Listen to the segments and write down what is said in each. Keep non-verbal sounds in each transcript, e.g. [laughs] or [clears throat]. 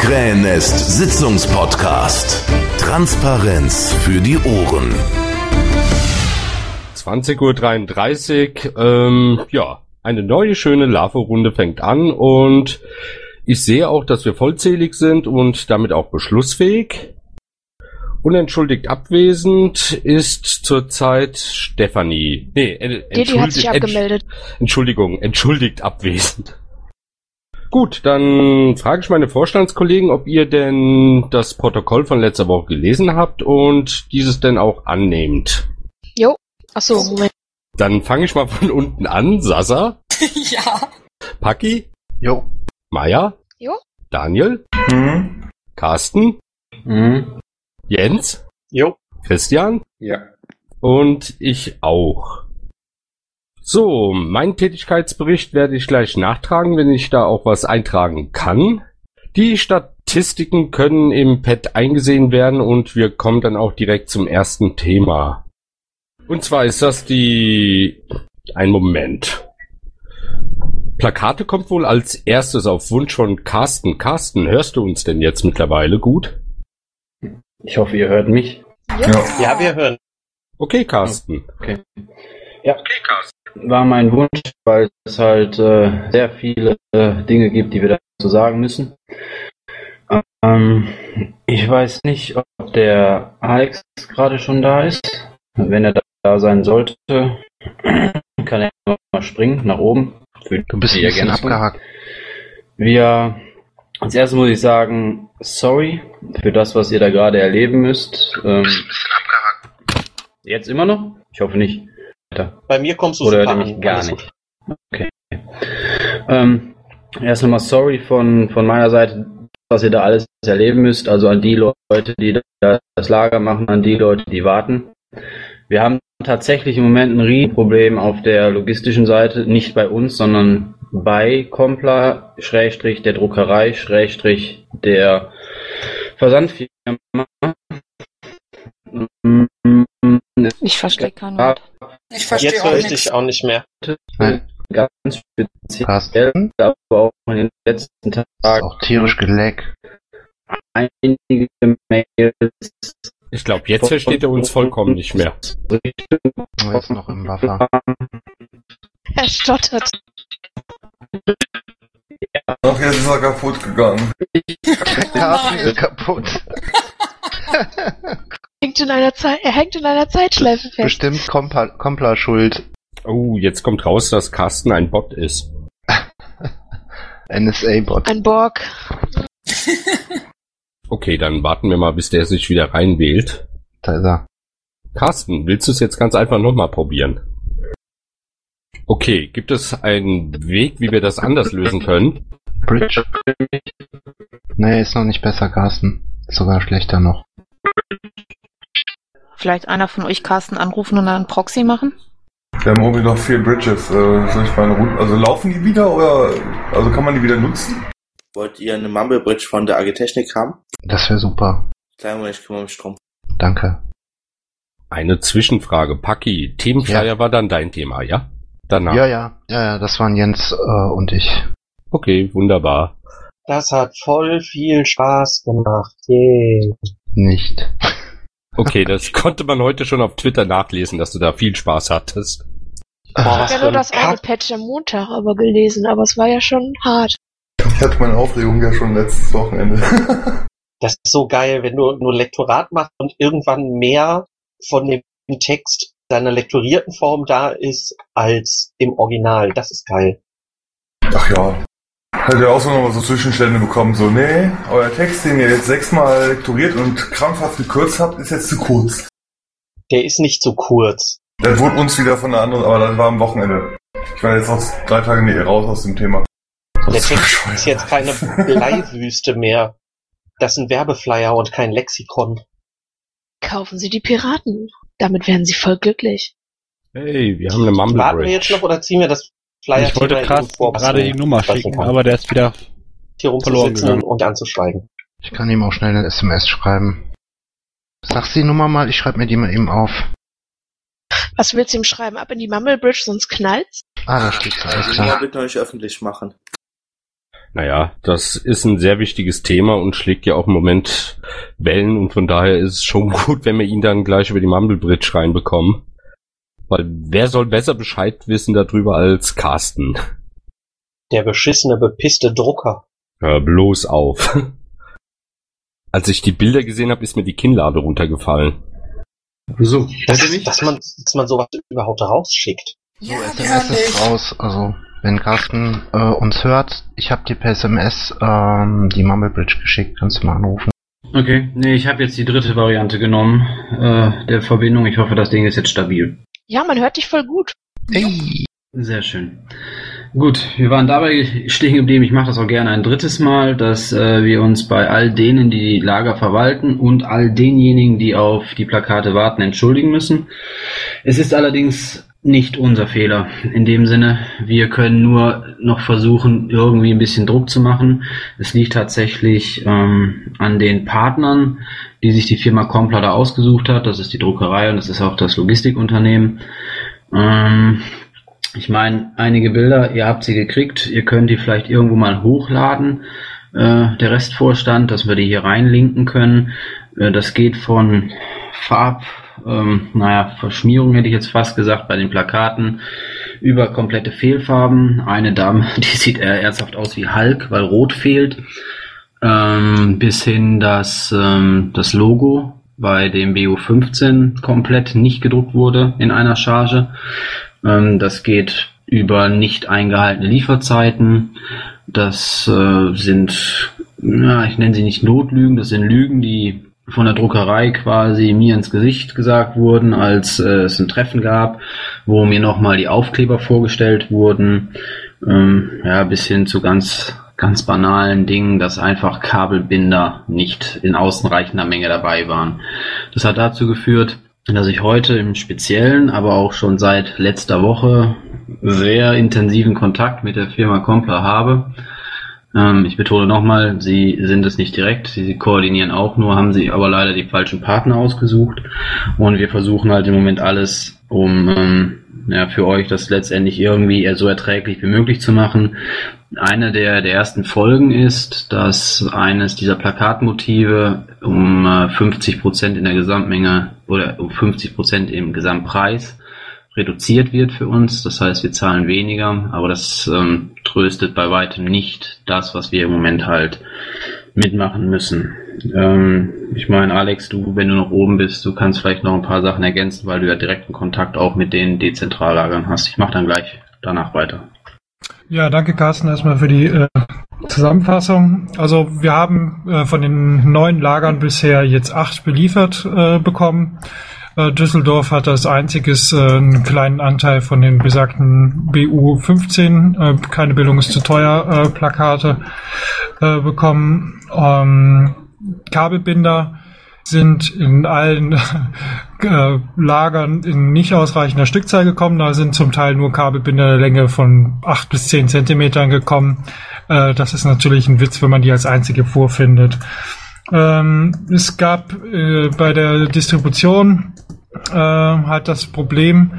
Krähennest Sitzungspodcast. Transparenz für die Ohren. 20.33 Uhr, ähm, ja, eine neue schöne LAVO-Runde fängt an und ich sehe auch, dass wir vollzählig sind und damit auch beschlussfähig. Unentschuldigt abwesend ist zurzeit Stefanie. Nee, en, Didi hat sich abgemeldet. Entschuldigung, entschuldigt abwesend. Gut, dann frage ich meine Vorstandskollegen, ob ihr denn das Protokoll von letzter Woche gelesen habt und dieses denn auch annehmt. Jo. Achso, Moment. Dann fange ich mal von unten an. Sasa, [laughs] ja. Paki, Jo. Maya, Jo. Daniel, Hm. Carsten, Hm. Jens, Jo. Christian Ja. und ich auch. So, meinen Tätigkeitsbericht werde ich gleich nachtragen, wenn ich da auch was eintragen kann. Die Statistiken können im Pad eingesehen werden und wir kommen dann auch direkt zum ersten Thema. Und zwar ist das die... Ein Moment. Plakate kommt wohl als erstes auf Wunsch von Carsten. Carsten, hörst du uns denn jetzt mittlerweile gut? Ich hoffe, ihr hört mich. Ja, wir hören. Okay, Carsten. Okay. Ja. War mein Wunsch, weil es halt äh, sehr viele äh, Dinge gibt, die wir dazu sagen müssen. Ähm, ich weiß nicht, ob der Alex gerade schon da ist. Wenn er da sein sollte, [clears throat] kann er mal springen nach oben. Du bist ja gerne abgehakt. Wir, als erstes muss ich sagen, sorry für das, was ihr da gerade erleben müsst. Ähm, jetzt immer noch? Ich hoffe nicht. Weiter. Bei mir kommst du Oder hört super mich an. gar Alles nicht? Okay. Ähm, erst nochmal sorry von, von meiner Seite, was ihr da alles erleben müsst. Also an die Leute, die da das Lager machen, an die Leute, die warten. Wir haben tatsächlich im Moment ein Riesenproblem auf der logistischen Seite, nicht bei uns, sondern bei Compla, Schrägstrich der Druckerei, Schrägstrich der Versandfirma. Ich verstehe kein Wort. Ich verstehe Jetzt höre ich dich auch nicht mehr. Nein. ganz speziell, aber auch in den letzten Ist Tagen auch tierisch geleckt. einige Mails. Ich glaube, jetzt versteht er uns vollkommen nicht mehr. Er ist noch im Buffer. Er stottert. Ach, jetzt ist er kaputt gegangen. Carsten [laughs] ist kaputt. [laughs] [laughs] Hängt in einer Zeit, er hängt in einer Zeitschleife fest. Bestimmt Kompla, Kompla schuld. Oh, jetzt kommt raus, dass Carsten ein Bot ist. [laughs] NSA-Bot. Ein Borg. [laughs] Okay, dann warten wir mal, bis der sich wieder reinwählt. Da ist er. Carsten, willst du es jetzt ganz einfach nochmal probieren? Okay, gibt es einen Weg, wie wir das anders lösen können? Bridge. Nee, ist noch nicht besser, Carsten. Ist sogar schlechter noch. Vielleicht einer von euch Carsten anrufen und dann einen Proxy machen? Wir haben irgendwie noch vier Bridges. Äh, soll ich meine Routen, also laufen die wieder oder, also kann man die wieder nutzen? Wollt ihr eine Mumble Bridge von der AG Technik haben? Das wäre super. Kleinen Moment, ich kümmere mich drum. Danke. Eine Zwischenfrage. Paki, Themenflyer war dann dein Thema, ja? Danach. Ja, ja, ja, ja, das waren Jens äh, und ich. Okay, wunderbar. Das hat voll viel Spaß gemacht. Yay. Nicht. Okay, das [laughs] konnte man heute schon auf Twitter nachlesen, dass du da viel Spaß hattest. Boah, Ich habe ja nur das eine. Patch am Montag aber gelesen, aber es war ja schon hart. Ich hatte meine Aufregung ja schon letztes Wochenende. [laughs] Das ist so geil, wenn du nur Lektorat machst und irgendwann mehr von dem Text deiner lektorierten Form da ist als im Original. Das ist geil. Ach ja. Hat ja auch so nochmal so Zwischenstände bekommen, so, nee, euer Text, den ihr jetzt sechsmal lektoriert und krampfhaft gekürzt habt, ist jetzt zu kurz. Der ist nicht so kurz. Das wurde uns wieder von der anderen, aber das war am Wochenende. Ich war jetzt noch drei Tage nee, raus aus dem Thema. Der Das Text ist jetzt keine Bleiwüste mehr. Das sind Werbeflyer und kein Lexikon. Kaufen Sie die Piraten. Damit werden Sie voll glücklich. Hey, wir haben eine Mumble Warten wir jetzt noch oder ziehen wir das Flyer Ich wollte gerade gerade die Nummer schicken, aber der ist wieder hier verloren rumzusitzen gegangen. und anzuschweigen. Ich kann ihm auch schnell eine SMS schreiben. Sag's die Nummer mal, ich schreibe mir die mal eben auf. Was willst du ihm schreiben? Ab in die Mumble Bridge, sonst knallt's? Ah, da steht's, alles Die Nummer klar. bitte nicht öffentlich machen. Naja, das ist ein sehr wichtiges Thema und schlägt ja auch im Moment Wellen und von daher ist es schon [laughs] gut, wenn wir ihn dann gleich über die Mumble Bridge reinbekommen. Weil wer soll besser Bescheid wissen darüber als Carsten? Der beschissene, bepisste Drucker. Hör bloß auf. [laughs] Als ich die Bilder gesehen habe, ist mir die Kinnlade runtergefallen. So, Das ist, dass, man, dass man sowas überhaupt rausschickt. So, SMS ist raus. Also, wenn Carsten äh, uns hört, ich habe dir per SMS ähm, die Mumble Bridge geschickt. Kannst du mal anrufen. Okay, nee, ich habe jetzt die dritte Variante genommen äh, der Verbindung. Ich hoffe, das Ding ist jetzt stabil. Ja, man hört dich voll gut. Hey! Sehr schön. Gut, wir waren dabei stehen geblieben. Ich mache das auch gerne ein drittes Mal, dass äh, wir uns bei all denen, die die Lager verwalten und all denjenigen, die auf die Plakate warten, entschuldigen müssen. Es ist allerdings nicht unser Fehler. In dem Sinne, wir können nur noch versuchen, irgendwie ein bisschen Druck zu machen. Es liegt tatsächlich ähm, an den Partnern, die sich die Firma Compla da ausgesucht hat. Das ist die Druckerei und das ist auch das Logistikunternehmen. Ähm, ich meine, einige Bilder, ihr habt sie gekriegt, ihr könnt die vielleicht irgendwo mal hochladen, äh, der Restvorstand, dass wir die hier reinlinken können. Äh, das geht von Farb, ähm, naja, Verschmierung hätte ich jetzt fast gesagt bei den Plakaten, über komplette Fehlfarben. Eine Dame, [laughs] die sieht eher ernsthaft aus wie Hulk, weil Rot fehlt. Ähm, bis hin, dass ähm, das Logo bei dem BU15 komplett nicht gedruckt wurde in einer Charge. Ähm, das geht über nicht eingehaltene Lieferzeiten. Das äh, sind, ja, ich nenne sie nicht Notlügen, das sind Lügen, die von der Druckerei quasi mir ins Gesicht gesagt wurden, als äh, es ein Treffen gab, wo mir nochmal die Aufkleber vorgestellt wurden, ähm, ja, bis hin zu ganz, ganz banalen Dingen, dass einfach Kabelbinder nicht in ausreichender Menge dabei waren. Das hat dazu geführt, dass ich heute im Speziellen, aber auch schon seit letzter Woche sehr intensiven Kontakt mit der Firma Compla habe. Ähm, ich betone nochmal, sie sind es nicht direkt, sie, koordinieren auch nur, haben sie aber leider die falschen Partner ausgesucht und wir versuchen halt im Moment alles, um ähm, ja, für euch das letztendlich irgendwie so erträglich wie möglich zu machen. Eine der, der ersten Folgen ist, dass eines dieser Plakatmotive um äh, 50 Prozent in der Gesamtmenge oder um 50 Prozent im Gesamtpreis reduziert wird für uns. Das heißt, wir zahlen weniger, aber das ähm, tröstet bei weitem nicht das, was wir im Moment halt mitmachen müssen. Ähm, ich meine, Alex, du, wenn du noch oben bist, du kannst vielleicht noch ein paar Sachen ergänzen, weil du ja direkten Kontakt auch mit den Dezentrallagern hast. Ich mache dann gleich danach weiter. Ja, danke Carsten erstmal für die äh, Zusammenfassung. Also wir haben äh, von den neun Lagern bisher jetzt acht beliefert äh, bekommen. Äh, Düsseldorf hat als einziges äh, einen kleinen Anteil von den besagten BU 15, äh, keine Bildung ist zu teuer, Plakate bekommen. Ähm, Kabelbinder sind in allen [laughs] äh, Lagern in nicht ausreichender Stückzahl gekommen. Da sind zum Teil nur Kabelbinder der Länge von acht bis zehn Zentimetern gekommen. Äh, das ist natürlich ein Witz, wenn man die als einzige vorfindet. Ähm, es gab äh, bei der Distribution halt das Problem,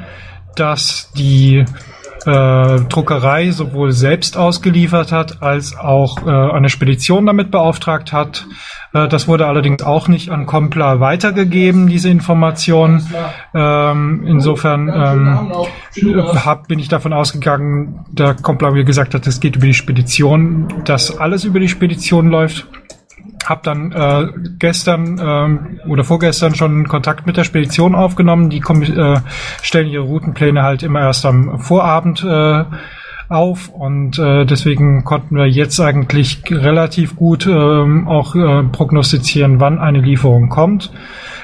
dass die äh, Druckerei sowohl selbst ausgeliefert hat, als auch äh, eine Spedition damit beauftragt hat. Äh, das wurde allerdings auch nicht an Compla weitergegeben, diese Information. Ähm, insofern ähm, hab, bin ich davon ausgegangen, da Compla mir gesagt hat, es geht über die Spedition, dass alles über die Spedition läuft habe dann äh, gestern ähm, oder vorgestern schon Kontakt mit der Spedition aufgenommen. Die kommen, äh, stellen ihre Routenpläne halt immer erst am Vorabend äh, auf und äh, deswegen konnten wir jetzt eigentlich relativ gut ähm, auch äh, prognostizieren, wann eine Lieferung kommt.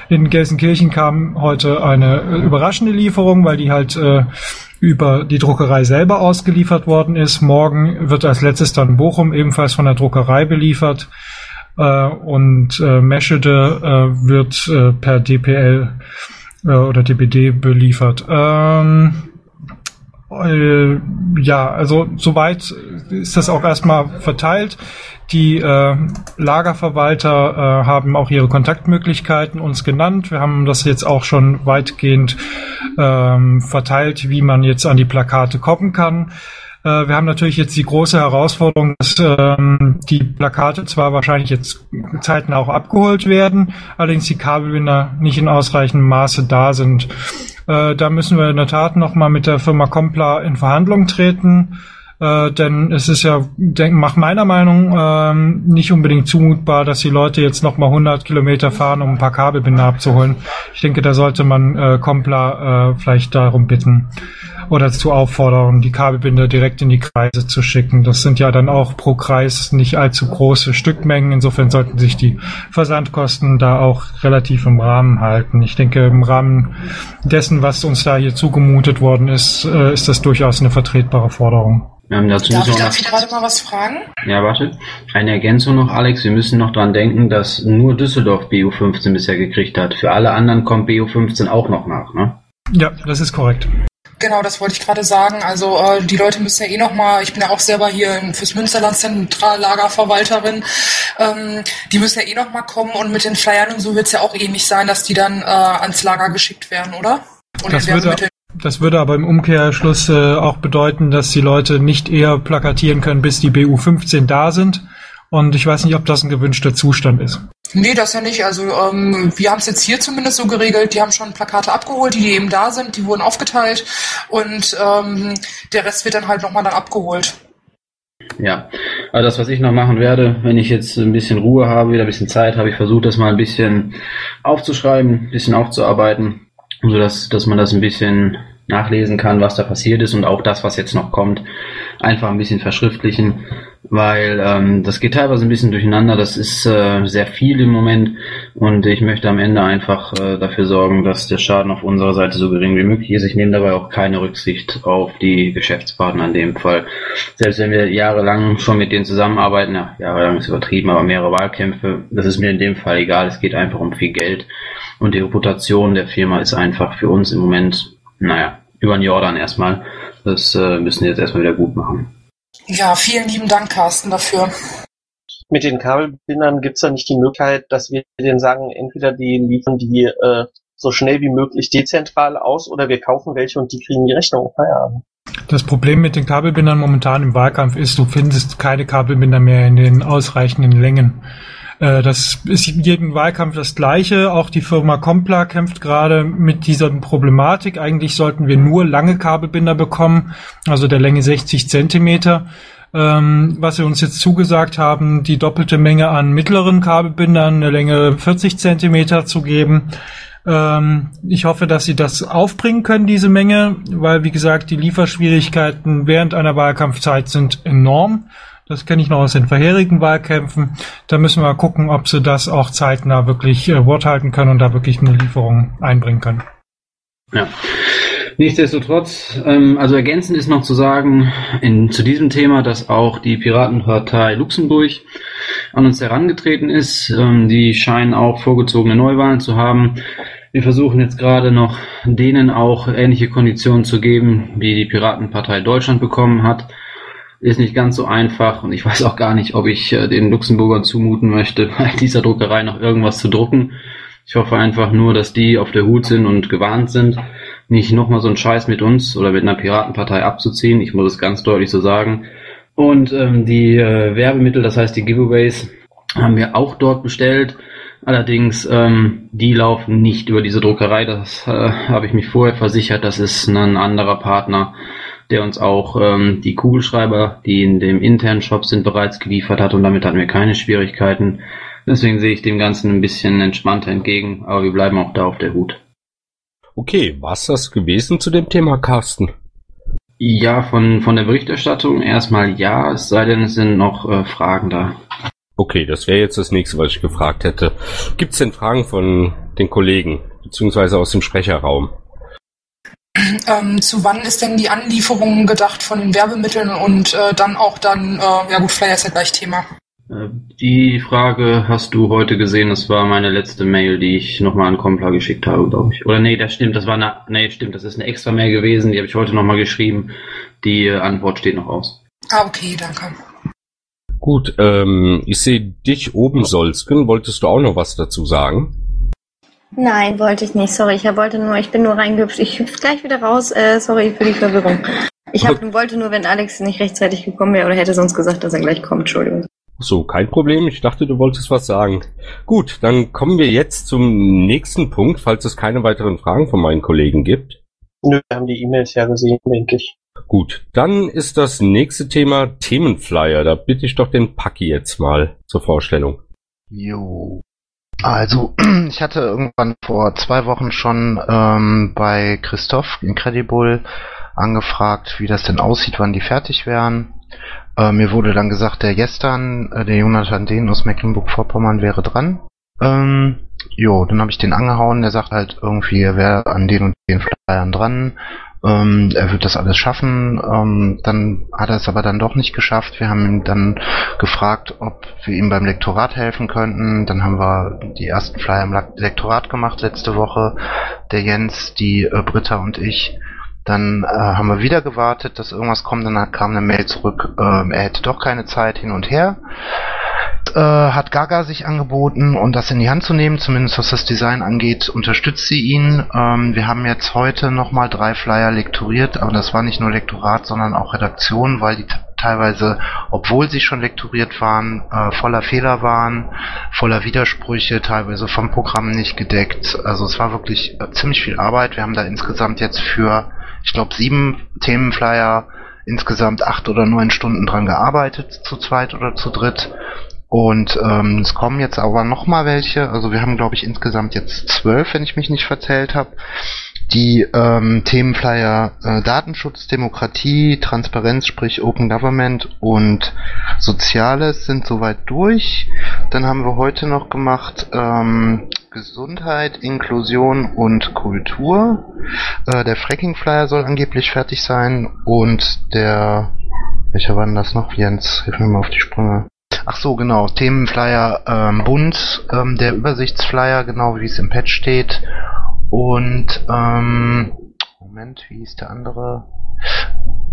In Gelsenkirchen kam heute eine äh, überraschende Lieferung, weil die halt äh, über die Druckerei selber ausgeliefert worden ist. Morgen wird als letztes dann Bochum ebenfalls von der Druckerei beliefert. Äh, und äh, Meschede äh, wird äh, per DPL äh, oder DPD beliefert. Ähm, äh, ja, also soweit ist das auch erstmal verteilt. Die äh, Lagerverwalter äh, haben auch ihre Kontaktmöglichkeiten uns genannt. Wir haben das jetzt auch schon weitgehend ähm, verteilt, wie man jetzt an die Plakate kommen kann. Äh, wir haben natürlich jetzt die große Herausforderung, dass ähm, die Plakate zwar wahrscheinlich jetzt zeitnah auch abgeholt werden, allerdings die Kabelbinder nicht in ausreichendem Maße da sind. Äh, da müssen wir in der Tat nochmal mit der Firma Compla in Verhandlung treten. Äh, denn es ist ja, denk, nach meiner Meinung, ähm, nicht unbedingt zumutbar, dass die Leute jetzt noch mal 100 Kilometer fahren, um ein paar Kabelbinder abzuholen. Ich denke, da sollte man äh, Kompla äh, vielleicht darum bitten oder dazu auffordern, die Kabelbinder direkt in die Kreise zu schicken. Das sind ja dann auch pro Kreis nicht allzu große Stückmengen. Insofern sollten sich die Versandkosten da auch relativ im Rahmen halten. Ich denke, im Rahmen dessen, was uns da hier zugemutet worden ist, äh, ist das durchaus eine vertretbare Forderung. Ähm, dazu darf ich, darf ich gerade mal was fragen? Ja, warte. Eine Ergänzung noch, Alex. Wir müssen noch dran denken, dass nur Düsseldorf BU15 bisher gekriegt hat. Für alle anderen kommt BU15 auch noch nach, ne? Ja, das ist korrekt. Genau, das wollte ich gerade sagen. Also äh, die Leute müssen ja eh noch mal, ich bin ja auch selber hier fürs Münsterland Zentrallagerverwalterin, ähm, die müssen ja eh noch mal kommen und mit den Flyern und so wird es ja auch ähnlich sein, dass die dann äh, ans Lager geschickt werden, oder? Und das würde, das würde aber im Umkehrschluss äh, auch bedeuten, dass die Leute nicht eher plakatieren können, bis die BU15 da sind. Und ich weiß nicht, ob das ein gewünschter Zustand ist. Nee, das ja nicht. Also ähm, wir haben es jetzt hier zumindest so geregelt. Die haben schon Plakate abgeholt, die, die eben da sind. Die wurden aufgeteilt und ähm, der Rest wird dann halt nochmal dann abgeholt. Ja, also das, was ich noch machen werde, wenn ich jetzt ein bisschen Ruhe habe, wieder ein bisschen Zeit habe, ich versuche das mal ein bisschen aufzuschreiben, ein bisschen aufzuarbeiten so dass, dass man das ein bisschen nachlesen kann, was da passiert ist und auch das, was jetzt noch kommt, einfach ein bisschen verschriftlichen, weil ähm, das geht teilweise ein bisschen durcheinander. Das ist äh, sehr viel im Moment und ich möchte am Ende einfach äh, dafür sorgen, dass der Schaden auf unserer Seite so gering wie möglich ist. Ich nehme dabei auch keine Rücksicht auf die Geschäftspartner in dem Fall. Selbst wenn wir jahrelang schon mit denen zusammenarbeiten, ja, jahrelang ist übertrieben, aber mehrere Wahlkämpfe, das ist mir in dem Fall egal. Es geht einfach um viel Geld und die Reputation der Firma ist einfach für uns im Moment, naja, über den Jordan erstmal. Das äh, müssen wir jetzt erstmal wieder gut machen. Ja, vielen lieben Dank, Carsten, dafür. Mit den Kabelbindern gibt's ja nicht die Möglichkeit, dass wir denen sagen, entweder die liefern die äh, so schnell wie möglich dezentral aus oder wir kaufen welche und die kriegen die Rechnung. Feierabend. Das Problem mit den Kabelbindern momentan im Wahlkampf ist, du findest keine Kabelbinder mehr in den ausreichenden Längen. Äh, das ist jeden Wahlkampf das Gleiche. Auch die Firma Compla kämpft gerade mit dieser Problematik. Eigentlich sollten wir nur lange Kabelbinder bekommen, also der Länge 60 Zentimeter. Ähm, was sie uns jetzt zugesagt haben, die doppelte Menge an mittleren Kabelbindern, eine Länge 40 Zentimeter zu geben. Ähm, ich hoffe, dass sie das aufbringen können, diese Menge, weil, wie gesagt, die Lieferschwierigkeiten während einer Wahlkampfzeit sind enorm. Das kenne ich noch aus den vorherigen Wahlkämpfen. Da müssen wir gucken, ob sie das auch zeitnah wirklich äh, Wort halten können und da wirklich eine Lieferung einbringen können. Ja. Nichtsdestotrotz, ähm, also ergänzend ist noch zu sagen, in, zu diesem Thema, dass auch die Piratenpartei Luxemburg an uns herangetreten ist. Ähm, die scheinen auch vorgezogene Neuwahlen zu haben. Wir versuchen jetzt gerade noch denen auch ähnliche Konditionen zu geben, wie die Piratenpartei Deutschland bekommen hat ist nicht ganz so einfach und ich weiß auch gar nicht, ob ich äh, den Luxemburgern zumuten möchte, [laughs] bei dieser Druckerei noch irgendwas zu drucken. Ich hoffe einfach nur, dass die auf der Hut sind und gewarnt sind, nicht nochmal so einen Scheiß mit uns oder mit einer Piratenpartei abzuziehen. Ich muss es ganz deutlich so sagen. Und ähm, die äh, Werbemittel, das heißt die Giveaways, haben wir auch dort bestellt. Allerdings, ähm, die laufen nicht über diese Druckerei. Das äh, habe ich mich vorher versichert. Das ist ein anderer Partner der uns auch ähm, die Kugelschreiber, die in dem internen Shop sind, bereits geliefert hat und damit hatten wir keine Schwierigkeiten. Deswegen sehe ich dem Ganzen ein bisschen entspannter entgegen, aber wir bleiben auch da auf der Hut. Okay, war's das gewesen zu dem Thema, Carsten? Ja, von, von der Berichterstattung erstmal ja, es sei denn, es sind noch äh, Fragen da. Okay, das wäre jetzt das nächste, was ich gefragt hätte. Gibt es denn Fragen von den Kollegen, beziehungsweise aus dem Sprecherraum? Ähm, zu wann ist denn die Anlieferung gedacht von den Werbemitteln und äh, dann auch dann, äh, ja gut, Flyer ist ja gleich Thema. Äh, die Frage hast du heute gesehen, das war meine letzte Mail, die ich nochmal an Compla geschickt habe, glaube ich. Oder nee, das stimmt, das war eine, nee, stimmt, das ist eine extra Mail gewesen, die habe ich heute nochmal geschrieben. Die äh, Antwort steht noch aus. Ah, okay, danke. Gut, ähm, ich sehe dich oben, Solsken. Wolltest du auch noch was dazu sagen? Nein, wollte ich nicht. Sorry, ich wollte nur, ich bin nur reingehüpft. Ich hüpfe gleich wieder raus. Äh, sorry für die Verwirrung. Ich hab, wollte nur, wenn Alex nicht rechtzeitig gekommen wäre oder hätte sonst gesagt, dass er gleich kommt, Entschuldigung. So, kein Problem. Ich dachte, du wolltest was sagen. Gut, dann kommen wir jetzt zum nächsten Punkt, falls es keine weiteren Fragen von meinen Kollegen gibt. Nö, wir haben die E-Mails ja gesehen, denke ich. Gut, dann ist das nächste Thema Themenflyer. Da bitte ich doch den Paki jetzt mal zur Vorstellung. Jo. Also, [clears throat] ich hatte irgendwann vor zwei Wochen schon ähm, bei Christoph Incredible angefragt, wie das denn aussieht, wann die fertig wären. Äh, mir wurde dann gesagt, der gestern, äh, der Jonathan Dehn aus Mecklenburg-Vorpommern wäre dran. Ähm, jo, dann habe ich den angehauen, der sagt halt irgendwie, er wäre an den und den Flyern dran. Ähm, er wird das alles schaffen. Ähm, dann hat er es aber dann doch nicht geschafft. Wir haben ihn dann gefragt, ob wir ihm beim Lektorat helfen könnten. Dann haben wir die ersten Flyer im Lektorat gemacht letzte Woche. Der Jens, die äh, Britta und ich. Dann äh, haben wir wieder gewartet, dass irgendwas kommt. Dann kam eine Mail zurück, äh, er hätte doch keine Zeit hin und her. Äh, hat Gaga sich angeboten, um das in die Hand zu nehmen, zumindest was das Design angeht, unterstützt sie ihn. Ähm, wir haben jetzt heute nochmal drei Flyer lektoriert, aber das war nicht nur Lektorat, sondern auch Redaktion, weil die teilweise, obwohl sie schon lektoriert waren, äh, voller Fehler waren, voller Widersprüche, teilweise vom Programm nicht gedeckt. Also es war wirklich äh, ziemlich viel Arbeit. Wir haben da insgesamt jetzt für ich glaube, sieben Themenflyer insgesamt acht oder neun Stunden dran gearbeitet, zu zweit oder zu dritt. Und ähm, es kommen jetzt aber noch mal welche. Also wir haben, glaube ich, insgesamt jetzt zwölf, wenn ich mich nicht verzählt habe. Die ähm, Themenflyer äh, Datenschutz, Demokratie, Transparenz, sprich Open Government und Soziales sind soweit durch. Dann haben wir heute noch gemacht ähm, Gesundheit, Inklusion und Kultur. Äh, der Fracking Flyer soll angeblich fertig sein und der welcher war denn das noch? Jens, hilf mir mal auf die Sprünge. Ach so, genau. Themenflyer ähm, Bund, ähm, der Übersichtsflyer, genau wie es im Patch steht. Und ähm, Moment, wie ist der andere?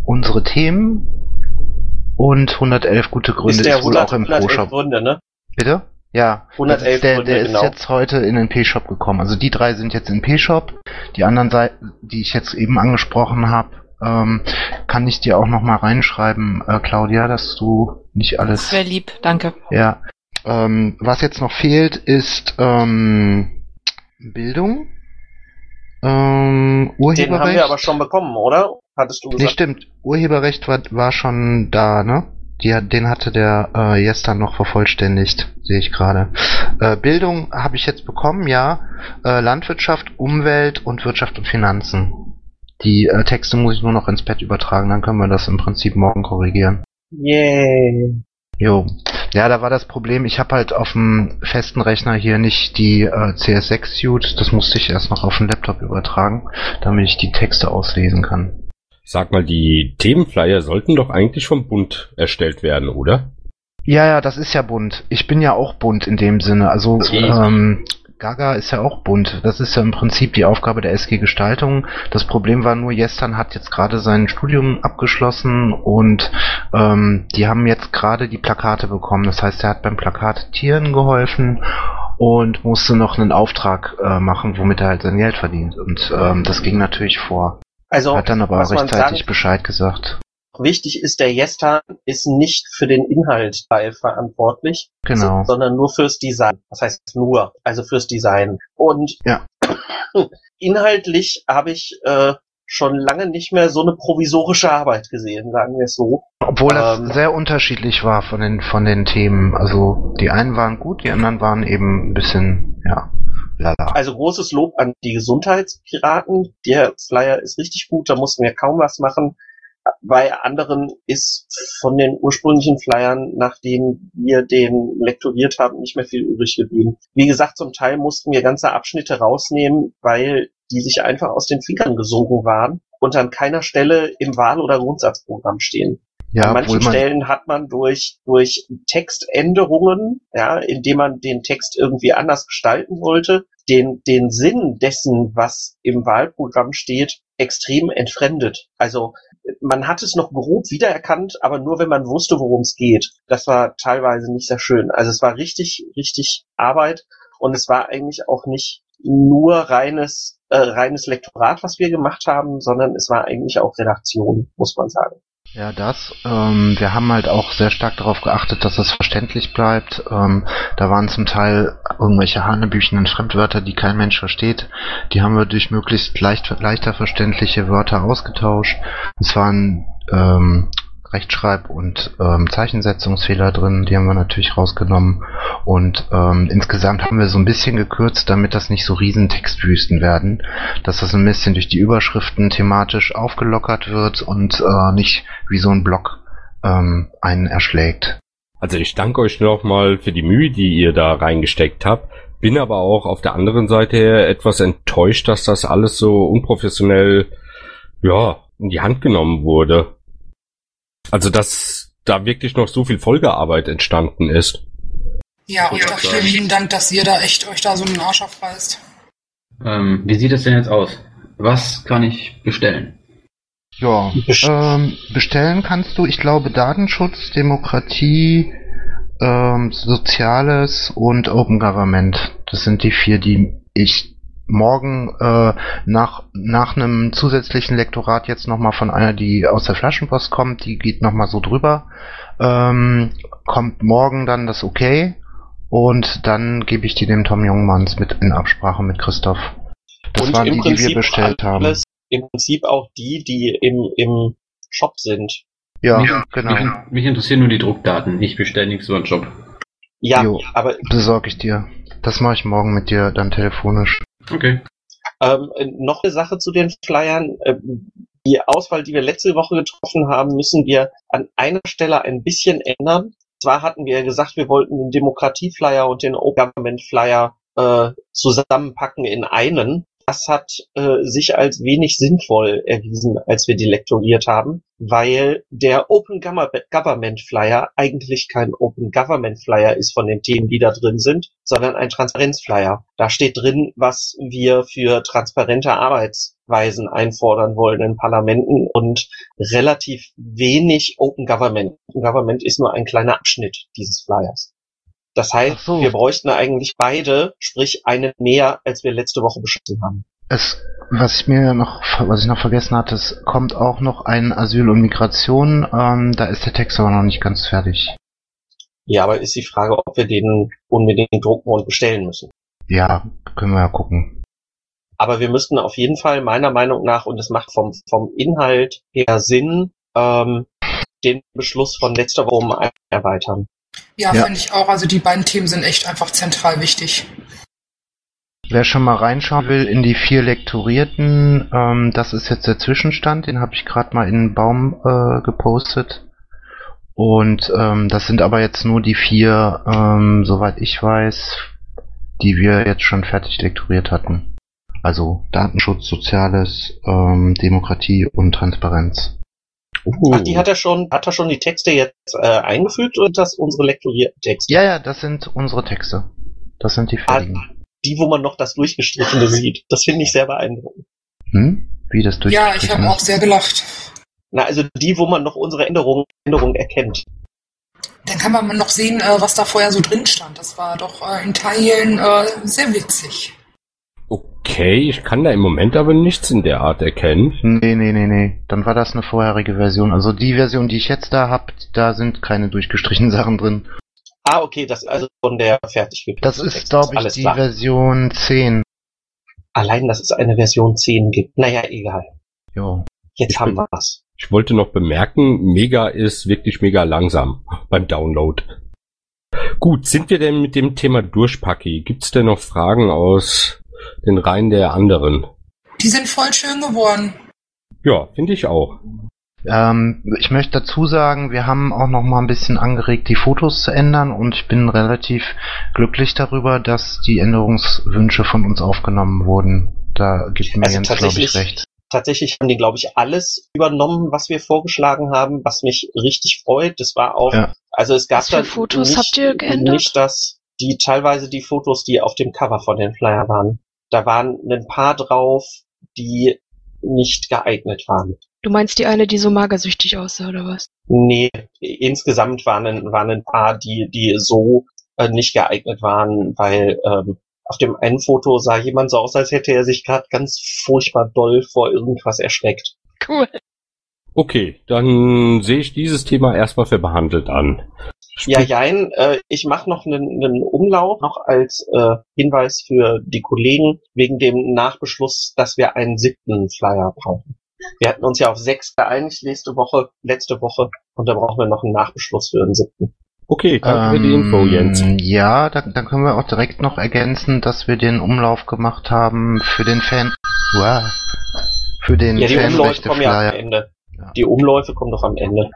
Unsere Themen und 111 gute Gründe ist, der ist wohl 100, auch im Pro-Shop. Gründe, ne? Bitte? Ja, 111 der, Gründe, der ist genau. jetzt heute in den P-Shop gekommen. Also die drei sind jetzt in P-Shop. Die anderen Seiten, die ich jetzt eben angesprochen habe, ähm, kann ich dir auch noch mal reinschreiben, äh, Claudia, dass du nicht alles. Das wäre lieb, danke. Ja. Ähm, was jetzt noch fehlt, ist ähm, Bildung. Ähm, Urheberrecht. Den haben wir aber schon bekommen, oder? Hattest du gesagt? Nee, stimmt. Urheberrecht war, war schon da, ne? Die, den hatte der äh, Jestan noch vervollständigt, sehe ich gerade. Äh, Bildung habe ich jetzt bekommen, ja. Äh, Landwirtschaft, Umwelt und Wirtschaft und Finanzen. Die äh, Texte muss ich nur noch ins Pad übertragen, dann können wir das im Prinzip morgen korrigieren. Yay. Jo. Ja, da war das Problem, ich habe halt auf dem festen Rechner hier nicht die äh, CS6-Suite, das musste ich erst noch auf den Laptop übertragen, damit ich die Texte auslesen kann. Sag mal, die Themenflyer sollten doch eigentlich vom Bund erstellt werden, oder? Ja, ja, das ist ja bunt. Ich bin ja auch bunt in dem Sinne. Also ähm, Gaga ist ja auch bunt. Das ist ja im Prinzip die Aufgabe der SG Gestaltung. Das Problem war nur, Jestan hat jetzt gerade sein Studium abgeschlossen und ähm, die haben jetzt gerade die Plakate bekommen. Das heißt, er hat beim Plakatieren geholfen und musste noch einen Auftrag äh, machen, womit er halt sein Geld verdient. Und ähm, das ging natürlich vor. Also, hat dann aber man rechtzeitig sagen- Bescheid gesagt. Wichtig ist, der Jestan ist nicht für den Inhalt verantwortlich, Genau. so, sondern nur fürs Design. Das heißt nur, also fürs Design. Und Ja. [clears throat] inhaltlich habe ich äh, schon lange nicht mehr so eine provisorische Arbeit gesehen, sagen wir es so. Obwohl das Ähm, sehr unterschiedlich war von den von den Themen. Also die einen waren gut, die anderen waren eben ein bisschen, ja, lala. Also großes Lob an die Gesundheitspiraten. Der Flyer ist richtig gut, da mussten wir kaum was machen. Bei anderen ist von den ursprünglichen Flyern, nachdem wir den lektoriert haben, nicht mehr viel übrig geblieben. Wie gesagt, zum Teil mussten wir ganze Abschnitte rausnehmen, weil die sich einfach aus den Fingern gesogen waren und an keiner Stelle im Wahl- oder Grundsatzprogramm stehen. Ja, An manchen man- Stellen hat man durch, durch Textänderungen, ja, indem man den Text irgendwie anders gestalten wollte, den, den Sinn dessen, was im Wahlprogramm steht, extrem entfremdet. Also man hat es noch grob wiedererkannt, aber nur wenn man wusste, worum es geht. Das war teilweise nicht sehr schön. Also es war richtig, richtig Arbeit und es war eigentlich auch nicht nur reines äh, reines Lektorat, was wir gemacht haben, sondern es war eigentlich auch Redaktion, muss man sagen. Ja, das. Ähm, wir haben halt auch sehr stark darauf geachtet, dass es verständlich bleibt. Ähm, da waren zum Teil irgendwelche hanebüchenen Fremdwörter, die kein Mensch versteht. Die haben wir durch möglichst leicht, leichter verständliche Wörter ausgetauscht. Es waren ähm, Rechtschreib- und ähm, Zeichensetzungsfehler drin, die haben wir natürlich rausgenommen. Und ähm, insgesamt haben wir so ein bisschen gekürzt, damit das nicht so riesen Textwüsten werden, dass das ein bisschen durch die Überschriften thematisch aufgelockert wird und äh, nicht wie so ein Block ähm, einen erschlägt. Also ich danke euch nochmal für die Mühe, die ihr da reingesteckt habt. Bin aber auch auf der anderen Seite etwas enttäuscht, dass das alles so unprofessionell, ja, in die Hand genommen wurde. Also, dass da wirklich noch so viel Folgearbeit entstanden ist. Ja, und auch vielen lieben Dank, dass ihr da echt euch da so einen Arsch aufreißt. Ähm, wie sieht es denn jetzt aus? Was kann ich bestellen? Ja, ähm, bestellen kannst du, ich glaube, Datenschutz, Demokratie, ähm, Soziales und Open Government. Das sind die vier, die ich morgen äh, nach nach einem zusätzlichen Lektorat jetzt nochmal von einer, die aus der Flaschenpost kommt, die geht nochmal so drüber. Ähm, kommt morgen dann das Okay und dann gebe ich die dem Tom Jungmanns mit in Absprache mit Christoph. Das Und waren die, die Prinzip wir bestellt haben. alles, Im Prinzip auch die, die im, im Shop sind. Ja, mich, genau. Mich, mich interessieren nur die Druckdaten. Ich bestelle nichts über den Job. Ja, Jo, aber besorge ich dir. Das mache ich morgen mit dir dann telefonisch. Okay. Ähm, noch eine Sache zu den Flyern. Ähm, die Auswahl, die wir letzte Woche getroffen haben, müssen wir an einer Stelle ein bisschen ändern. Zwar hatten wir gesagt, wir wollten den Demokratie-Flyer und den Open Government-Flyer äh, zusammenpacken in einen. Das hat äh, sich als wenig sinnvoll erwiesen, als wir die lektoriert haben, weil der Open Government Flyer eigentlich kein Open Government Flyer ist von den Themen, die da drin sind, sondern ein Transparenzflyer. Da steht drin, was wir für transparente Arbeitsweisen einfordern wollen in Parlamenten und relativ wenig Open Government. Open Government ist nur ein kleiner Abschnitt dieses Flyers. Das heißt, wir bräuchten eigentlich beide, sprich einen mehr, als wir letzte Woche beschlossen haben. Es, was ich mir noch, was ich noch vergessen hatte, es kommt auch noch ein Asyl und Migration. Ähm, da ist der Text aber noch nicht ganz fertig. Ja, aber ist die Frage, ob wir den unbedingt drucken und bestellen müssen. Ja, können wir ja gucken. Aber wir müssten auf jeden Fall meiner Meinung nach, und es macht vom, vom Inhalt her Sinn, ähm, den Beschluss von letzter Woche um erweitern. Ja, Ja. finde ich auch. Also die beiden Themen sind echt einfach zentral wichtig. Wer schon mal reinschauen will in die vier Lektorierten, ähm, das ist jetzt der Zwischenstand, den habe ich gerade mal in den Baum äh, gepostet. Und ähm, das sind aber jetzt nur die vier, ähm, soweit ich weiß, die wir jetzt schon fertig lektoriert hatten. Also Datenschutz, Soziales, ähm, Demokratie und Transparenz. Ach, die hat er schon, hat er schon die Texte jetzt äh, eingefügt oder das unsere lektorierten Texte? Ja, ja, das sind unsere Texte. Das sind die fertigen. Die, wo man noch das Durchgestrichene sieht. Das finde ich sehr beeindruckend. Hm? Wie das durch Ja, ich habe auch sehr gelacht. Na, also die, wo man noch unsere Änderungen, Änderungen erkennt. Dann kann man noch sehen, äh, was da vorher so drin stand. Das war doch äh, in Teilen äh, sehr witzig. Okay, ich kann da im Moment aber nichts in der Art erkennen. Nee, nee, nee, nee. Dann war das eine vorherige Version. Also die Version, die ich jetzt da hab, da sind keine durchgestrichenen [laughs] Sachen drin. Ah, okay, das ist also von der fertig Das ist, glaube ich, alles die klar. Version 10. Allein, dass es eine Version 10 gibt. Naja, egal. Jo. Jetzt haben wir's. Ich wollte noch bemerken, Mega ist wirklich mega langsam [laughs] beim Download. Gut, sind wir denn mit dem Thema durch, Paki? Gibt's denn noch Fragen aus den Reihen der anderen? Die sind voll schön geworden. Ja, finde ich auch. Ähm, ich möchte dazu sagen, wir haben auch noch mal ein bisschen angeregt, die Fotos zu ändern und ich bin relativ glücklich darüber, dass die Änderungswünsche von uns aufgenommen wurden. Da gibt mir Also Jens, glaube tatsächlich, ich, recht. tatsächlich haben die, glaube ich, alles übernommen, was wir vorgeschlagen haben, was mich richtig freut. Das war auch, Ja. also es gab Was für da Fotos nicht, habt ihr geändert? nicht das, die teilweise die Fotos, die auf dem Cover von den Flyer waren. Da waren ein paar drauf, die nicht geeignet waren. Du meinst die eine, die so magersüchtig aussah, oder was? Nee, insgesamt waren, ein- waren ein paar, die, die so äh, nicht geeignet waren, weil ähm, auf dem einen Foto sah jemand so aus, als hätte er sich gerade ganz furchtbar doll vor irgendwas erschreckt. Cool. Okay, dann sehe ich dieses Thema erstmal für behandelt an. Ja, jein, äh, ich mache noch einen, einen Umlauf, noch als äh, Hinweis für die Kollegen, wegen dem Nachbeschluss, dass wir einen siebten Flyer brauchen. Wir hatten uns ja auf sechs geeinigt letzte Woche, letzte Woche, und da brauchen wir noch einen Nachbeschluss für den siebten. Okay, danke für die Info, Jens. Ähm, Ja, dann, dann können wir auch direkt noch ergänzen, dass wir den Umlauf gemacht haben für den Fan. Wow. Für den Ja, die Umläufe kommen ja am. Ende. Die Umläufe kommen doch am Ende.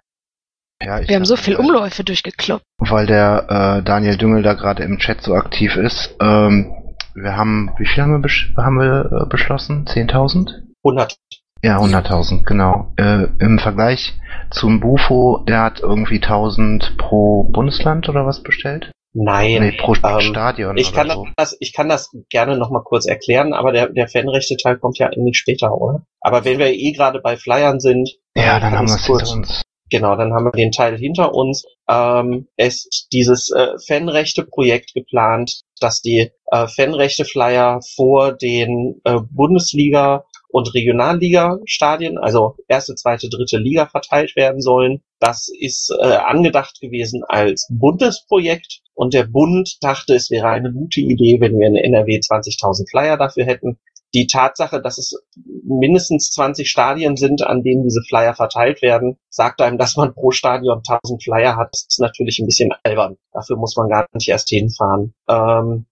Ja, ich Wir haben so viel Umläufe durchgekloppt. Weil der äh, Daniel Düngel da gerade im Chat so aktiv ist. Ähm, wir haben, wie viel haben wir, besch haben wir äh, beschlossen? 10.000? 100. Ja, 100.000, genau. Äh, Im Vergleich zum Bufo, der hat irgendwie 1000 pro Bundesland oder was bestellt? Nein. Nee, pro ähm, Stadion Ich oder kann so. das, ich kann das gerne noch mal kurz erklären, aber der, der Fanrechte-Teil kommt ja eigentlich später, oder? Aber wenn wir eh gerade bei Flyern sind, Ja, äh, dann haben wir es kurz- hinter uns. Genau, dann haben wir den Teil hinter uns. Ähm, es ist dieses äh, Fanrechte-Projekt geplant, dass die äh, Fanrechte-Flyer vor den äh, Bundesliga- und Regionalliga-Stadien, also erste, zweite, dritte Liga verteilt werden sollen. Das ist äh, angedacht gewesen als Bundesprojekt und der Bund dachte, es wäre eine gute Idee, wenn wir in NRW 20.000 Flyer dafür hätten. Die Tatsache, dass es mindestens 20 Stadien sind, an denen diese Flyer verteilt werden, sagt einem, dass man pro Stadion 1000 Flyer hat. Das ist natürlich ein bisschen albern. Dafür muss man gar nicht erst hinfahren. Ähm,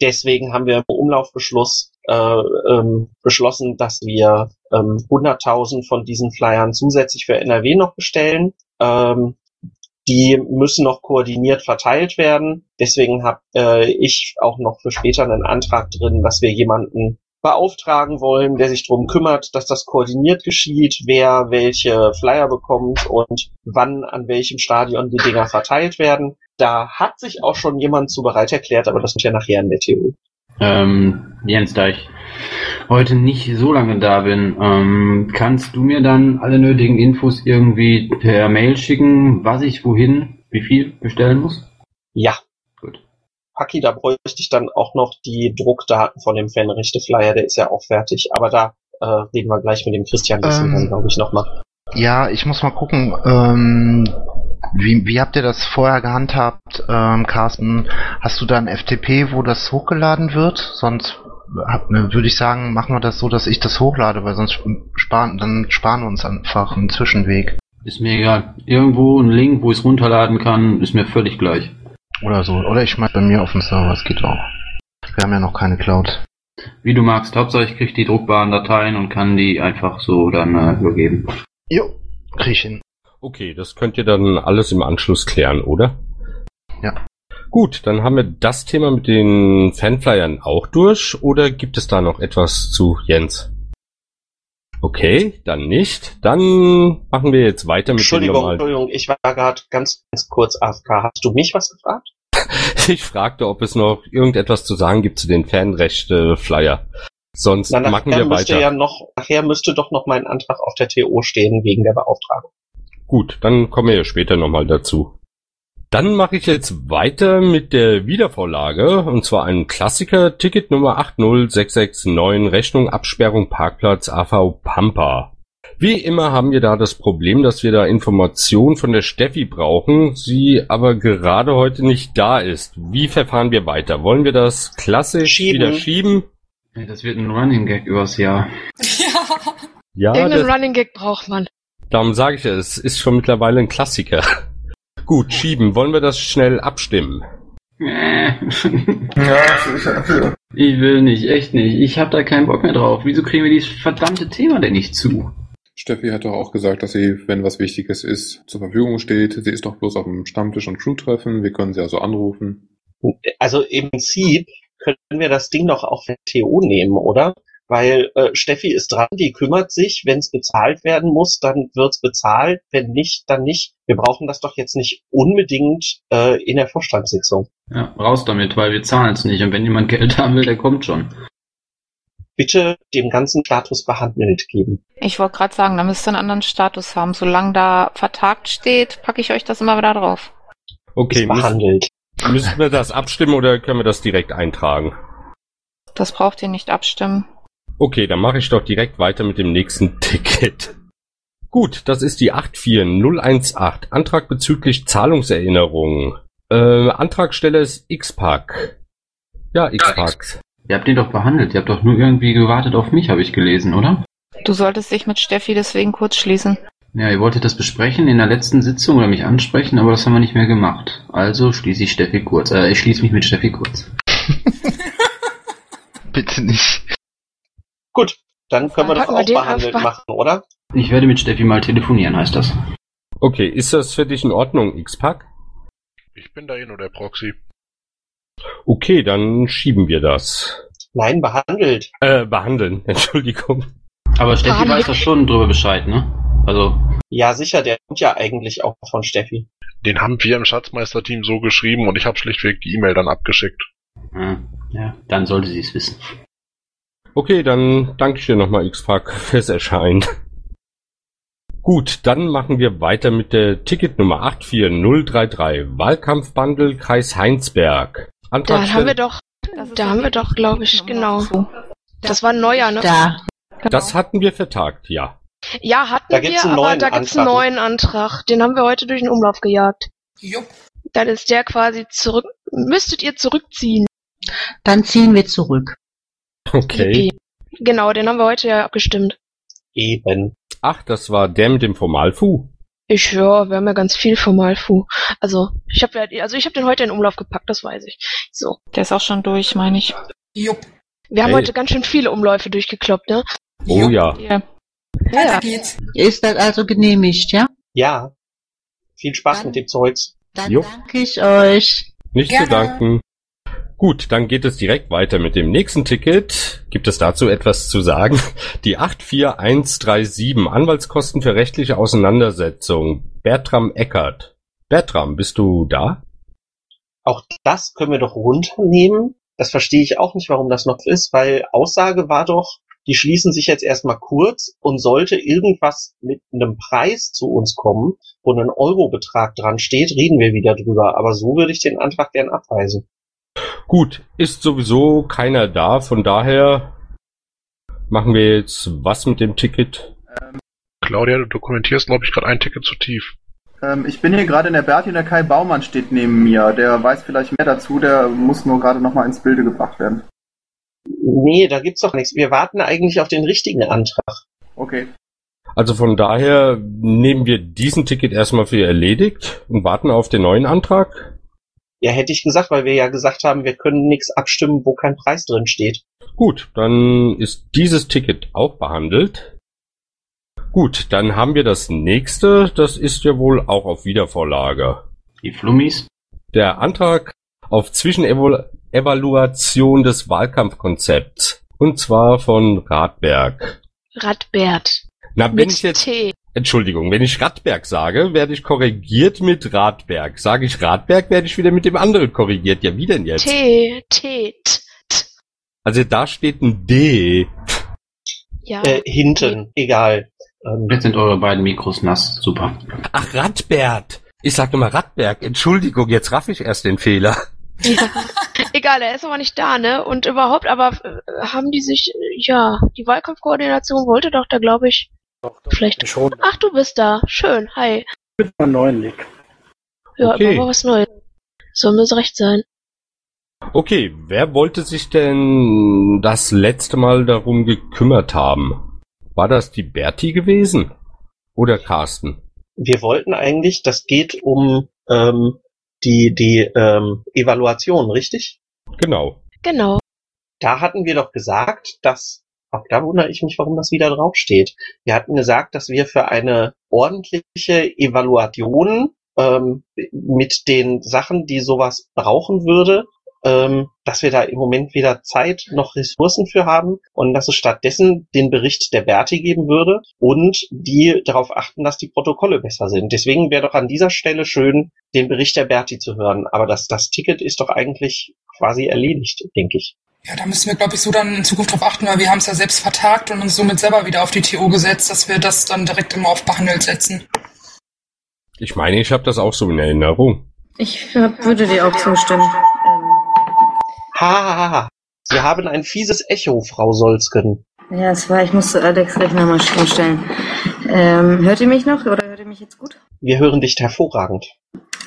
deswegen haben wir im Umlaufbeschluss äh, ähm, beschlossen, dass wir ähm, 100.000 von diesen Flyern zusätzlich für NRW noch bestellen. Ähm, die müssen noch koordiniert verteilt werden. Deswegen habe äh, ich auch noch für später einen Antrag drin, dass wir jemanden beauftragen wollen, der sich darum kümmert, dass das koordiniert geschieht, wer welche Flyer bekommt und wann an welchem Stadion die Dinger verteilt werden. Da hat sich auch schon jemand zu bereit erklärt, aber das ist ja nachher in der TU. Ähm, Jens, da ich heute nicht so lange da bin, ähm, kannst du mir dann alle nötigen Infos irgendwie per Mail schicken, was ich wohin, wie viel bestellen muss? Ja. Paki, da bräuchte ich dann auch noch die Druckdaten von dem Fanrechte-Flyer, der ist ja auch fertig. Aber da äh, reden wir gleich mit dem Christian bisschen Ähm, dann, glaube ich, nochmal. Ja, ich muss mal gucken, ähm, wie, wie habt ihr das vorher gehandhabt, ähm, Carsten? Hast du da ein FTP, wo das hochgeladen wird? Sonst ne, würde ich sagen, machen wir das so, dass ich das hochlade, weil sonst sparen, dann sparen wir uns einfach einen Zwischenweg. Ist mir egal. Irgendwo ein Link, wo ich es runterladen kann, ist mir völlig gleich. Oder so. Oder ich schmeiß bei mir auf den Server, das geht auch. Wir haben ja noch keine Cloud. Wie du magst. Hauptsache ich krieg die druckbaren Dateien und kann die einfach so dann äh, übergeben. Jo, krieg ich hin. Okay, das könnt ihr dann alles im Anschluss klären, oder? Ja. Gut, dann haben wir das Thema mit den Fanflyern auch durch, oder gibt es da noch etwas zu Jens? Okay, dann nicht. Dann machen wir jetzt weiter mit dem Entschuldigung, normalen. Entschuldigung, ich war gerade ganz, ganz kurz AFK. Hast du mich was gefragt? [laughs] Ich fragte, ob es noch irgendetwas zu sagen gibt zu den Fanrechte-Flyer. Sonst Na, machen nachher wir müsste weiter. ja noch, nachher müsste doch noch mein Antrag auf der TO stehen wegen der Beauftragung. Gut, dann kommen wir ja später nochmal dazu. Dann mache ich jetzt weiter mit der Wiedervorlage, und zwar einem Klassiker, Ticket Nummer 80669, Rechnung Absperrung Parkplatz AV Pampa. Wie immer haben wir da das Problem, dass wir da Informationen von der Steffi brauchen, sie aber gerade heute nicht da ist. Wie verfahren wir weiter? Wollen wir das klassisch Schieben. wieder schieben? Das wird ein Running Gag übers Jahr. Ja, Irgendeinen das, Running Gag braucht man. darum sage ich ja, es ist schon mittlerweile ein Klassiker. [laughs] Gut, schieben. Wollen wir das schnell abstimmen? Ja, ich, ich will nicht, echt nicht. Ich hab da keinen Bock mehr drauf. Wieso kriegen wir dieses verdammte Thema denn nicht zu? Steffi hat doch auch gesagt, dass sie, wenn was Wichtiges ist, zur Verfügung steht. Sie ist doch bloß auf dem Stammtisch und Crew-Treffen. Wir können sie also anrufen. Also im Prinzip können wir das Ding doch auch für TO nehmen, oder? Weil äh, Steffi ist dran, die kümmert sich. Wenn es bezahlt werden muss, dann wird's bezahlt. Wenn nicht, dann nicht. Wir brauchen das doch jetzt nicht unbedingt äh, in der Vorstandssitzung. Ja, raus damit, weil wir zahlen es nicht. Und wenn jemand Geld [laughs] haben will, der kommt schon. Bitte dem ganzen Status behandelt geben. Ich wollte gerade sagen, da müsst ihr einen anderen Status haben. Solange da vertagt steht, packe ich euch das immer wieder drauf. Okay, Ist behandelt. müssen, müssen wir das abstimmen oder können wir das direkt eintragen? Das braucht ihr nicht abstimmen. Okay, dann mache ich doch direkt weiter mit dem nächsten [laughs] Ticket. Gut, das ist die 84018. Antrag bezüglich Zahlungserinnerung. Äh, Antragsteller ist X-Pack. Ja, X-Pack. Ihr habt den doch behandelt. Ihr habt doch nur irgendwie gewartet auf mich, habe ich gelesen, oder? Du solltest dich mit Steffi deswegen kurz schließen. Ja, ihr wolltet das besprechen in der letzten Sitzung oder mich ansprechen, aber das haben wir nicht mehr gemacht. Also schließe ich Steffi kurz. Äh, ich schließe mich mit Steffi kurz. [laughs] Bitte nicht. Gut, dann können wir das auch behandelt machen, oder? Ich werde mit Steffi mal telefonieren, heißt das. Okay, ist das für dich in Ordnung, X-Pack? Ich bin da eh nur der Proxy. Okay, dann schieben wir das. Nein, behandelt. Äh, behandeln, [laughs] Entschuldigung. Aber Steffi weiß doch schon drüber Bescheid, ne? Also. Ja, sicher, der kommt ja eigentlich auch von Steffi. Den haben wir im Schatzmeisterteam so geschrieben und ich habe schlichtweg die E-Mail dann abgeschickt. Ja, ja, dann sollte sie es wissen. Okay, dann danke ich dir nochmal, X-Pack, fürs Erscheinen. Gut, dann machen wir weiter mit der Ticketnummer 84033, Wahlkampfbundle Kreis Heinsberg. Da Antragsteller- haben wir doch, da haben wir doch, glaube ich, genau. Das war ein neuer, ne? Da. Das hatten wir vertagt, ja. Ja, hatten Da wir, einen aber da gibt's einen Antrag. neuen Antrag. Den haben wir heute durch den Umlauf gejagt. Jupp. Dann ist der quasi zurück, müsstet ihr zurückziehen. Dann ziehen wir zurück. Okay. Genau, den haben wir heute ja abgestimmt. Eben. Ach, das war der mit dem Formalfu. Ich höre, wir haben ja ganz viel Formalfu. Also, ich habe ja, also ich habe den heute in den Umlauf gepackt, das weiß ich. So. Der ist auch schon durch, meine ich. Jupp. Wir haben Hey. heute ganz schön viele Umläufe durchgekloppt, ne? Oh ja. Ja. Ja. geht's. Ist das also genehmigt, ja? Ja. Viel Spaß mit dem Zeugs. Dann Jo. danke ich euch. Nicht zu Gerne. danken. Gut, dann geht es direkt weiter mit dem nächsten Ticket. Gibt es dazu etwas zu sagen? Die 84137 Anwaltskosten für rechtliche Auseinandersetzung. Bertram Eckert. Bertram, bist du da? Auch das können wir doch runternehmen. Das verstehe ich auch nicht, warum das noch ist, weil Aussage war doch, die schließen sich jetzt erstmal kurz und sollte irgendwas mit einem Preis zu uns kommen, wo ein Eurobetrag dran steht, reden wir wieder drüber. Aber so würde ich den Antrag gern abweisen. Gut, ist sowieso keiner da, von daher machen wir jetzt was mit dem Ticket? Claudia, du dokumentierst, glaube ich, gerade ein Ticket zu tief. Ähm, ich bin hier gerade in der Berti und der Kai Baumann steht neben mir. Der weiß vielleicht mehr dazu, der muss nur gerade nochmal ins Bilde gebracht werden. Nee, da gibt's doch nichts. Wir warten eigentlich auf den richtigen Antrag. Okay. Also von daher nehmen wir diesen Ticket erstmal für erledigt und warten auf den neuen Antrag. Ja, hätte ich gesagt, weil wir ja gesagt haben, wir können nichts abstimmen, wo kein Preis drin steht. Gut, dann ist dieses Ticket auch behandelt. Gut, dann haben wir das nächste, das ist ja wohl auch auf Wiedervorlage. Die Flummis? Der Antrag auf Zwischenevaluation des Wahlkampfkonzepts. Und zwar von Radberg. Radbert. Na, wenn Mit ich jetzt, T. Entschuldigung, wenn ich Radberg sage, werde ich korrigiert mit Radberg. Sage ich Radberg, werde ich wieder mit dem anderen korrigiert. Ja, wie denn jetzt? T, T, T. Also da steht ein D. Ja. Äh, hinten, egal. Ähm, Jetzt sind eure beiden Mikros nass. Super. Ach, Radbert. Ich sag immer Radberg. Entschuldigung, jetzt raff ich erst den Fehler. Ja. [laughs] Egal, er ist aber nicht da, ne? Und überhaupt, aber äh, haben die sich, äh, ja, die Wahlkampfkoordination wollte doch da, glaube ich, vielleicht. Schon. Ach, du bist da. Schön, hi. Mit einem neuen Nick. Ja, Okay. aber was Neues. Soll mir so recht sein. Okay, wer wollte sich denn das letzte Mal darum gekümmert haben? War das die Berti gewesen? Oder Carsten? wir wollten eigentlich, das geht um ähm, die, die ähm, Evaluation, richtig? Genau. Genau. Da hatten wir doch gesagt, dass, auch da wundere ich mich, warum das wieder draufsteht. Wir hatten gesagt, dass wir für eine ordentliche Evaluation ähm, mit den Sachen, die sowas brauchen würde, ähm, dass wir da im Moment weder Zeit noch Ressourcen für haben und dass es stattdessen den Bericht der Berti geben würde und die darauf achten, dass die Protokolle besser sind. Deswegen wäre doch an dieser Stelle schön, den Bericht der Berti zu hören. Aber das, das Ticket ist doch eigentlich quasi erledigt, denke ich. Ja, da müssen wir, glaube ich, so dann in Zukunft drauf achten, weil wir haben es ja selbst vertagt und uns somit selber wieder auf die TO gesetzt, dass wir das dann direkt immer auf behandelt setzen. Ich meine, ich habe das auch so in Erinnerung. Ich hab, würde dir auch zustimmen. Ähm, Ha, ha, ha. Sie haben ein fieses Echo, Frau Solzken. Ja, es war, ich musste Alex Rechner mal umstellen. Ähm, hört ihr mich noch oder hört ihr mich jetzt gut? Wir hören dich hervorragend.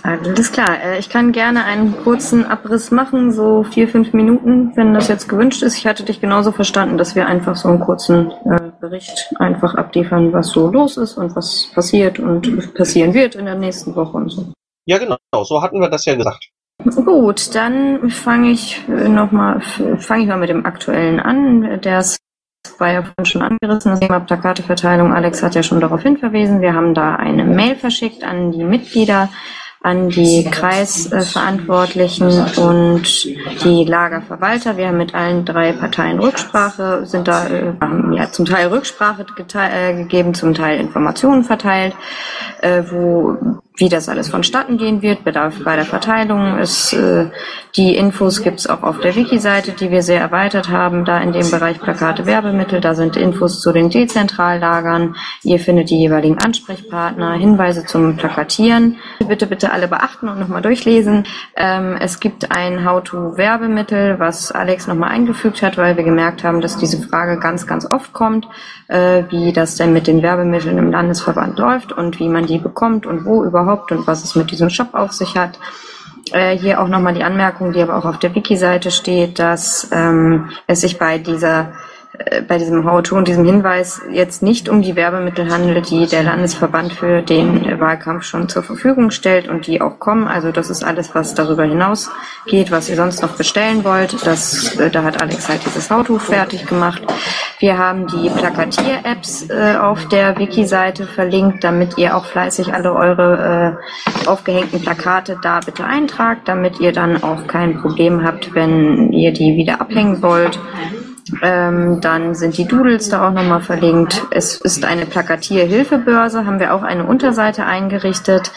Alles klar. Äh, Ich kann gerne einen kurzen Abriss machen, so vier, fünf Minuten, wenn das jetzt gewünscht ist. Ich hatte dich genauso verstanden, dass wir einfach so einen kurzen äh, Bericht einfach abliefern, was so los ist und was passiert und passieren wird in der nächsten Woche und so. Ja, genau, so hatten wir das ja gesagt. Gut, dann fange ich nochmal fange ich mal mit dem aktuellen an. Das war ja vorhin schon angerissen, das Thema Plakateverteilung. Alex hat ja schon darauf hinverwiesen. Wir haben da eine Mail verschickt an die Mitglieder, an die Kreisverantwortlichen und die Lagerverwalter. Wir haben mit allen drei Parteien Rücksprache, sind da äh, ja zum Teil Rücksprache äh, gegeben, zum Teil Informationen verteilt, äh, wo wie das alles vonstatten gehen wird, Bedarf bei der Verteilung. Ist, äh, die Infos gibt's auch auf der Wiki-Seite, die wir sehr erweitert haben, da in dem Bereich Plakate, Werbemittel. Da sind Infos zu den Dezentrallagern. Ihr findet die jeweiligen Ansprechpartner, Hinweise zum Plakatieren. Bitte, bitte alle beachten und nochmal durchlesen. Ähm, es gibt ein How-to-Werbemittel, was Alex nochmal eingefügt hat, weil wir gemerkt haben, dass diese Frage ganz, ganz oft kommt, äh, wie das denn mit den Werbemitteln im Landesverband läuft und wie man die bekommt und wo überhaupt und was es mit diesem Shop auf sich hat. Äh, hier auch nochmal die Anmerkung, die aber auch auf der Wiki-Seite steht, dass ähm, es sich bei dieser bei diesem How-To und diesem Hinweis jetzt nicht um die Werbemittel handelt, die der Landesverband für den Wahlkampf schon zur Verfügung stellt und die auch kommen. Also das ist alles, was darüber hinausgeht, was ihr sonst noch bestellen wollt. Das, äh, da hat Alex halt dieses How-To fertig gemacht. Wir haben die Plakatier-Apps äh, auf der Wiki-Seite verlinkt, damit ihr auch fleißig alle eure äh, aufgehängten Plakate da bitte eintragt, damit ihr dann auch kein Problem habt, wenn ihr die wieder abhängen wollt. Ähm, dann sind die Doodles da auch nochmal verlinkt. Es ist eine Plakatierhilfebörse, haben wir auch eine Unterseite eingerichtet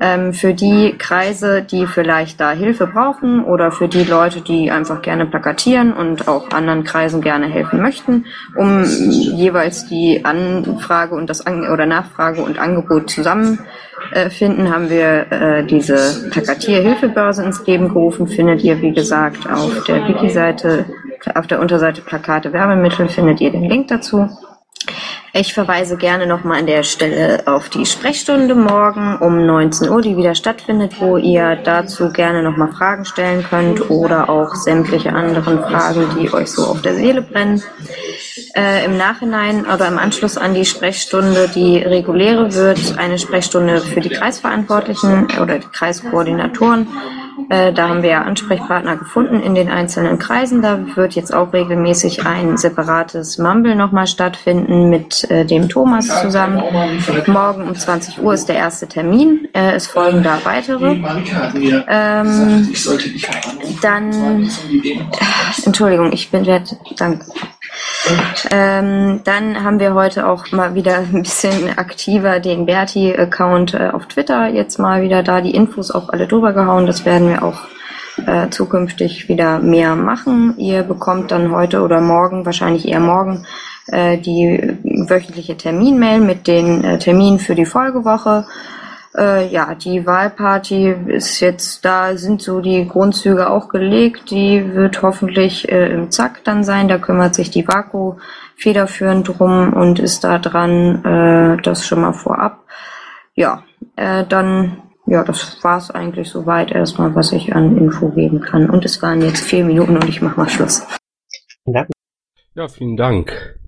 ähm, für die Kreise, die vielleicht da Hilfe brauchen oder für die Leute, die einfach gerne plakatieren und auch anderen Kreisen gerne helfen möchten, um jeweils die Anfrage und das An oder Nachfrage und Angebot zusammen finden, haben wir äh, diese Plakatierhilfebörse ins Leben gerufen. Findet ihr, wie gesagt, auf der Wiki-Seite, auf der Unterseite Plakate Werbemittel findet ihr den Link dazu. Ich verweise gerne nochmal an der Stelle auf die Sprechstunde morgen um 19 Uhr, die wieder stattfindet, wo ihr dazu gerne nochmal Fragen stellen könnt oder auch sämtliche anderen Fragen, die euch so auf der Seele brennen. Äh, Im Nachhinein oder im Anschluss an die Sprechstunde, die reguläre, wird eine Sprechstunde für die Kreisverantwortlichen oder die Kreiskoordinatoren. Äh, da haben wir ja Ansprechpartner gefunden in den einzelnen Kreisen. Da wird jetzt auch regelmäßig ein separates Mumble nochmal stattfinden mit äh, dem Thomas zusammen. Morgen um 20 Uhr ist der erste Termin. Äh, es folgen da weitere. Ähm, dann, Entschuldigung, ich bin jetzt, danke. Ähm, dann haben wir heute auch mal wieder ein bisschen aktiver den Berti-Account auf Twitter jetzt mal wieder da die Infos auch alle drüber gehauen. Das werden wir auch äh, zukünftig wieder mehr machen. Ihr bekommt dann heute oder morgen, wahrscheinlich eher morgen, äh, die wöchentliche Terminmail mit den äh, Terminen für die Folgewoche. Äh, ja, die Wahlparty ist jetzt, da sind so die Grundzüge auch gelegt. Die wird hoffentlich äh, im Zack dann sein. Da kümmert sich die Vaku federführend drum und ist da dran, äh, das schon mal vorab. Ja, dann, ja, das war's eigentlich soweit erstmal, was ich an Info geben kann. Und es waren jetzt vier Minuten und ich mach mal Schluss. Ja, vielen Dank.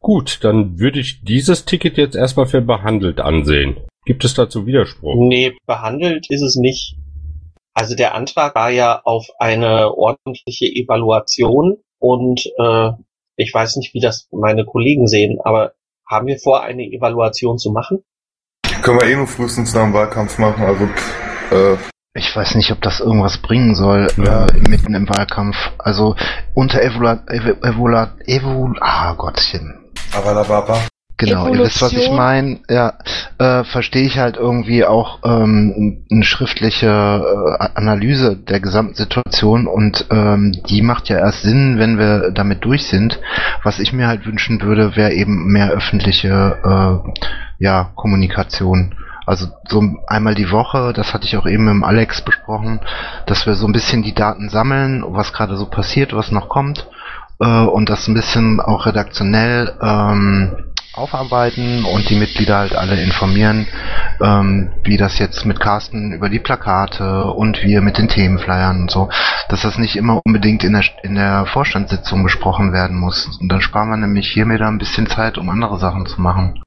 Gut, dann würde ich dieses Ticket jetzt erstmal für behandelt ansehen. Gibt es dazu Widerspruch? Nee, behandelt ist es nicht. Also der Antrag war ja auf eine ordentliche Evaluation und äh, ich weiß nicht, wie das meine Kollegen sehen, aber haben wir vor, eine Evaluation zu machen? Können wir eh nur frühestens nach dem Wahlkampf machen, also äh, Ich weiß nicht, ob das irgendwas bringen soll, äh, mitten im Wahlkampf. Also unter Evula, Ev, Evula, Evul, ah Gottchen. Avalababa. Genau, ihr wisst, was ich Evolution. meine. Ja, äh, verstehe ich halt irgendwie auch ähm, eine schriftliche äh, Analyse der gesamten Situation und ähm, die macht ja erst Sinn, wenn wir damit durch sind. Was ich mir halt wünschen würde, wäre eben mehr öffentliche äh, ja, Kommunikation. Also so einmal die Woche, das hatte ich auch eben mit dem Alex besprochen, dass wir so ein bisschen die Daten sammeln, was gerade so passiert, was noch kommt äh, und das ein bisschen auch redaktionell ähm, aufarbeiten und die Mitglieder halt alle informieren, ähm, wie das jetzt mit Carsten über die Plakate und wir mit den Themenflyern und so, dass das nicht immer unbedingt in der, in der Vorstandssitzung besprochen werden muss. Und dann sparen wir nämlich hier mir da ein bisschen Zeit, um andere Sachen zu machen.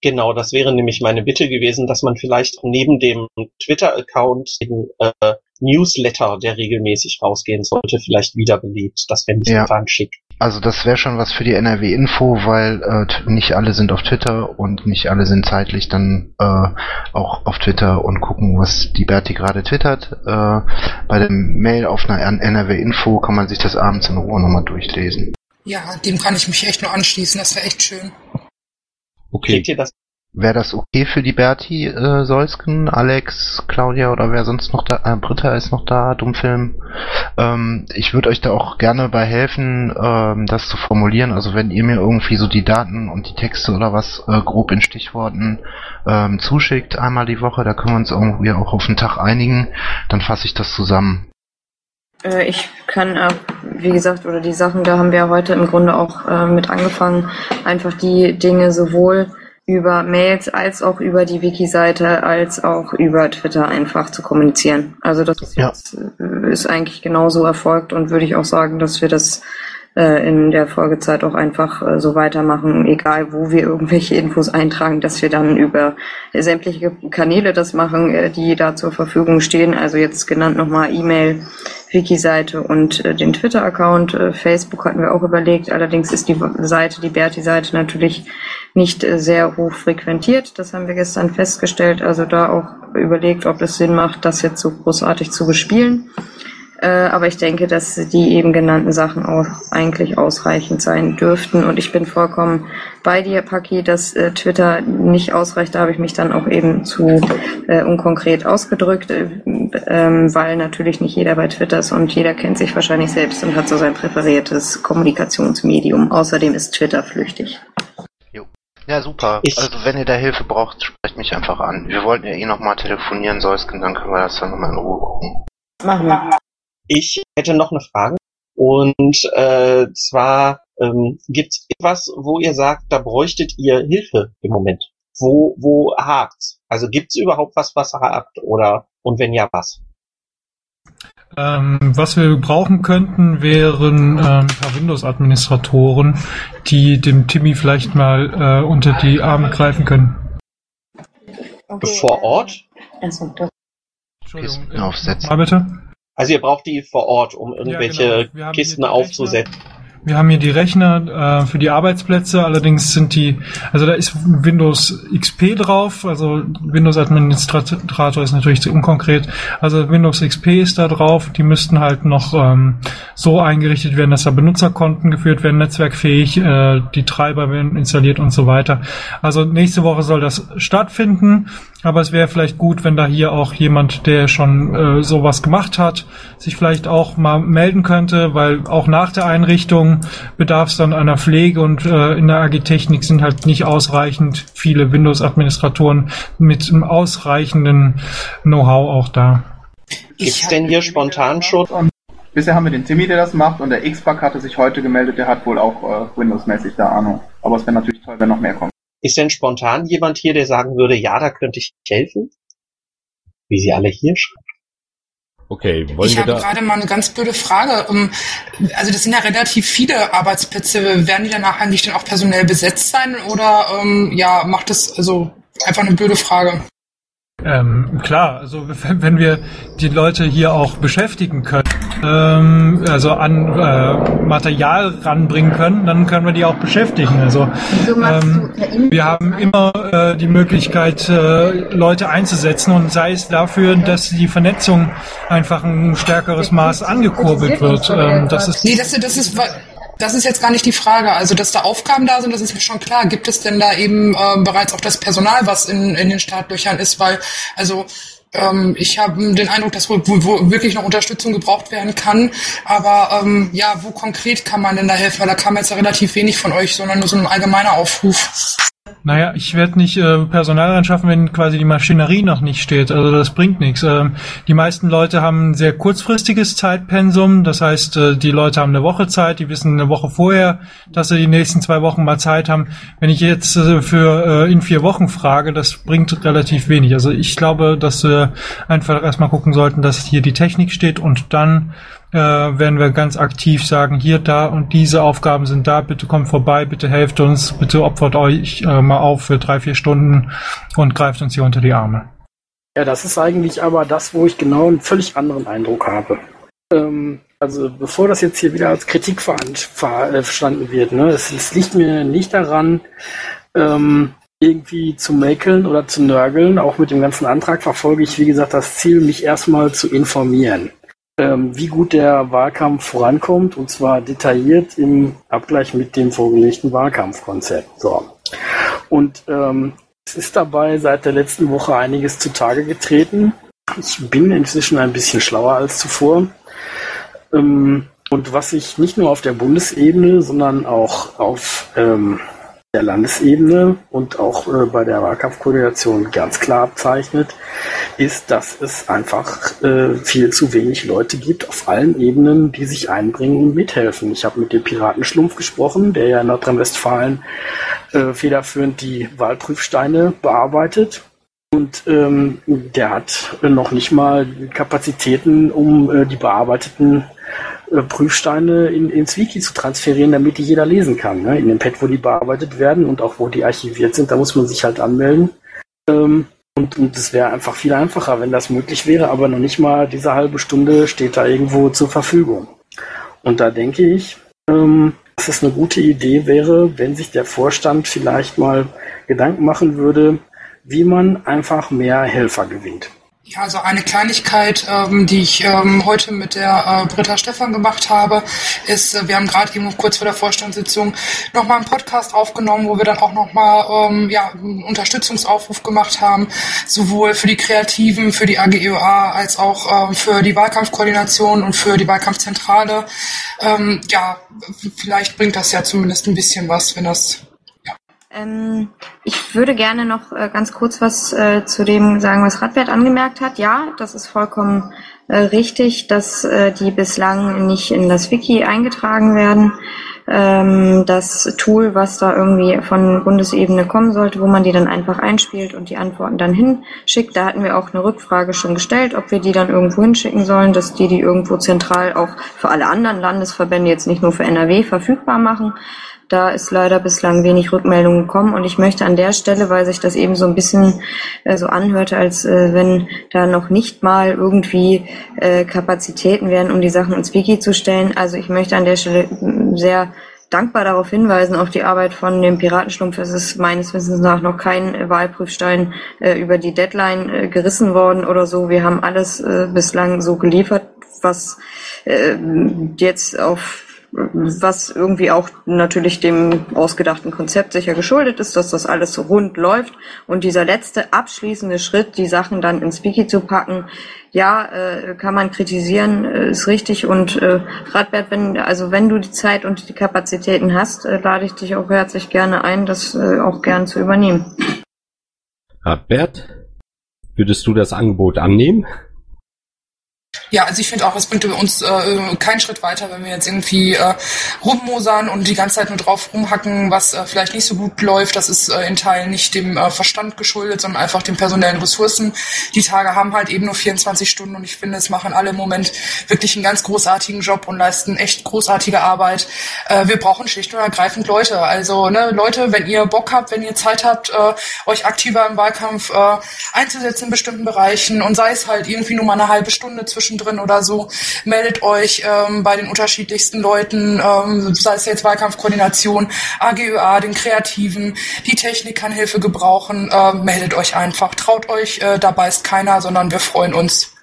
Genau, das wäre nämlich meine Bitte gewesen, dass man vielleicht neben dem Twitter-Account den äh, Newsletter, der regelmäßig rausgehen sollte, vielleicht wiederbelebt. Das fände ich Ja. schick. Also das wäre schon was für die NRW-Info, weil äh, nicht alle sind auf Twitter und nicht alle sind zeitlich dann äh, auch auf Twitter und gucken, was die Berti gerade twittert. Äh, bei dem Mail auf einer NRW-Info kann man sich das abends in Ruhe nochmal durchlesen. Ja, dem kann ich mich echt nur anschließen. Das wäre echt schön. Okay. Wäre das okay für die Berti, äh, Solsken, Alex, Claudia oder wer sonst noch da, äh, Britta ist noch da, Dummfilm. Ähm, ich würde euch da auch gerne bei helfen, ähm, das zu formulieren. Also wenn ihr mir irgendwie so die Daten und die Texte oder was äh, grob in Stichworten ähm, zuschickt, einmal die Woche, da können wir uns irgendwie auch auf den Tag einigen, dann fasse ich das zusammen. Äh, Ich kann, äh, wie gesagt, oder die Sachen, da haben wir heute im Grunde auch äh, mit angefangen, einfach die Dinge sowohl über Mails als auch über die Wiki-Seite als auch über Twitter einfach zu kommunizieren. Also das ist jetzt äh, ist eigentlich genauso erfolgt und würde ich auch sagen, dass wir das in der Folgezeit auch einfach äh, so weitermachen, egal wo wir irgendwelche Infos eintragen, dass wir dann über sämtliche Kanäle das machen, äh, die da zur Verfügung stehen. Also jetzt genannt nochmal E-Mail, Wiki-Seite und äh, den Twitter-Account. Äh, Facebook hatten wir auch überlegt. Allerdings ist die Seite, die Berti-Seite natürlich nicht äh, sehr hoch frequentiert. Das haben wir gestern festgestellt. Also da auch überlegt, ob es Sinn macht, das jetzt so großartig zu bespielen. Äh, aber ich denke, dass die eben genannten Sachen auch eigentlich ausreichend sein dürften. Und ich bin vollkommen bei dir, Paki, dass äh, Twitter nicht ausreicht. Da habe ich mich dann auch eben zu äh, unkonkret ausgedrückt, äh, ähm, weil natürlich nicht jeder bei Twitter ist und jeder kennt sich wahrscheinlich selbst und hat so sein präferiertes Kommunikationsmedium. Außerdem ist Twitter flüchtig. Ja, super. also wenn ihr da Hilfe braucht, sprecht mich einfach an. Wir wollten ja eh nochmal telefonieren, Solsken, dann können wir das dann nochmal in Ruhe gucken. Machen wir. Ich hätte noch eine Frage. Und äh, zwar ähm, gibt es etwas, wo ihr sagt, da bräuchtet ihr Hilfe im Moment. Wo, wo hakt's? Also gibt es überhaupt was, was hakt? Oder und wenn ja, was? Ähm, was wir brauchen könnten, wären ähm, ein paar Windows-Administratoren, die dem Timmy vielleicht mal äh, unter die Arme greifen können. Vor Ort? Also, das Entschuldigung. Aufsetzen. Mal bitte. Also ihr braucht die vor Ort, um irgendwelche genau. Wir haben Kisten aufzusetzen. Wir haben hier die Rechner äh, für die Arbeitsplätze, allerdings sind die, also da ist Windows XP drauf, also Windows Administrator ist natürlich zu unkonkret, also Windows XP ist da drauf, die müssten halt noch ähm, so eingerichtet werden, dass da Benutzerkonten geführt werden, netzwerkfähig, äh, die Treiber werden installiert und so weiter. Also nächste Woche soll das stattfinden, aber es wäre vielleicht gut, wenn da hier auch jemand, der schon äh, sowas gemacht hat, sich vielleicht auch mal melden könnte, weil auch nach der Einrichtung bedarf es dann einer Pflege und äh, in der AG-Technik sind halt nicht ausreichend viele Windows-Administratoren mit einem ausreichenden Know-how auch da. Gibt's denn hier spontan schon? Bisher haben wir den Timmy, der das macht, und der X-Pack hatte sich heute gemeldet, der hat wohl auch äh, Windows-mäßig da Ahnung. Aber es wäre natürlich toll, wenn noch mehr kommt. Ist denn spontan jemand hier, der sagen würde, ja, da könnte ich helfen? Wie sie alle hier schreiben. Okay, wollen Ich wir habe gerade mal eine ganz blöde Frage. Also das sind ja relativ viele Arbeitsplätze. Werden die danach eigentlich dann auch personell besetzt sein oder ähm, ja, macht das also einfach eine blöde Frage? Ähm, klar, also wenn [laughs] wenn wir die Leute hier auch beschäftigen können, ähm, also an äh, Material ranbringen können, dann können wir die auch beschäftigen. Also ähm, wir haben immer äh, die Möglichkeit, äh, Leute einzusetzen und sei es dafür, dass die Vernetzung einfach ein stärkeres Maß angekurbelt wird. Ähm, das ist Nee, das, das ist das ist jetzt gar nicht die Frage. Also, dass da Aufgaben da sind, das ist mir schon klar. Gibt es denn da eben ähm, bereits auch das Personal, was in, in den Startlöchern ist? Weil, also ähm, ich habe den Eindruck, dass wo, wo wirklich noch Unterstützung gebraucht werden kann. Aber ähm, ja, wo konkret kann man denn da helfen? Weil da kam jetzt ja relativ wenig von euch, sondern nur so ein allgemeiner Aufruf. Naja, ich werde nicht äh, Personal anschaffen, wenn quasi die Maschinerie noch nicht steht. Also das bringt nichts. Ähm, die meisten Leute haben ein sehr kurzfristiges Zeitpensum. Das heißt, äh, die Leute haben eine Woche Zeit, die wissen eine Woche vorher, dass sie die nächsten zwei Wochen mal Zeit haben. Wenn ich jetzt äh, für äh, in vier Wochen frage, das bringt relativ wenig. Also ich glaube, dass wir einfach erstmal gucken sollten, dass hier die Technik steht und dann äh, werden wir ganz aktiv sagen, hier, da und diese Aufgaben sind da, bitte kommt vorbei, bitte helft uns, bitte opfert euch äh, mal auf für drei, vier Stunden und greift uns hier unter die Arme. Ja, das ist eigentlich aber das, wo ich genau einen völlig anderen Eindruck habe. Ähm, also bevor das jetzt hier wieder als Kritik verstanden wird, ne, es, liegt mir nicht daran, ähm, irgendwie zu mäkeln oder zu nörgeln. Auch mit dem ganzen Antrag verfolge ich, wie gesagt, das Ziel, mich erstmal zu informieren wie gut der Wahlkampf vorankommt, und zwar detailliert im Abgleich mit dem vorgelegten Wahlkampfkonzept. So. Und ähm, es ist dabei seit der letzten Woche einiges zutage getreten. Ich bin inzwischen ein bisschen schlauer als zuvor. Ähm, und was sich nicht nur auf der Bundesebene, sondern auch auf ähm, der Landesebene und auch äh, bei der Wahlkampfkoordination ganz klar abzeichnet, ist, dass es einfach äh, viel zu wenig Leute gibt auf allen Ebenen, die sich einbringen und mithelfen. Ich habe mit dem Piratenschlumpf gesprochen, der ja in Nordrhein-Westfalen äh, federführend die Wahlprüfsteine bearbeitet. Und ähm, der hat noch nicht mal Kapazitäten, um äh, die bearbeiteten Prüfsteine in, ins Wiki zu transferieren, damit die jeder lesen kann. Ne? In dem Pad, wo die bearbeitet werden und auch wo die archiviert sind, da muss man sich halt anmelden. Ähm, und, und es wäre einfach viel einfacher, wenn das möglich wäre, aber noch nicht mal diese halbe Stunde steht da irgendwo zur Verfügung. Und da denke ich, ähm, dass es eine gute Idee wäre, wenn sich der Vorstand vielleicht mal Gedanken machen würde, wie man einfach mehr Helfer gewinnt. Ja, also eine Kleinigkeit, ähm, die ich ähm, heute mit der äh, Britta Stefan gemacht habe, ist, äh, wir haben gerade eben kurz vor der Vorstandssitzung nochmal einen Podcast aufgenommen, wo wir dann auch nochmal ähm, ja, einen Unterstützungsaufruf gemacht haben, sowohl für die Kreativen, für die AGEOA, als auch ähm, für die Wahlkampfkoordination und für die Wahlkampfzentrale. Ähm, ja, vielleicht bringt das ja zumindest ein bisschen was, wenn das ähm, ich würde gerne noch äh, ganz kurz was äh, zu dem sagen, was Radwert angemerkt hat. Ja, das ist vollkommen äh, richtig, dass äh, die bislang nicht in das Wiki eingetragen werden. Ähm, das Tool, was da irgendwie von Bundesebene kommen sollte, wo man die dann einfach einspielt und die Antworten dann hinschickt. Da hatten wir auch eine Rückfrage schon gestellt, ob wir die dann irgendwo hinschicken sollen, dass die die irgendwo zentral auch für alle anderen Landesverbände, jetzt nicht nur für NRW, verfügbar machen. Da ist leider bislang wenig Rückmeldung gekommen und ich möchte an der Stelle, weil sich das eben so ein bisschen äh, so anhörte, als äh, wenn da noch nicht mal irgendwie äh, Kapazitäten wären, um die Sachen ins Wiki zu stellen. Also ich möchte an der Stelle sehr dankbar darauf hinweisen, auf die Arbeit von dem Piratenstumpf. Es ist meines Wissens nach noch kein Wahlprüfstein äh, über die Deadline äh, gerissen worden oder so. Wir haben alles äh, bislang so geliefert, was äh, jetzt auf was irgendwie auch natürlich dem ausgedachten Konzept sicher geschuldet ist, dass das alles so rund läuft. Und dieser letzte abschließende Schritt, die Sachen dann ins Wiki zu packen, ja, äh, kann man kritisieren, äh, ist richtig. Und äh, Radbert, wenn, also wenn du die Zeit und die Kapazitäten hast, äh, lade ich dich auch herzlich gerne ein, das äh, auch gern zu übernehmen. Radbert, würdest du das Angebot annehmen? Ja, also ich finde auch, es bringt uns äh, keinen Schritt weiter, wenn wir jetzt irgendwie äh, rummosern und die ganze Zeit nur drauf rumhacken, was äh, vielleicht nicht so gut läuft. Das ist äh, in Teilen nicht dem äh, Verstand geschuldet, sondern einfach den personellen Ressourcen. Die Tage haben halt eben nur 24 Stunden und ich finde, es machen alle im Moment wirklich einen ganz großartigen Job und leisten echt großartige Arbeit. Äh, wir brauchen schlicht und ergreifend Leute. Also ne, Leute, wenn ihr Bock habt, wenn ihr Zeit habt, äh, euch aktiver im Wahlkampf äh, einzusetzen in bestimmten Bereichen und sei es halt irgendwie nur mal eine halbe Stunde zwischen zwischendrin oder so, meldet euch ähm, bei den unterschiedlichsten Leuten, ähm, sei es jetzt Wahlkampfkoordination, AGÖA, den Kreativen, die Technik kann Hilfe gebrauchen, äh, meldet euch einfach, traut euch, äh, dabei ist keiner, sondern wir freuen uns.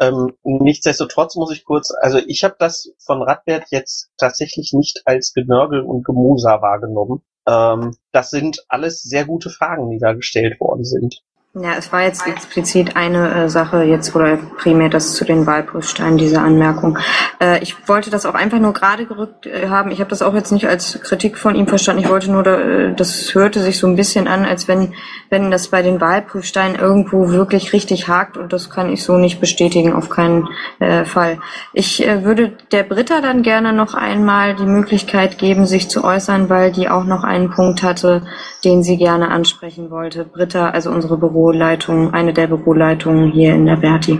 Ähm, nichtsdestotrotz muss ich kurz, also ich habe das von Radwert jetzt tatsächlich nicht als Genörgel und Gemusa wahrgenommen. Ähm, das sind alles sehr gute Fragen, die da gestellt worden sind. Ja, es war jetzt explizit eine äh, Sache jetzt oder primär das zu den Wahlprüfsteinen, diese Anmerkung. Äh, ich wollte das auch einfach nur gerade gerückt äh, haben. Ich habe das auch jetzt nicht als Kritik von ihm verstanden. Ich wollte nur, da, äh, das hörte sich so ein bisschen an, als wenn, wenn das bei den Wahlprüfsteinen irgendwo wirklich richtig hakt und das kann ich so nicht bestätigen, auf keinen äh, Fall. Ich äh, würde der Britta dann gerne noch einmal die Möglichkeit geben, sich zu äußern, weil die auch noch einen Punkt hatte, den sie gerne ansprechen wollte. Britta, also unsere Büroleitung, eine der Büroleitungen hier in der Berti.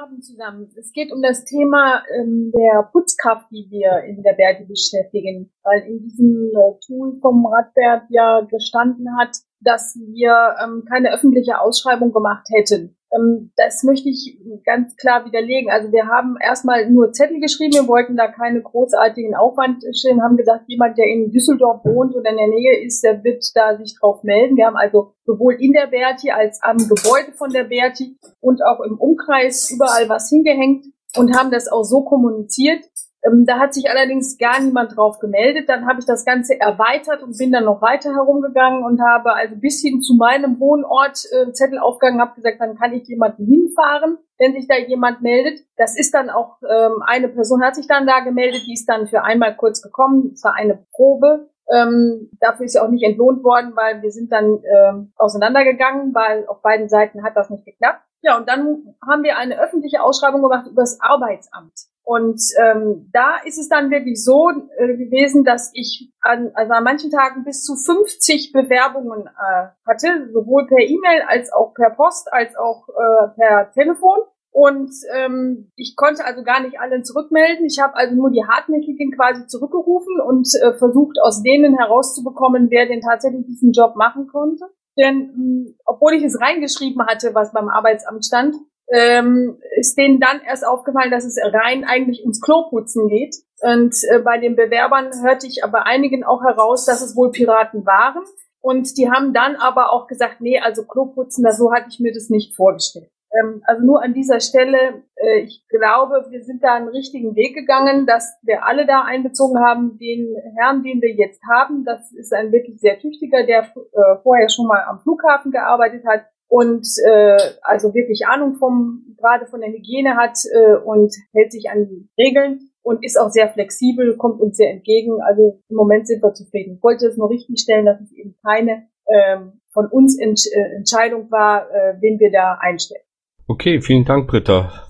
Abend zusammen. Es geht um das Thema ähm, der Putzkraft, die wir in der Berti beschäftigen. Weil in diesem äh, Tool vom Radbert ja gestanden hat, dass wir ähm, keine öffentliche Ausschreibung gemacht hätten. Ähm, das möchte ich ganz klar widerlegen. Also wir haben erstmal nur Zettel geschrieben, wir wollten da keine großartigen Aufwand stellen, haben gesagt, jemand, der in Düsseldorf wohnt oder in der Nähe ist, der wird da sich drauf melden. Wir haben also sowohl in der Berti als am Gebäude von der Berti und auch im Umkreis überall was hingehängt und haben das auch so kommuniziert. Ähm, da hat sich allerdings gar niemand drauf gemeldet. Dann habe ich das Ganze erweitert und bin dann noch weiter herumgegangen und habe also bis hin zu meinem Wohnort äh, Zettel aufgegangen, habe gesagt, dann kann ich jemanden hinfahren, wenn sich da jemand meldet. Das ist dann auch, ähm, eine Person hat sich dann da gemeldet, die ist dann für einmal kurz gekommen. Es war eine Probe. Ähm, dafür ist sie auch nicht entlohnt worden, weil wir sind dann ähm, auseinandergegangen, weil auf beiden Seiten hat das nicht geklappt. Ja, und dann haben wir eine öffentliche Ausschreibung gemacht über das Arbeitsamt. Und ähm, da ist es dann wirklich so äh, gewesen, dass ich an, also an manchen Tagen bis zu 50 Bewerbungen äh, hatte, sowohl per E-Mail als auch per Post als auch äh, per Telefon. Und ähm, ich konnte also gar nicht allen zurückmelden. Ich habe also nur die Hartnäckigen quasi zurückgerufen und äh, versucht, aus denen herauszubekommen, wer denn tatsächlich diesen Job machen konnte. Denn mh, obwohl ich es reingeschrieben hatte, was beim Arbeitsamt stand, ähm, ist denen dann erst aufgefallen, dass es rein eigentlich ums Kloputzen geht. Und äh, bei den Bewerbern hörte ich aber einigen auch heraus, dass es wohl Piraten waren. Und die haben dann aber auch gesagt, nee, also Kloputzen, das, so hatte ich mir das nicht vorgestellt. Ähm, also nur an dieser Stelle, äh, ich glaube, wir sind da einen richtigen Weg gegangen, dass wir alle da einbezogen haben. Den Herrn, den wir jetzt haben, das ist ein wirklich sehr tüchtiger, der äh, vorher schon mal am Flughafen gearbeitet hat und äh, also wirklich Ahnung vom gerade von der Hygiene hat äh, und hält sich an die Regeln und ist auch sehr flexibel, kommt uns sehr entgegen. Also im Moment sind wir zufrieden. Ich wollte es nur richtig stellen, dass es eben keine ähm, von uns Ent äh, Entscheidung war, äh, wen wir da einstellen. Okay, vielen Dank, Britta.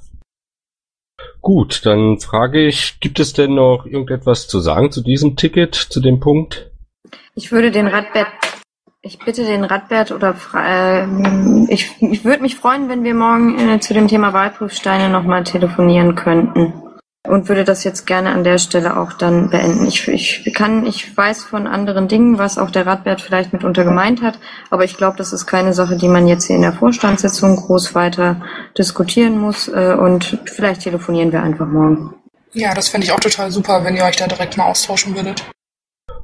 Gut, dann frage ich, gibt es denn noch irgendetwas zu sagen zu diesem Ticket, zu dem Punkt? Ich würde den Radbett ich bitte den Radbert oder äh, ich, ich würde mich freuen, wenn wir morgen äh, zu dem Thema Wahlprüfsteine nochmal telefonieren könnten. Und würde das jetzt gerne an der Stelle auch dann beenden. Ich, ich kann, ich weiß von anderen Dingen, was auch der Radbert vielleicht mitunter gemeint hat, aber ich glaube, das ist keine Sache, die man jetzt hier in der Vorstandssitzung groß weiter diskutieren muss. Äh, und vielleicht telefonieren wir einfach morgen. Ja, das fände ich auch total super, wenn ihr euch da direkt mal austauschen würdet.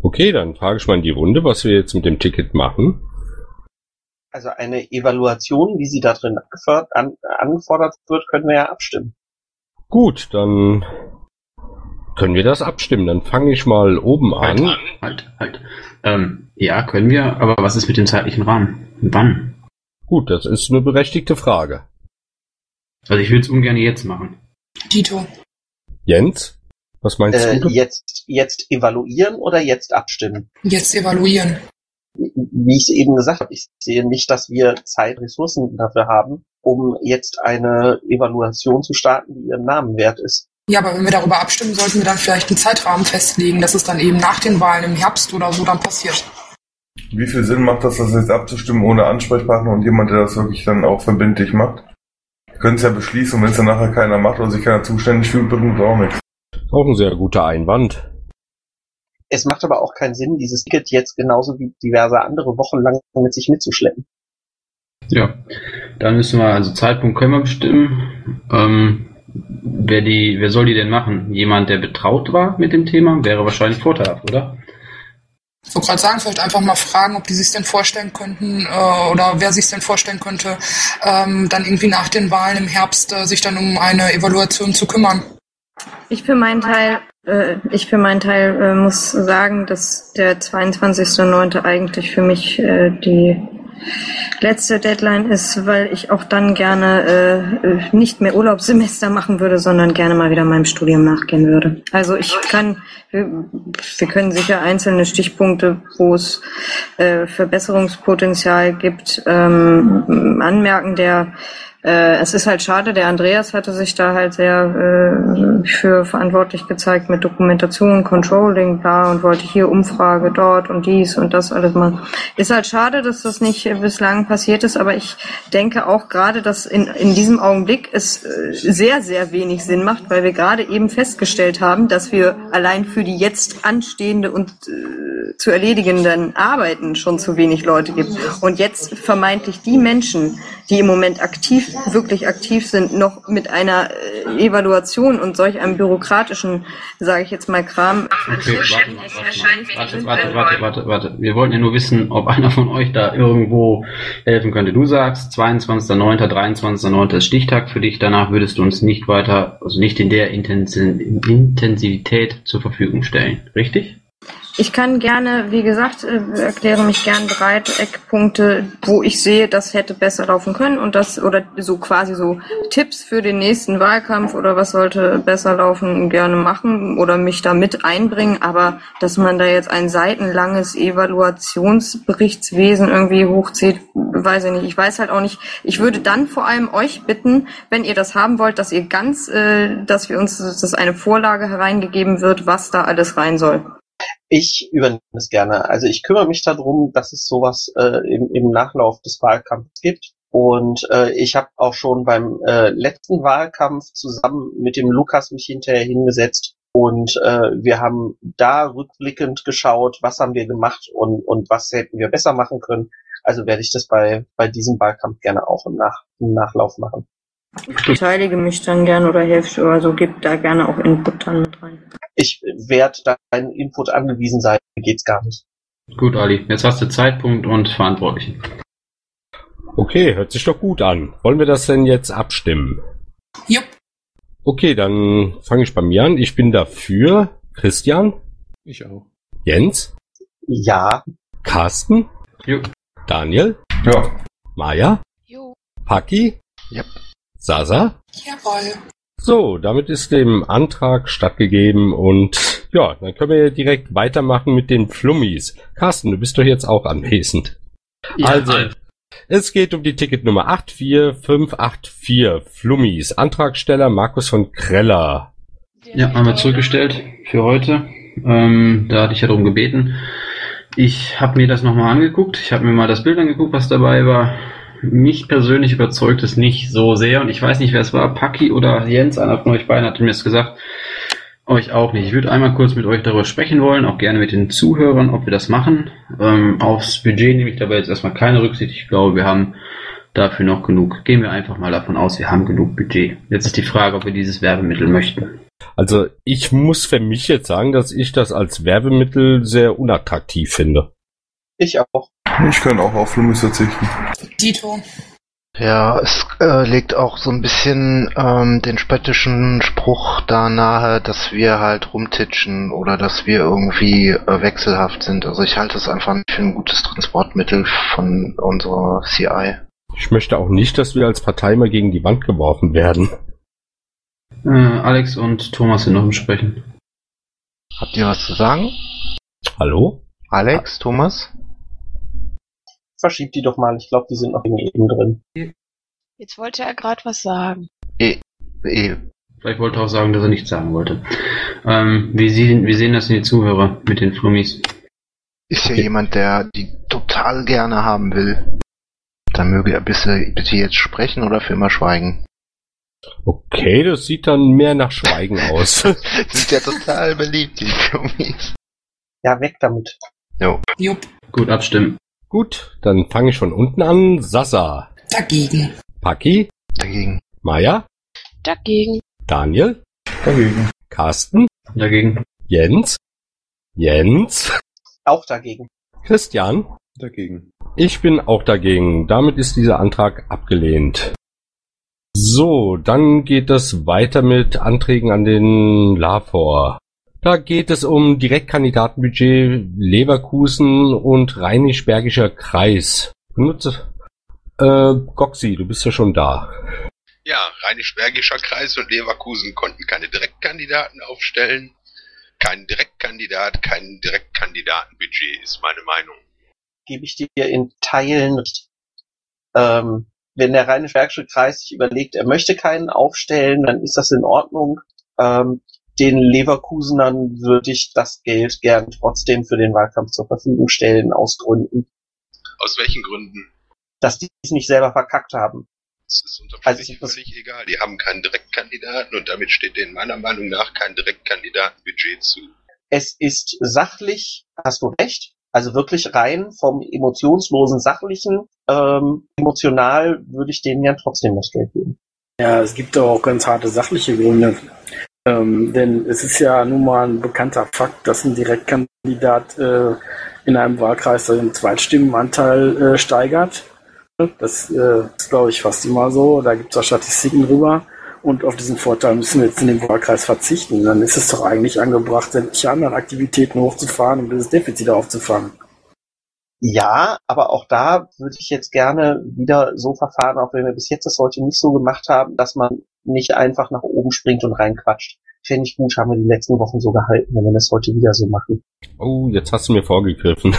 Okay, dann frage ich mal in die Runde, was wir jetzt mit dem Ticket machen. Also eine Evaluation, wie sie da drin an, angefordert wird, können wir ja abstimmen. Gut, dann können wir das abstimmen. Dann fange ich mal oben halt, an. Halt, halt, halt. Ähm, ja, können wir, aber was ist mit dem zeitlichen Rahmen? Wann? Gut, das ist eine berechtigte Frage. Also ich will es ungern jetzt machen. Tito. Jens? Was meinst äh, du? Jetzt, jetzt evaluieren oder jetzt abstimmen? Jetzt evaluieren. Wie ich eben gesagt habe, ich sehe nicht, dass wir Zeit, Ressourcen dafür haben, um jetzt eine Evaluation zu starten, die ihren Namen wert ist. Ja, aber wenn wir darüber abstimmen, sollten wir dann vielleicht einen Zeitrahmen festlegen, dass es dann eben nach den Wahlen im Herbst oder so dann passiert. Wie viel Sinn macht das, das jetzt abzustimmen ohne Ansprechpartner und jemand, der das wirklich dann auch verbindlich macht? Wir können es ja beschließen und wenn es dann nachher keiner macht oder sich keiner zuständig fühlt, bringt es auch nichts. Auch ein sehr guter Einwand. Es macht aber auch keinen Sinn, dieses Ticket jetzt genauso wie diverse andere Wochen lang mit sich mitzuschleppen. Ja, dann müssen wir, also Zeitpunkt können wir bestimmen. Ähm, wer die, wer soll die denn machen? Jemand, der betraut war mit dem Thema, wäre wahrscheinlich vorteilhaft, oder? Ich wollte gerade sagen, vielleicht einfach mal fragen, ob die sich denn vorstellen könnten äh, oder wer sich denn vorstellen könnte, ähm, dann irgendwie nach den Wahlen im Herbst äh, sich dann um eine Evaluation zu kümmern. Ich für meinen Teil, äh, ich für meinen Teil äh, muss sagen, dass der 22.09. eigentlich für mich äh, die letzte Deadline ist, weil ich auch dann gerne äh, äh, nicht mehr Urlaubssemester machen würde, sondern gerne mal wieder meinem Studium nachgehen würde. Also ich kann, wir, wir können sicher einzelne Stichpunkte, wo es äh, Verbesserungspotenzial gibt, ähm, anmerken. Der äh, es ist halt schade, der Andreas hatte sich da halt sehr äh, für verantwortlich gezeigt mit Dokumentation, Controlling, bla und wollte hier Umfrage dort und dies und das alles mal. Ist halt schade, dass das nicht bislang passiert ist, aber ich denke auch gerade, dass in, in diesem Augenblick es äh, sehr, sehr wenig Sinn macht, weil wir gerade eben festgestellt haben, dass wir allein für die jetzt anstehende und äh, zu erledigenden Arbeiten schon zu wenig Leute gibt. Und jetzt vermeintlich die Menschen, die im Moment aktiv wirklich aktiv sind, noch mit einer äh, Evaluation und solch einem bürokratischen, sage ich jetzt mal, Kram. Okay, warte, warte, warte, warte, warte, warte. Wir wollten ja nur wissen, ob einer von euch da irgendwo helfen könnte. Du sagst 22.09., 23.09. ist Stichtag für dich. Danach würdest du uns nicht weiter, also nicht in der Intensivität zur Verfügung stellen. Richtig? Ich kann gerne, wie gesagt, äh, erkläre mich gern bereit, Eckpunkte, wo ich sehe, das hätte besser laufen können und das oder so quasi so Tipps für den nächsten Wahlkampf oder was sollte besser laufen, gerne machen oder mich da mit einbringen. Aber dass man da jetzt ein seitenlanges Evaluationsberichtswesen irgendwie hochzieht, weiß ich nicht. Ich weiß halt auch nicht. Ich würde dann vor allem euch bitten, wenn ihr das haben wollt, dass ihr ganz, äh, dass wir uns, dass eine Vorlage hereingegeben wird, was da alles rein soll. Ich übernehme es gerne. Also ich kümmere mich darum, dass es sowas äh, im, im Nachlauf des Wahlkampfs gibt. Und äh, ich habe auch schon beim äh, letzten Wahlkampf zusammen mit dem Lukas mich hinterher hingesetzt und äh, wir haben da rückblickend geschaut, was haben wir gemacht und, und was hätten wir besser machen können. Also werde ich das bei, bei diesem Wahlkampf gerne auch im, Nach im Nachlauf machen. Ich beteilige mich dann gerne oder helfe oder so, gib da gerne auch Input dann mit rein. Ich werde deinen Input angewiesen sein, geht's gar nicht. Gut, Ali, jetzt hast du Zeitpunkt und Verantwortlichen. Okay, hört sich doch gut an. Wollen wir das denn jetzt abstimmen? Jupp. Okay, dann fange ich bei mir an. Ich bin dafür. Christian? Ich auch. Jens? Ja. Carsten? Jupp. Daniel? Ja. Maja? Jo. Paki? Yep. Sasa? Jawohl. So, damit ist dem Antrag stattgegeben und ja, dann können wir direkt weitermachen mit den Flummis. Carsten, du bist doch jetzt auch anwesend. Ja, also, halt. es geht um die Ticketnummer 84584 Flummis. Antragsteller Markus von Kreller. Ja, haben wir zurückgestellt für heute. Ähm, da hatte ich ja darum gebeten. Ich habe mir das nochmal angeguckt. Ich habe mir mal das Bild angeguckt, was dabei war. Mich persönlich überzeugt es nicht so sehr. Und ich weiß nicht, wer es war. Paki oder Jens, einer von euch beiden, hatte mir das gesagt. Euch auch nicht. Ich würde einmal kurz mit euch darüber sprechen wollen, auch gerne mit den Zuhörern, ob wir das machen. Ähm, aufs Budget nehme ich dabei jetzt erstmal keine Rücksicht. Ich glaube, wir haben dafür noch genug. Gehen wir einfach mal davon aus, wir haben genug Budget. Jetzt ist die Frage, ob wir dieses Werbemittel möchten. Also ich muss für mich jetzt sagen, dass ich das als Werbemittel sehr unattraktiv finde. Ich auch. Ich kann auch auf Flummis verzichten. Dito. Ja, es äh, legt auch so ein bisschen ähm, den spöttischen Spruch da nahe, dass wir halt rumtitschen oder dass wir irgendwie äh, wechselhaft sind. Also ich halte es einfach nicht für ein gutes Transportmittel von unserer CI. Ich möchte auch nicht, dass wir als Partei mal gegen die Wand geworfen werden. Äh, Alex und Thomas sind noch im Sprechen. Habt ihr was zu sagen? Hallo? Alex, Thomas? Verschiebt die doch mal. Ich glaube, die sind noch eben eben drin. Jetzt wollte er gerade was sagen. Eh, eh. Vielleicht wollte er auch sagen, dass er nichts sagen wollte. Ähm, wie, sehen, wie sehen das denn die Zuhörer mit den Flummis? Ist ja jemand, der die total gerne haben will. Dann möge er bitte, bitte jetzt sprechen oder für immer schweigen. Okay, das sieht dann mehr nach Schweigen [laughs] aus. Sind ja total beliebt, die Flummis. Ja, weg damit. Jo. Jupp. Gut, abstimmen. Gut, dann fange ich von unten an. Sasa. Dagegen. Paki. Dagegen. Maya. Dagegen. Daniel. Dagegen. Carsten. Dagegen. Jens. Jens. Auch dagegen. Christian. Dagegen. Ich bin auch dagegen. Damit ist dieser Antrag abgelehnt. So, dann geht es weiter mit Anträgen an den LAVOR. Da geht es um Direktkandidatenbudget Leverkusen und Rheinisch-Bergischer Kreis. Benutze. Äh, Goxi, du bist ja schon da. Ja, Rheinisch-Bergischer Kreis und Leverkusen konnten keine Direktkandidaten aufstellen. Kein Direktkandidat, kein Direktkandidatenbudget ist meine Meinung. Gebe ich dir in Teilen recht. Ähm, wenn der Rheinisch-Bergische Kreis sich überlegt, er möchte keinen aufstellen, dann ist das in Ordnung. Ähm, den Leverkusenern würde ich das Geld gern trotzdem für den Wahlkampf zur Verfügung stellen, aus Gründen, Aus welchen Gründen? dass die es nicht selber verkackt haben. Das ist Strich völlig egal. Die haben keinen Direktkandidaten und damit steht denen meiner Meinung nach kein Direktkandidatenbudget zu. Es ist sachlich, hast du recht, also wirklich rein vom emotionslosen Sachlichen, ähm, emotional würde ich denen ja trotzdem das Geld geben. Ja, es gibt doch auch ganz harte sachliche Gründe. Ähm, denn es ist ja nun mal ein bekannter Fakt, dass ein Direktkandidat äh, in einem Wahlkreis den Zweitstimmenanteil äh, steigert. Das äh, ist, glaube ich, fast immer so. Da gibt es auch Statistiken drüber. Und auf diesen Vorteil müssen wir jetzt in dem Wahlkreis verzichten. Dann ist es doch eigentlich angebracht, sämtliche anderen Aktivitäten hochzufahren, um dieses Defizit aufzufangen. Ja, aber auch da würde ich jetzt gerne wieder so verfahren, auch wenn wir bis jetzt das heute nicht so gemacht haben, dass man nicht einfach nach oben springt und reinquatscht. Fände ich gut, haben wir die letzten Wochen so gehalten, wenn wir das heute wieder so machen. Oh, jetzt hast du mir vorgegriffen.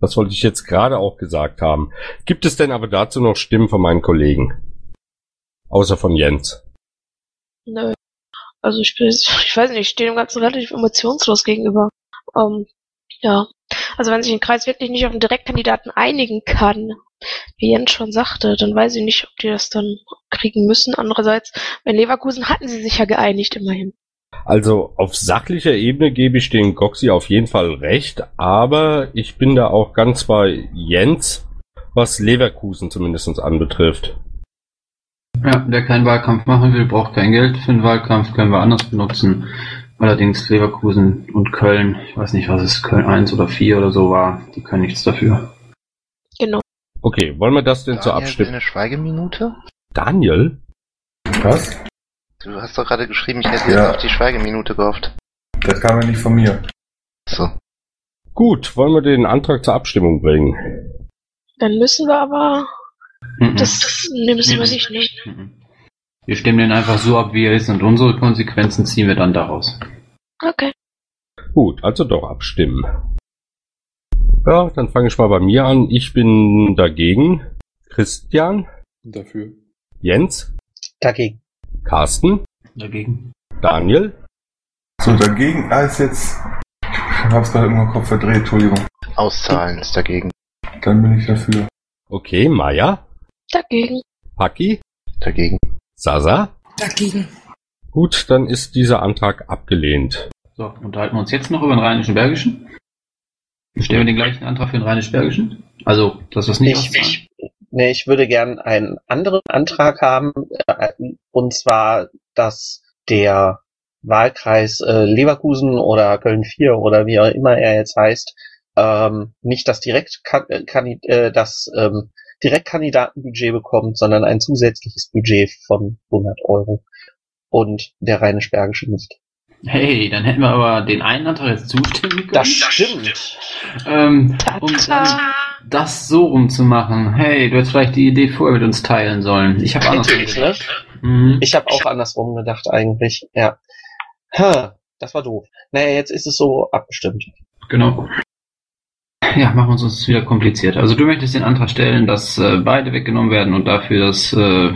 Das wollte ich jetzt gerade auch gesagt haben. Gibt es denn aber dazu noch Stimmen von meinen Kollegen? Außer von Jens. Nö. Also ich bin, [laughs] ich weiß nicht, ich stehe dem Ganzen relativ emotionslos gegenüber. Ähm, ja. Also wenn sich ein Kreis wirklich nicht auf einen Direktkandidaten einigen kann, wie Jens schon sagte, dann weiß ich nicht, ob die das dann kriegen müssen. Andererseits, bei Leverkusen hatten sie sich ja geeinigt, immerhin. Also auf sachlicher Ebene gebe ich den Goxi auf jeden Fall recht, aber ich bin da auch ganz bei Jens, was Leverkusen zumindest anbetrifft. Ja, wer keinen Wahlkampf machen will, braucht kein Geld für einen Wahlkampf, können wir anders benutzen. Allerdings Leverkusen und Köln, ich weiß nicht, was es Köln 1 oder 4 oder so war, die können nichts dafür. Genau. Okay, wollen wir das denn zur Abstimmung? eine Schweigeminute? Daniel? Was? Du hast doch gerade geschrieben, ich hätte Ja. jetzt auf die Schweigeminute gehofft. Das kam ja nicht von mir. So. Gut, wollen wir den Antrag zur Abstimmung bringen? Dann müssen wir aber, Mhm. das, das, nee, müssen wir nicht, ne? Wir stimmen den einfach so ab, wie er ist und unsere Konsequenzen ziehen wir dann daraus. Okay. Gut, also doch abstimmen. Ja, dann fange ich mal bei mir an. Ich bin dagegen. Christian? Dafür. Jens? Dagegen. Carsten? Dagegen. Daniel? So, dagegen, ah, ist jetzt, ich hab's gerade im Kopf verdreht, Entschuldigung. Auszahlen ist dagegen. Dann bin ich dafür. Okay, Maya? Dagegen. Paki? Dagegen. Sasa? Dagegen. Gut, dann ist dieser Antrag abgelehnt. So, unterhalten wir uns jetzt noch über den Rheinischen Bergischen? Stellen wir den gleichen Antrag für den Rheinisch Bergischen? Also, dass es nicht Ich, nee, ich würde gern einen anderen Antrag haben, äh, und zwar, dass der Wahlkreis äh, Leverkusen oder Köln 4 oder wie auch immer er jetzt heißt, ähm, nicht das direkt äh, das ähm, Direktkandidatenbudget bekommt, sondern ein zusätzliches Budget von 100 Euro und der Rheinisch-Bergische nicht. Hey, dann hätten wir aber den einen Antrag jetzt zustimmen können. Das stimmt. Ähm, um dann das so rumzumachen. Hey, du hättest vielleicht die Idee vorher mit uns teilen sollen. Ich habe andersrum ne? gedacht. Mhm. Ich habe auch andersrum gedacht eigentlich, ja. Ha, das war doof. Naja, jetzt ist es so abgestimmt. Genau. [laughs] Ja, machen wir uns das wieder kompliziert. Also du möchtest den Antrag stellen, dass äh, beide weggenommen werden und dafür das äh,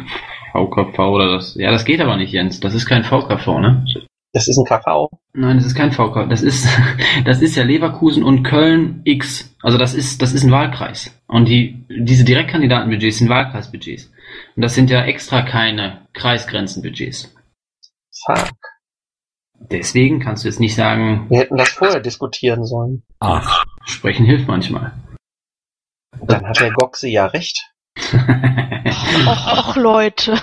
VKV oder das. Ja, das geht aber nicht, Jens. Das ist kein VKV, ne? Das ist ein KV. Nein, das ist kein VKV. Das ist [laughs] das ist ja Leverkusen und Köln X. Also das ist das ist ein Wahlkreis. Und die diese Direktkandidatenbudgets sind Wahlkreisbudgets. Und das sind ja extra keine Kreisgrenzenbudgets. Fuck. Deswegen kannst du jetzt nicht sagen, Wir hätten das vorher diskutieren sollen. Ach. sprechen hilft manchmal. Dann hat der Goxe ja recht. Och, och Leute.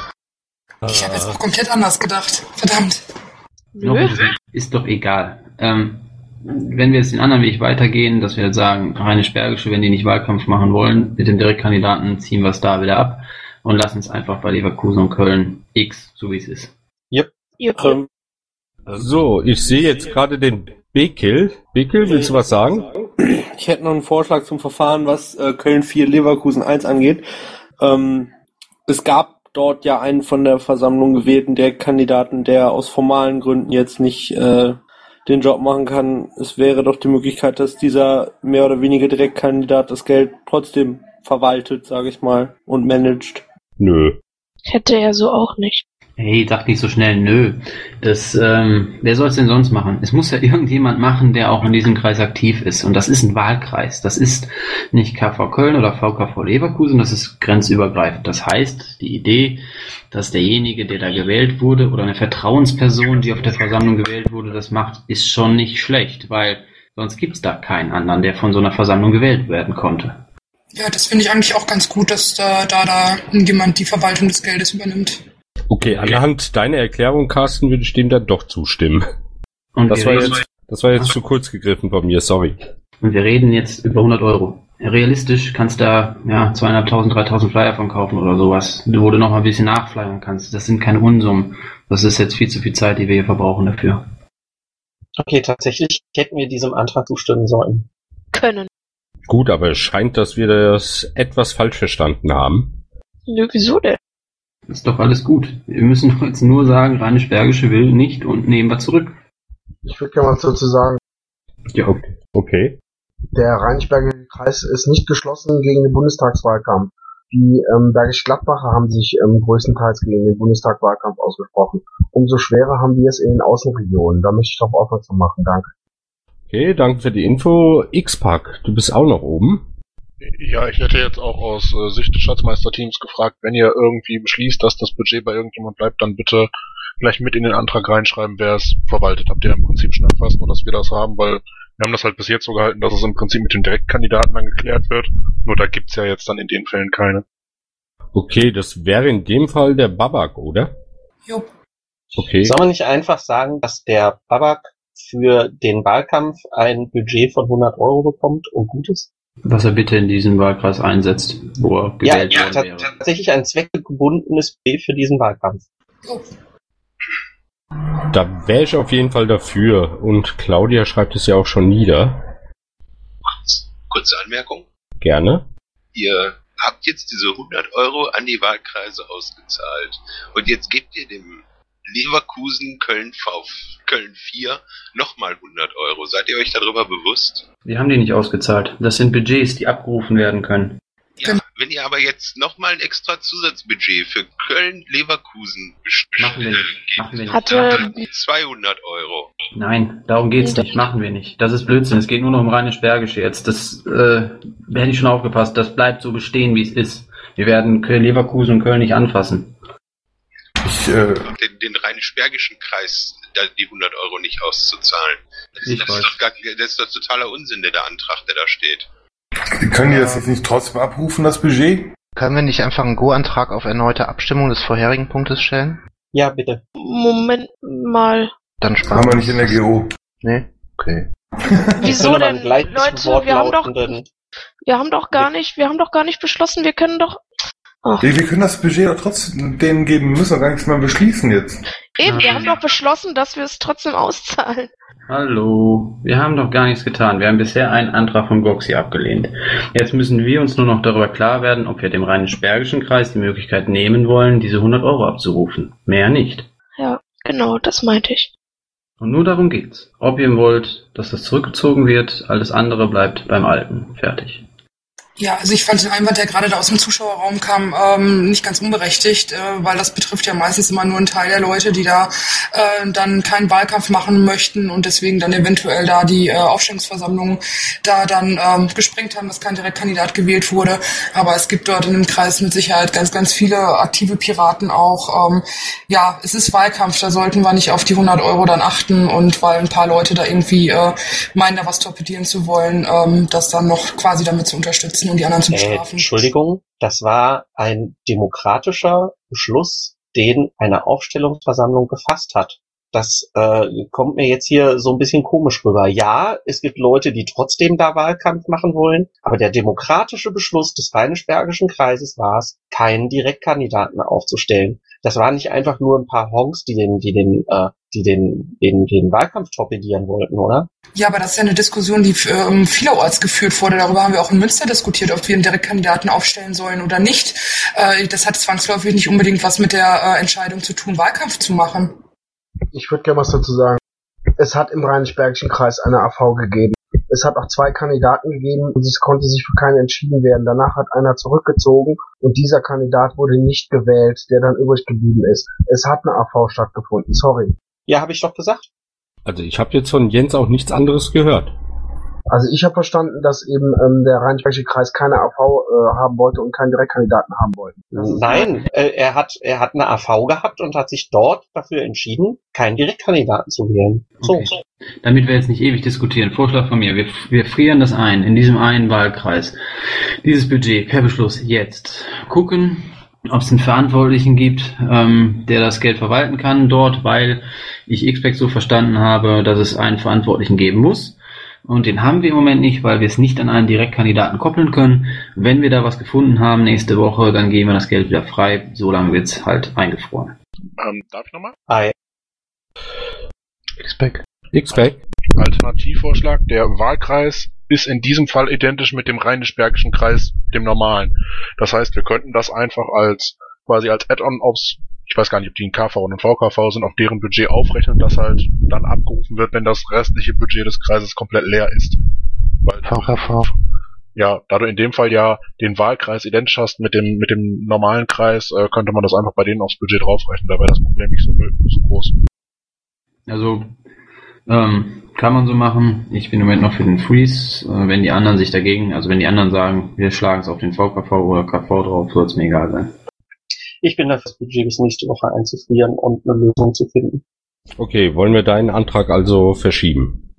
Ich habe jetzt auch komplett anders gedacht. Verdammt. Noch ist, doch egal. Ähm, wenn wir jetzt den anderen Weg weitergehen, dass wir jetzt sagen, Rheinisch-Bergische, wenn die nicht Wahlkampf machen wollen, mit dem Direktkandidaten ziehen wir es da wieder ab und lassen es einfach bei Leverkusen und Köln X, so wie es ist. Yep. yep. So, ich sehe jetzt gerade den Bekil. Bekil, willst du was sagen? ich hätte noch einen Vorschlag zum Verfahren, was äh, Köln 4 Leverkusen 1 angeht. Ähm, es gab dort ja einen von der Versammlung gewählten Direktkandidaten, der aus formalen Gründen jetzt nicht äh, den Job machen kann. Es wäre doch die Möglichkeit, dass dieser mehr oder weniger Direktkandidat das Geld trotzdem verwaltet, sage ich mal, und managt. Nö. Hätte er so auch nicht. Hey, sag nicht so schnell nö. Das, ähm, wer soll es denn sonst machen? Es muss ja [laughs] irgendjemand machen, der auch in diesem Kreis aktiv ist. Und das ist ein Wahlkreis. Das ist nicht KV Köln oder VKV Leverkusen, das ist grenzübergreifend. Das heißt, die Idee, dass derjenige, der da gewählt wurde, oder eine Vertrauensperson, die auf der Versammlung gewählt wurde, das macht, ist schon nicht schlecht, weil sonst gibt's da keinen anderen, der von so einer Versammlung gewählt werden konnte. Ja, das finde ich eigentlich auch ganz gut, dass da, da, da jemand die Verwaltung des Geldes übernimmt. Okay, anhand deiner Erklärung, Carsten, würde ich dem dann doch zustimmen. Und das war jetzt, das war jetzt zu kurz gegriffen von mir, sorry. Und wir reden jetzt über 100 Euro. Realistisch kannst da ja 2.500, 3.000 Flyer von kaufen oder sowas, wo du noch mal ein bisschen nachflyern kannst. Das sind keine Unsummen. Das ist jetzt viel zu viel Zeit, die wir hier verbrauchen dafür. Okay, tatsächlich hätten wir diesem Antrag zustimmen sollen. Können. Gut, aber es scheint, dass wir das etwas falsch verstanden haben. Nö, wieso denn? Ist doch alles gut. Wir müssen doch jetzt nur sagen, Rheinisch-Bergische will nicht und nehmen wir zurück. Ich würde gerne was dazu sagen. Ja, okay. Okay. Der Rheinisbergische Kreis ist nicht geschlossen gegen den Bundestagswahlkampf. Die ähm, Bergisch Gladbacher haben sich ähm, größtenteils gegen den Bundestagswahlkampf ausgesprochen. Umso schwerer haben wir es in den Außenregionen. Da möchte ich darauf aufmerksam machen. Danke. Okay, danke für die Info. X-Pack, du bist auch noch oben. Ja, ich hätte jetzt auch aus äh, Sicht des Schatzmeisterteams gefragt, wenn ihr irgendwie beschließt, dass das Budget bei irgendjemand bleibt, dann bitte gleich mit in den Antrag reinschreiben, wer es verwaltet. Habt ihr im Prinzip schon erfasst, nur dass wir das haben, weil wir haben das halt bis jetzt so gehalten, dass es im Prinzip mit den Direktkandidaten dann geklärt wird. Nur da gibt's ja jetzt dann in den Fällen keine. Okay, das wäre in dem Fall der Babak, oder? Jo. Okay. Soll man nicht einfach sagen, dass der Babak für den Wahlkampf ein Budget von 100 Euro bekommt und gut ist? Was er bitte in diesen Wahlkreis einsetzt, wo er Ja, gewählt ja worden ta- wäre. tatsächlich ein zweckgebundenes Budget für diesen Wahlkampf. Da wäre ich auf jeden Fall dafür. Und Claudia schreibt es ja auch schon nieder. Kurze Anmerkung. Gerne. Ihr habt jetzt diese 100 Euro an die Wahlkreise ausgezahlt. Und jetzt gebt ihr dem Leverkusen Köln V Köln 4 nochmal 100 Euro. Seid ihr euch darüber bewusst? Wir haben die nicht ausgezahlt. Das sind Budgets, die abgerufen werden können. Ja, wenn ihr aber jetzt nochmal ein extra Zusatzbudget für Köln Leverkusen Machen wir nicht. Machen wir nicht. Hatte, 200 Euro. Nein, darum geht's nicht. Machen wir nicht. Das ist Blödsinn. Es geht nur noch um Rheinisch-Bergische jetzt. Das äh, hätte ich schon aufgepasst. Das bleibt so bestehen, wie es ist. Wir werden Leverkusen und Köln nicht anfassen. Ich, äh, Den, den rheinisch-bergischen Kreis da die 100 Euro nicht auszuzahlen. Das, Ich das, weiß. ist doch gar, das ist doch totaler Unsinn, der, der Antrag, der da steht. können die das jetzt nicht trotzdem abrufen, das Budget? Können wir nicht einfach einen Go-Antrag auf erneute Abstimmung des vorherigen Punktes stellen? Ja, bitte. Moment mal. Dann sparen Haben wir nicht in der GO. Nee? Okay. Wieso denn? Leute, wir haben doch, wir haben doch gar nicht, wir haben doch gar nicht beschlossen, wir können doch, Ach. Wir, wir können das Budget doch trotzdem denen geben, wir müssen doch gar nichts mehr beschließen jetzt. eben, wir haben doch beschlossen, dass wir es trotzdem auszahlen. Hallo, wir haben doch gar nichts getan. Wir haben bisher einen Antrag von Goxi abgelehnt. Jetzt müssen wir uns nur noch darüber klar werden, ob wir dem Rheinisch-Bergischen Kreis die Möglichkeit nehmen wollen, diese 100 Euro abzurufen. Mehr nicht. Ja, genau, das meinte ich. Und nur darum geht's. Ob ihr wollt, dass das zurückgezogen wird, alles andere bleibt beim Alten. Fertig. Ja, also ich fand den Einwand, der gerade da aus dem Zuschauerraum kam, ähm, nicht ganz unberechtigt, äh, weil das betrifft ja meistens immer nur einen Teil der Leute, die da äh, dann keinen Wahlkampf machen möchten und deswegen dann eventuell da die äh, Aufstellungsversammlung da dann ähm, gesprengt haben, dass kein Direktkandidat gewählt wurde. Aber es gibt dort in dem Kreis mit Sicherheit ganz, ganz viele aktive Piraten auch. Ähm, ja, es ist Wahlkampf, da sollten wir nicht auf die 100 Euro dann achten und weil ein paar Leute da irgendwie äh, meinen, da was torpedieren zu wollen, ähm, das dann noch quasi damit zu unterstützen und die anderen zu Äh, bestrafen. Entschuldigung, das war ein demokratischer Beschluss, den eine Aufstellungsversammlung gefasst hat. Das äh, kommt mir jetzt hier so ein bisschen komisch rüber. Ja, es gibt Leute, die trotzdem da Wahlkampf machen wollen, aber der demokratische Beschluss des Rheinisch-Bergischen Kreises war es, keinen Direktkandidaten aufzustellen. Das waren nicht einfach nur ein paar Honks, die den, die den, äh, die den, den, den Wahlkampf torpedieren wollten, oder? Ja, aber das ist ja eine Diskussion, die ähm, vielerorts geführt wurde. Darüber haben wir auch in Münster diskutiert, ob wir einen Direktkandidaten aufstellen sollen oder nicht. Äh, das hat zwangsläufig nicht unbedingt was mit der äh, Entscheidung zu tun, Wahlkampf zu machen. Ich würde gerne was dazu sagen. Es hat im Rheinisch-Bergischen Kreis eine AV gegeben. Es hat auch zwei Kandidaten gegeben und es konnte sich für keinen entschieden werden. Danach hat einer zurückgezogen und dieser Kandidat wurde nicht gewählt, der dann übrig geblieben ist. Es hat eine AV stattgefunden, sorry. Ja, habe ich doch gesagt. Also ich habe jetzt von Jens auch nichts anderes gehört. Also ich habe verstanden, dass eben ähm, der Rheinisch-Bergische Kreis keine AV äh, haben wollte und keinen Direktkandidaten haben wollte. Nein, äh, er hat er hat eine AV gehabt und hat sich dort dafür entschieden, keinen Direktkandidaten zu wählen. So. Okay. Damit wir jetzt nicht ewig diskutieren, Vorschlag von mir, wir, wir frieren das ein, in diesem einen Wahlkreis. Dieses Budget per Beschluss jetzt. Gucken, ob es einen Verantwortlichen gibt, ähm, der das Geld verwalten kann dort, weil ich XPEC so verstanden habe, dass es einen Verantwortlichen geben muss. Und den haben wir im Moment nicht, weil wir es nicht an einen Direktkandidaten koppeln können. Wenn wir da was gefunden haben nächste Woche, dann geben wir das Geld wieder frei. So lange wird's halt eingefroren. Ähm, darf ich nochmal? Hi. X-Pack. X-Pack. Alternativvorschlag, der Wahlkreis ist in diesem Fall identisch mit dem Rheinisch-Bergischen Kreis, dem normalen. Das heißt, wir könnten das einfach als quasi als Add-on aufs, ich weiß gar nicht, ob die ein KV und VKV sind, auf deren Budget aufrechnen, das halt dann abgerufen wird, wenn das restliche Budget des Kreises komplett leer ist. Weil VKV. ja, da du in dem Fall ja den Wahlkreis identisch hast mit dem mit dem normalen Kreis, äh, könnte man das einfach bei denen aufs Budget draufrechnen, da wäre das Problem nicht so, so groß. Also ähm, kann man so machen. Ich bin im Moment noch für den Freeze. Äh, wenn die anderen sich dagegen, also wenn die anderen sagen, wir schlagen es auf den VKV oder KV drauf, soll es mir egal sein. Ich bin dafür, das Budget bis nächste Woche einzufrieren und eine Lösung zu finden. Okay, wollen wir deinen Antrag also verschieben?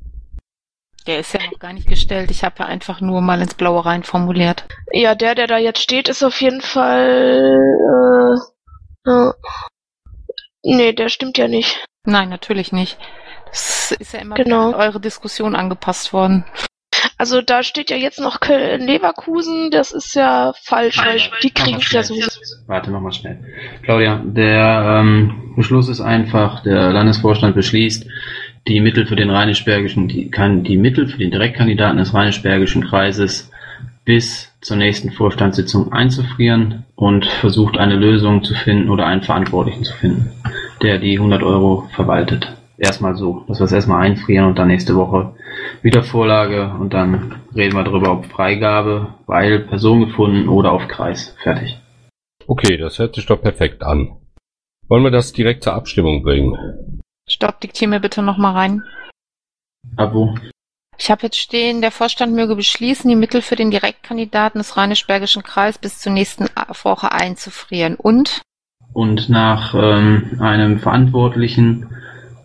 Der ist ja noch gar nicht gestellt. Ich habe ja einfach nur mal ins Blaue rein formuliert. Ja, der, der da jetzt steht, ist auf jeden Fall. Äh, äh, nee, der stimmt ja nicht. Nein, natürlich nicht. Das ist ja immer Genau. eure Diskussion angepasst worden. Also da steht ja jetzt noch Köln-Leverkusen, das ist ja falsch, weil die kriegen es ja sowieso. Warte nochmal schnell. Claudia, der ähm, Beschluss ist einfach, der Landesvorstand beschließt, die Mittel für den Rheinisch-Bergischen, die, kann, die Mittel für den Direktkandidaten des Rheinisch-Bergischen Kreises bis zur nächsten Vorstandssitzung einzufrieren und versucht eine Lösung zu finden oder einen Verantwortlichen zu finden, der die 100 Euro verwaltet. Erstmal so, dass wir es erstmal einfrieren und dann nächste Woche wieder Vorlage und dann reden wir darüber, ob Freigabe, weil Person gefunden oder auf Kreis. Fertig. Okay, das hört sich doch perfekt an. Wollen wir das direkt zur Abstimmung bringen? Stopp, diktier mir bitte nochmal rein. Abo. Ich habe jetzt stehen, der Vorstand möge beschließen, die Mittel für den Direktkandidaten des Rheinisch-Bergischen Kreis bis zur nächsten Woche einzufrieren. Und? Und nach ähm, einem Verantwortlichen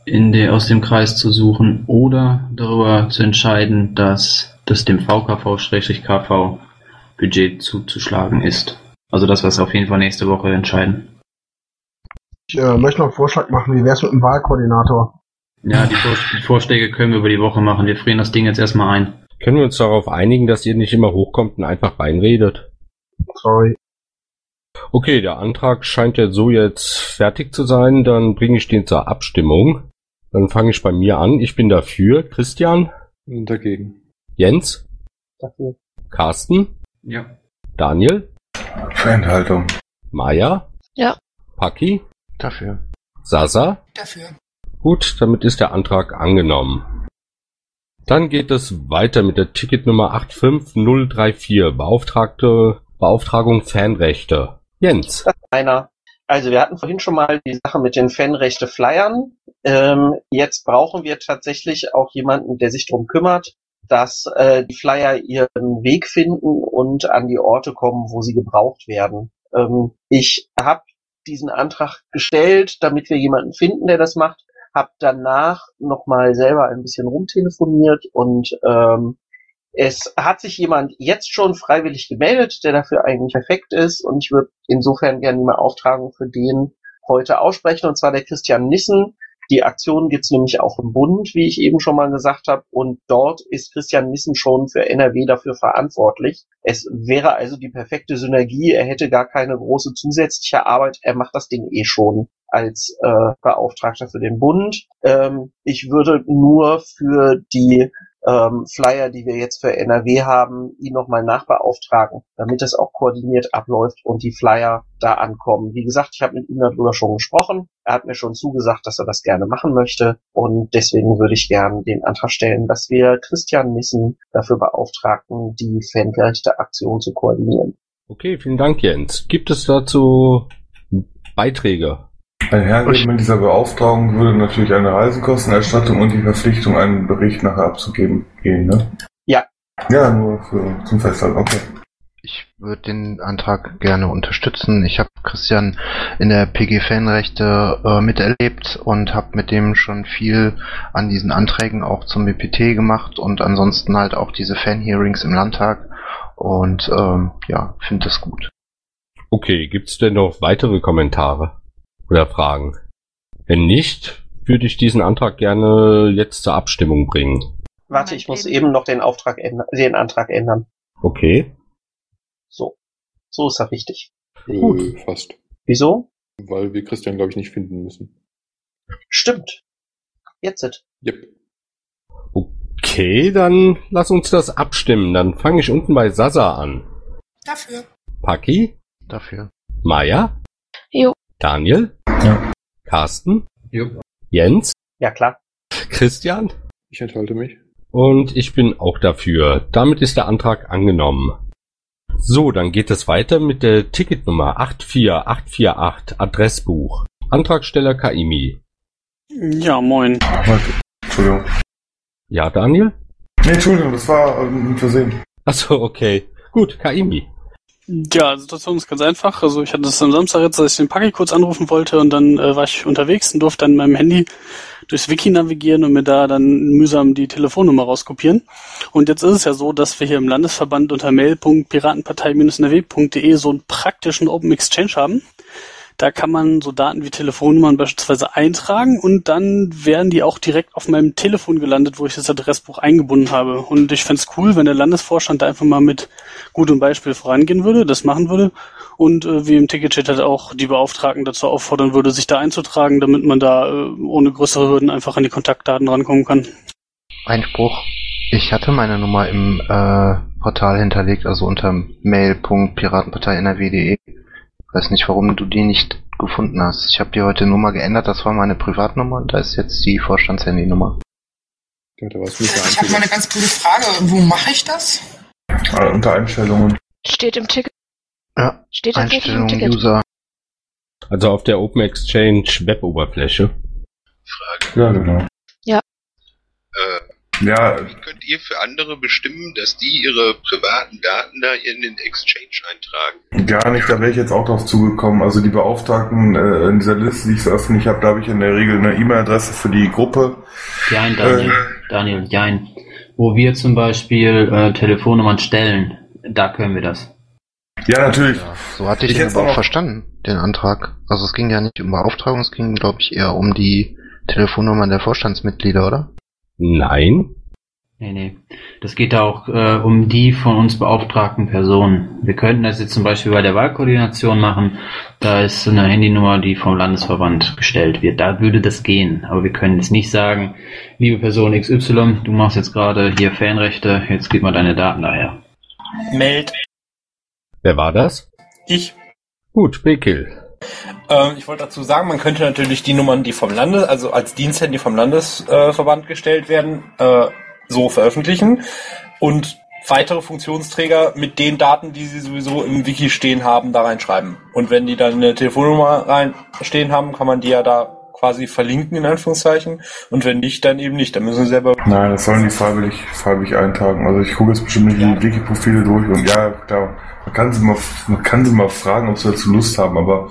in der, aus dem Kreis zu suchen oder darüber zu entscheiden, dass das dem VKV-KV Budget zuzuschlagen ist. Also das, was wir auf jeden Fall nächste Woche entscheiden. Ich äh, möchte noch einen Vorschlag machen, wie wär's mit dem Wahlkoordinator? Ja, die, Vor die Vorschläge können wir über die Woche machen. Wir frieren das Ding jetzt erstmal ein. Können wir uns darauf einigen, dass ihr nicht immer hochkommt und einfach reinredet? Sorry. Okay, der Antrag scheint ja so jetzt fertig zu sein. Dann bringe ich den zur Abstimmung. Dann fange ich bei mir an. Ich bin dafür. Christian? Dagegen. Jens? Dafür. Carsten? Ja. Daniel? Für Enthaltung. Maya? Ja. Paki? Dafür. Sasa? Dafür. Gut, damit ist der Antrag angenommen. Dann geht es weiter mit der Ticketnummer 85034, Beauftragte, Beauftragung Fanrechte. Jens. Das ist einer. Also wir hatten vorhin schon mal die Sache mit den Fanrechte Flyern. Ähm, jetzt brauchen wir tatsächlich auch jemanden, der sich drum kümmert, dass äh, die Flyer ihren Weg finden und an die Orte kommen, wo sie gebraucht werden. Ähm, ich habe diesen Antrag gestellt, damit wir jemanden finden, der das macht. Hab danach nochmal selber ein bisschen rumtelefoniert und ähm, es hat sich jemand jetzt schon freiwillig gemeldet, der dafür eigentlich perfekt ist und ich würde insofern gerne mal Auftragung für den heute aussprechen und zwar der Christian Nissen. Die Aktion gibt's nämlich auch im Bund, wie ich eben schon mal gesagt habe, und dort ist Christian Nissen schon für NRW dafür verantwortlich. Es wäre also die perfekte Synergie, er hätte gar keine große zusätzliche Arbeit, er macht das Ding eh schon als äh, Beauftragter für den Bund. Ähm, ich würde nur für die ähm, Flyer, die wir jetzt für NRW haben, ihn nochmal nachbeauftragen, damit es auch koordiniert abläuft und die Flyer da ankommen. Wie gesagt, ich habe mit ihm darüber schon gesprochen. Er hat mir schon zugesagt, dass er das gerne machen möchte und deswegen würde ich gern den Antrag stellen, dass wir Christian Nissen dafür beauftragen, die fangerechte Aktion zu koordinieren. Okay, vielen Dank, Jens. Gibt es dazu Beiträge? Einhergehend mit dieser Beauftragung würde natürlich eine Reisekostenerstattung und die Verpflichtung, einen Bericht nachher abzugeben, gehen, ne? Ja. Ja, nur für, zum Festhalten, okay. Ich würde den Antrag gerne unterstützen. Ich habe Christian in der PG Fanrechte äh, miterlebt und habe mit dem schon viel an diesen Anträgen auch zum BPT gemacht und ansonsten halt auch diese Fan-Hearings im Landtag und ähm, ja, finde das gut. Okay, gibt's denn noch weitere Kommentare oder Fragen? Wenn nicht, würde ich diesen Antrag gerne jetzt zur Abstimmung bringen. Warte, ich muss eben noch den Auftrag ändern, den Antrag ändern. Okay. So. So ist er richtig. Gut, fast. Wieso? Weil wir Christian, glaube ich, nicht finden müssen. Stimmt. Jetzt it. Yep. Okay, dann lass uns das abstimmen. Dann fange ich unten bei Sasa an. Dafür. Paki? Dafür. Maya? Daniel? Ja. Carsten? Jo. Jens? Ja, klar. Christian? Ich enthalte mich. Und ich bin auch dafür. Damit ist der Antrag angenommen. So, dann geht es weiter mit der Ticketnummer 84848 Adressbuch. Antragsteller Kaimi. Ja, moin. Entschuldigung. Ja, Daniel? Nee, Entschuldigung, das war ähm, ein Versehen. Achso, okay. Gut, Kaimi. Ja, die Situation ist ganz einfach. Also ich hatte es am Samstag jetzt, dass ich den Paki kurz anrufen wollte und dann äh, war ich unterwegs und durfte dann mit meinem Handy durchs Wiki navigieren und mir da dann mühsam die Telefonnummer rauskopieren. Und jetzt ist es ja so, dass wir hier im Landesverband unter mail.piratenpartei-nrw.de so einen praktischen Open Exchange haben. Da kann man so Daten wie Telefonnummern beispielsweise eintragen und dann werden die auch direkt auf meinem Telefon gelandet, wo ich das Adressbuch eingebunden habe. Und ich fände es cool, wenn der Landesvorstand da einfach mal mit gutem Beispiel vorangehen würde, das machen würde und äh, wie im Ticketchat halt auch die Beauftragten dazu auffordern würde, sich da einzutragen, damit man da äh, ohne größere Hürden einfach an die Kontaktdaten rankommen kann. Einspruch. Ich hatte meine Nummer im äh, Portal hinterlegt, also unter mail.piratenpartei.nrw.de. Weiß nicht, warum du die nicht gefunden hast. Ich habe die heute Nummer geändert, das war meine Privatnummer und da ist jetzt die Vorstandshandynummer. Ja, Ich habe mal eine ganz gute Frage. Wo mache ich das? Äh, unter Einstellungen. Steht im Ticket. Ja, Steht Einstellungen, Ticket. User. Also auf der Open Exchange Web-Oberfläche. Ja, genau. Ja. Ja, wie könnt ihr für andere bestimmen, dass die ihre privaten Daten da in den Exchange eintragen? gar nicht, da wäre ich jetzt auch drauf zugekommen. Also die Beauftragten äh, in dieser Liste, die ich veröffentlicht habe, da habe ich in der Regel eine E-Mail-Adresse für die Gruppe. Jein, Daniel. Äh. Daniel, jein. Wo wir zum Beispiel äh, Telefonnummern stellen, da können wir das. Ja, natürlich. So hatte ich, Ich hätt's aber auch verstanden, den Antrag. Also es ging ja nicht um Beauftragung, es ging, glaube ich, eher um die Telefonnummern der Vorstandsmitglieder, oder? Nein. Nee, nee. Das geht auch äh, um die von uns beauftragten Personen. Wir könnten das jetzt zum Beispiel bei der Wahlkoordination machen. Da ist eine Handynummer, die vom Landesverband gestellt wird. Da würde das gehen. Aber wir können jetzt nicht sagen, liebe Person XY, du machst jetzt gerade hier Fanrechte, jetzt gib mal deine Daten daher. Meld. Wer war das? Ich. Gut, Bekil. Ähm, ich wollte dazu sagen, man könnte natürlich die Nummern, die vom Landes, also als Diensthandy vom Landesverband gestellt werden, äh, so veröffentlichen und weitere Funktionsträger mit den Daten, die sie sowieso im Wiki stehen haben, da reinschreiben. Und wenn die dann eine Telefonnummer rein stehen haben, kann man die ja da quasi verlinken, in Anführungszeichen. Und wenn nicht, dann eben nicht. Dann müssen sie selber. Nein, das sollen die freiwillig, freiwillig eintragen. Also ich gucke jetzt bestimmt nicht die Wiki-Profile durch und ja, klar, man kann sie mal, man kann sie mal fragen, ob sie dazu Lust haben, aber,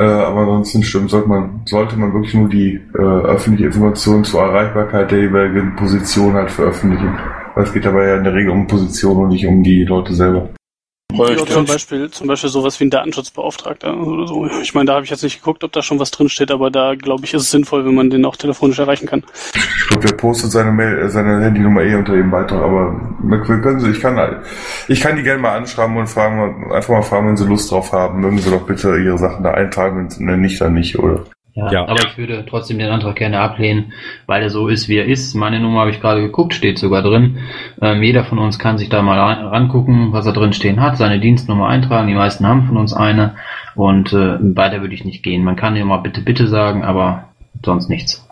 äh, aber ansonsten stimmt, sollte man, sollte man wirklich nur die äh, öffentliche Information zur Erreichbarkeit der jeweiligen Position halt veröffentlichen. Weil es geht dabei ja in der Regel um Position und nicht um die Leute selber. Ja, zum Beispiel, zum Beispiel sowas wie ein Datenschutzbeauftragter oder so. Ich meine, da habe ich jetzt nicht geguckt, ob da schon was drin steht, aber da glaube ich, ist es sinnvoll, wenn man den auch telefonisch erreichen kann. Ich glaube, der postet seine Mail, äh, seine Handynummer eh unter dem Beitrag, aber wir können sie, ich kann, ich kann die gerne mal anschreiben und fragen, einfach mal fragen, wenn sie Lust drauf haben, mögen sie doch bitte ihre Sachen da eintragen, wenn sie nicht, dann nicht, oder? Ja, Ja. aber ich würde trotzdem den Antrag gerne ablehnen, weil er so ist, wie er ist. Meine Nummer habe ich gerade geguckt, steht sogar drin. Ähm, jeder von uns kann sich da mal rangucken, was er drin stehen hat, seine Dienstnummer eintragen. Die meisten haben von uns eine und äh, weiter würde ich nicht gehen. Man kann ja mal bitte, bitte sagen, aber sonst nichts.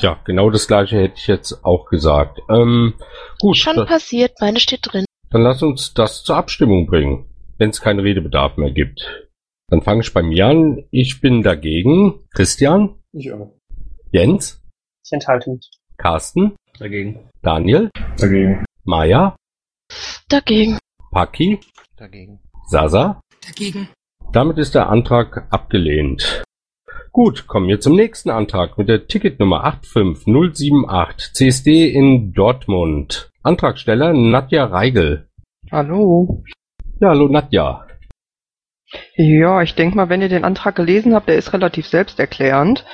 Ja, genau das gleiche hätte ich jetzt auch gesagt. Ähm, gut, Schon da- passiert, meine steht drin. dann lass uns das zur Abstimmung bringen, wenn es keinen Redebedarf mehr gibt. Dann fange ich bei mir an. Ich bin dagegen. Christian? Ich auch. Jens? Ich enthalte mich. Carsten? Dagegen. Daniel? Dagegen. Maya? Dagegen. Paki? Dagegen. Sasa? Dagegen. Damit ist der Antrag abgelehnt. Gut, kommen wir zum nächsten Antrag mit der Ticketnummer 85078 CSD in Dortmund. Antragsteller Nadja Reigel. Hallo. Ja, hallo Nadja. Ja, ich denke mal, wenn ihr den Antrag gelesen habt, der ist relativ selbsterklärend.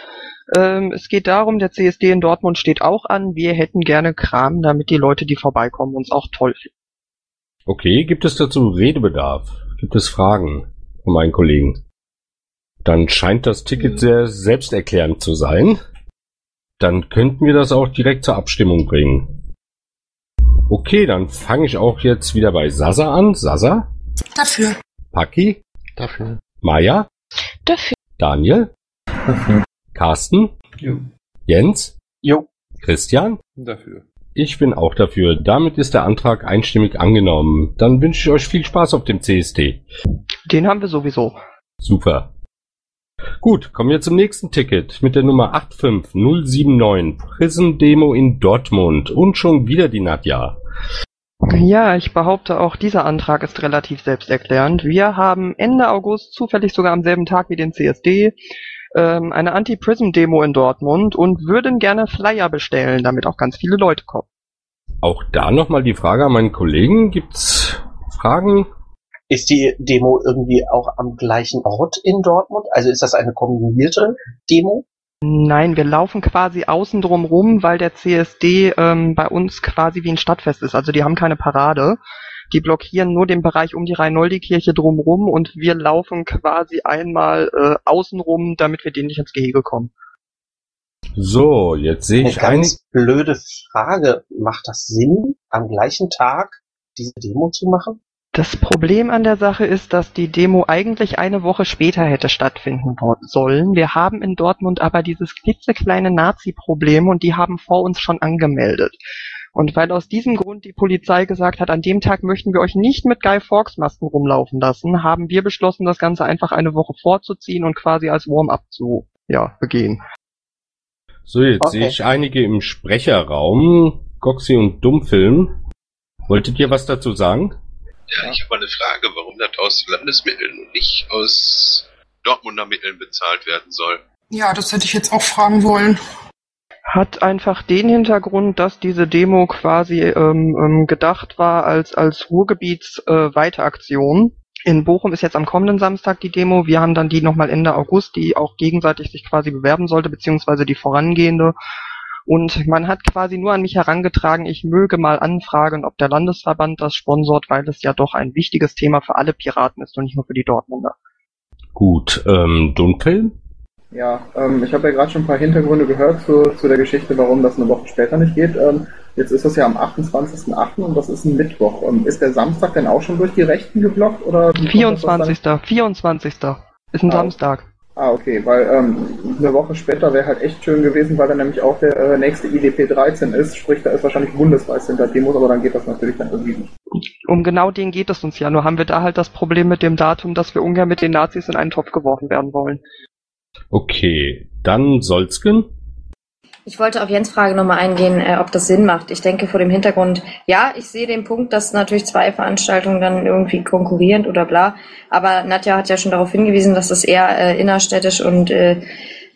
Ähm, es geht darum, der CSD in Dortmund steht auch an. Wir hätten gerne Kram, damit die Leute, die vorbeikommen, uns auch toll finden. Okay, gibt es dazu Redebedarf? Gibt es Fragen von meinen Kollegen? Dann scheint das Ticket sehr selbsterklärend zu sein. Dann könnten wir das auch direkt zur Abstimmung bringen. Okay, dann fange ich auch jetzt wieder bei Sasa an. Sasa? Dafür. Paki? Dafür. Maya? Dafür. Daniel? Carsten? Jo. Jens? Jo. Christian? Dafür. Ich bin auch dafür. Damit ist der Antrag einstimmig angenommen. Dann wünsche ich euch viel Spaß auf dem CST. Den haben wir sowieso. Super. Gut, kommen wir zum nächsten Ticket mit der Nummer 85079 Prism Demo in Dortmund und schon wieder die Nadja. Ja, ich behaupte, auch dieser Antrag ist relativ selbsterklärend. Wir haben Ende August, zufällig sogar am selben Tag wie den CSD, ähm, eine Anti-Prism-Demo in Dortmund und würden gerne Flyer bestellen, damit auch ganz viele Leute kommen. Auch da nochmal die Frage an meinen Kollegen. Gibt's Fragen? Ist die Demo irgendwie auch am gleichen Ort in Dortmund? Also ist das eine kombinierte Demo? Nein, wir laufen quasi außen drum rum, weil der CSD ähm, bei uns quasi wie ein Stadtfest ist. Also die haben keine Parade. Die blockieren nur den Bereich um die Rhein-Noldi-Kirche drumrum und wir laufen quasi einmal äh, außen rum, damit wir denen nicht ins Gehege kommen. So, jetzt sehe Eine ich ein. ganz blöde Frage. Macht das Sinn, am gleichen Tag diese Demo zu machen? Das Problem an der Sache ist, dass die Demo eigentlich eine Woche später hätte stattfinden sollen. Wir haben in Dortmund aber dieses klitzekleine Nazi-Problem und die haben vor uns schon angemeldet. Und weil aus diesem Grund die Polizei gesagt hat, an dem Tag möchten wir euch nicht mit Guy Fawkes Masken rumlaufen lassen, haben wir beschlossen, das Ganze einfach eine Woche vorzuziehen und quasi als Warm-up zu ja, begehen. So, jetzt Okay. sehe ich einige im Sprecherraum. Goxi und Dummfilm. Wolltet ihr was dazu sagen? Ja, ich habe eine Frage, warum das aus Landesmitteln und nicht aus Dortmunder Mitteln bezahlt werden soll. Ja, das hätte ich jetzt auch fragen wollen. hat einfach den Hintergrund, dass diese Demo quasi ähm, ähm, gedacht war als als Ruhrgebiets äh, Weiteraktion. In Bochum ist jetzt am kommenden Samstag die Demo. Wir haben dann die nochmal Ende August, die auch gegenseitig sich quasi bewerben sollte, beziehungsweise die vorangehende. Und man hat quasi nur an mich herangetragen, ich möge mal anfragen, ob der Landesverband das sponsort, weil es ja doch ein wichtiges Thema für alle Piraten ist und nicht nur für die Dortmunder. Gut, ähm, Dummfilm? Ja, ähm, ich habe ja gerade schon ein paar Hintergründe gehört zu, zu der Geschichte, warum das eine Woche später nicht geht. Ähm, jetzt ist das ja am 28.08. und das ist ein Mittwoch. Ähm, ist der Samstag denn auch schon durch die Rechten geblockt? Oder wie kommt das dann? 24. 24. ist ein Ah. Samstag. Ah, okay, weil ähm, eine Woche später wäre halt echt schön gewesen, weil dann nämlich auch der äh, nächste IDP 13 ist, sprich, da ist wahrscheinlich bundesweit hinter Demos, aber dann geht das natürlich dann irgendwie nicht. Um genau den geht es uns ja. Nur haben wir da halt das Problem mit dem Datum, dass wir ungern mit den Nazis in einen Topf geworfen werden wollen. Okay, dann Solzken. Ich wollte auf Jens Frage nochmal eingehen, äh, ob das Sinn macht. Ich denke vor dem Hintergrund, ja, ich sehe den Punkt, dass natürlich zwei Veranstaltungen dann irgendwie konkurrierend oder bla. Aber Nadja hat ja schon darauf hingewiesen, dass das eher äh, innerstädtisch und äh,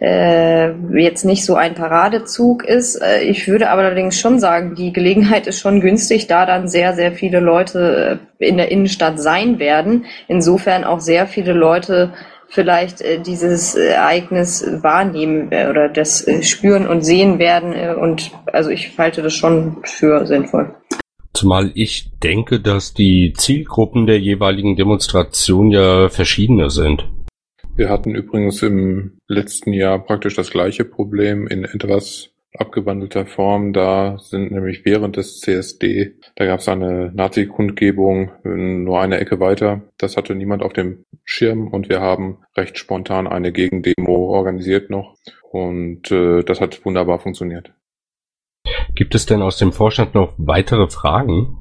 äh, jetzt nicht so ein Paradezug ist. Äh, ich würde aber allerdings schon sagen, die Gelegenheit ist schon günstig, da dann sehr, sehr viele Leute äh, in der Innenstadt sein werden. Insofern auch sehr viele Leute vielleicht äh, dieses Ereignis wahrnehmen äh, oder das äh, spüren und sehen werden. Äh, und also ich halte das schon für sinnvoll. Zumal ich denke, dass die Zielgruppen der jeweiligen Demonstration ja verschiedene sind. Wir hatten übrigens im letzten Jahr praktisch das gleiche Problem in etwas abgewandelter Form. Da sind nämlich während des CSD, da gab es eine Nazi-Kundgebung nur eine Ecke weiter. Das hatte niemand auf dem Schirm und wir haben recht spontan eine Gegendemo organisiert noch und äh, das hat wunderbar funktioniert. Gibt es denn aus dem Vorstand noch weitere Fragen?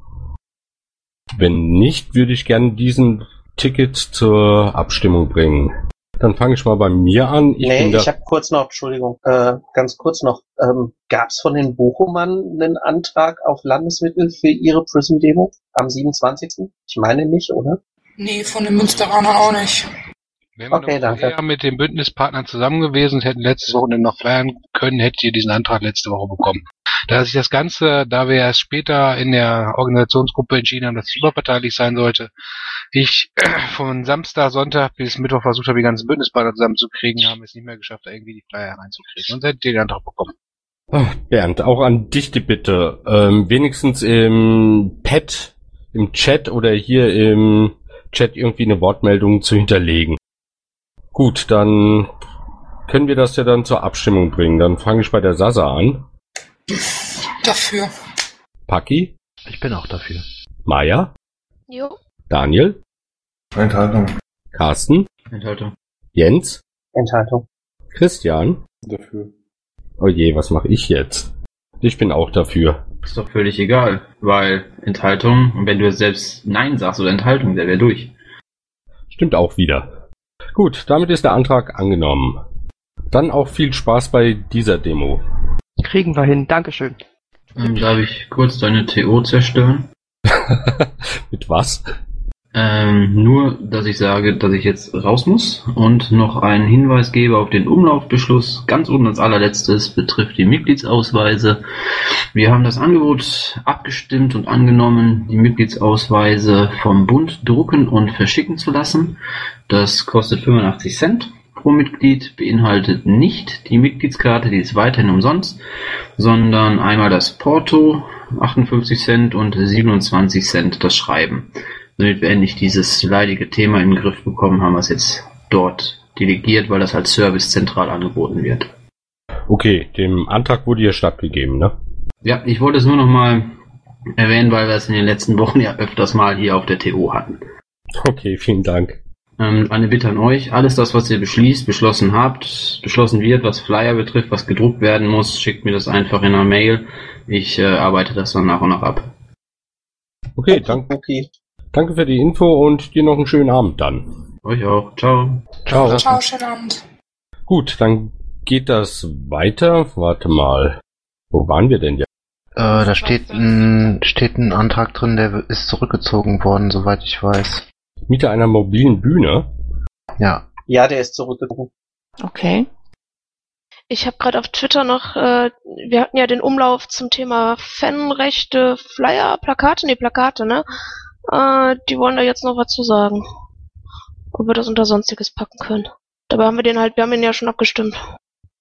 Wenn nicht, würde ich gerne diesen Ticket zur Abstimmung bringen. Dann fange ich mal bei mir an. Ich nee, ich habe kurz noch, Entschuldigung, äh, ganz kurz noch, ähm, gab es von den Bochumern einen Antrag auf Landesmittel für ihre Prism-Demo am 27.? Ich meine nicht, oder? Nee, von den Münsteranern auch nicht. Wenn wir okay, danke. mit den Bündnispartnern zusammen gewesen und hätten letzte Woche noch feiern können, hättet ihr diesen Antrag letzte Woche bekommen. Da sich das Ganze, da wir erst später in der Organisationsgruppe entschieden haben, dass es überparteilich sein sollte, ich [clears throat] von Samstag, Sonntag bis Mittwoch versucht habe, die ganzen Bündnispartner zusammenzukriegen, haben es nicht mehr geschafft, irgendwie die Flyer reinzukriegen. Sonst hättet ihr den Antrag bekommen. Ach, Bernd, auch an dich die Bitte. Ähm, wenigstens im Pad, im Chat oder hier im Chat irgendwie eine Wortmeldung zu hinterlegen. Gut, dann können wir das ja dann zur Abstimmung bringen. Dann fange ich bei der Sasa an. Dafür. Paki? Ich bin auch dafür. Maya? Jo. Daniel? Enthaltung. Carsten? Enthaltung. Jens? Enthaltung. Christian? Dafür. Oh je, was mache ich jetzt? Ich bin auch dafür. Ist doch völlig egal, weil Enthaltung, wenn du selbst Nein sagst oder Enthaltung, der wäre durch. Stimmt auch wieder. Gut, damit ist der Antrag angenommen. Dann auch viel Spaß bei dieser Demo. Kriegen wir hin, Dankeschön. Ähm, darf ich kurz deine TO zerstören? [laughs] Mit was? Ähm, nur, dass ich sage, dass ich jetzt raus muss und noch einen Hinweis gebe auf den Umlaufbeschluss. Ganz unten als allerletztes betrifft die Mitgliedsausweise. Wir haben das Angebot abgestimmt und angenommen, die Mitgliedsausweise vom Bund drucken und verschicken zu lassen. Das kostet 85 Cent pro Mitglied, beinhaltet nicht die Mitgliedskarte, die ist weiterhin umsonst, sondern einmal das Porto, 58 Cent und 27 Cent das Schreiben damit wir endlich dieses leidige Thema in den Griff bekommen, haben wir es jetzt dort delegiert, weil das als Service zentral angeboten wird. Okay, dem Antrag wurde ja stattgegeben, ne? Ja, ich wollte es nur noch mal erwähnen, weil wir es in den letzten Wochen ja öfters mal hier auf der TO hatten. Okay, vielen Dank. Ähm, eine Bitte an euch, alles das, was ihr beschließt, beschlossen habt, beschlossen wird, was Flyer betrifft, was gedruckt werden muss, schickt mir das einfach in einer Mail. Ich äh, arbeite das dann nach und nach ab. Okay, danke. Okay. Danke für die Info und dir noch einen schönen Abend dann. Euch auch. Ciao. Ciao. Ciao, schönen Abend. Gut, dann geht das weiter. Warte mal. Wo waren wir denn jetzt? Äh, da steht ein, steht ein Antrag drin, der ist zurückgezogen worden, soweit ich weiß. Miete einer mobilen Bühne? Ja. Ja, der ist zurückgezogen. Okay. Ich habe gerade auf Twitter noch, äh, wir hatten ja den Umlauf zum Thema Fanrechte, Flyer, Plakate, nee, Plakate, ne? Äh, die wollen da jetzt noch was zu sagen. Ob wir das unter Sonstiges packen können. Dabei haben wir den halt, wir haben ihn ja schon abgestimmt.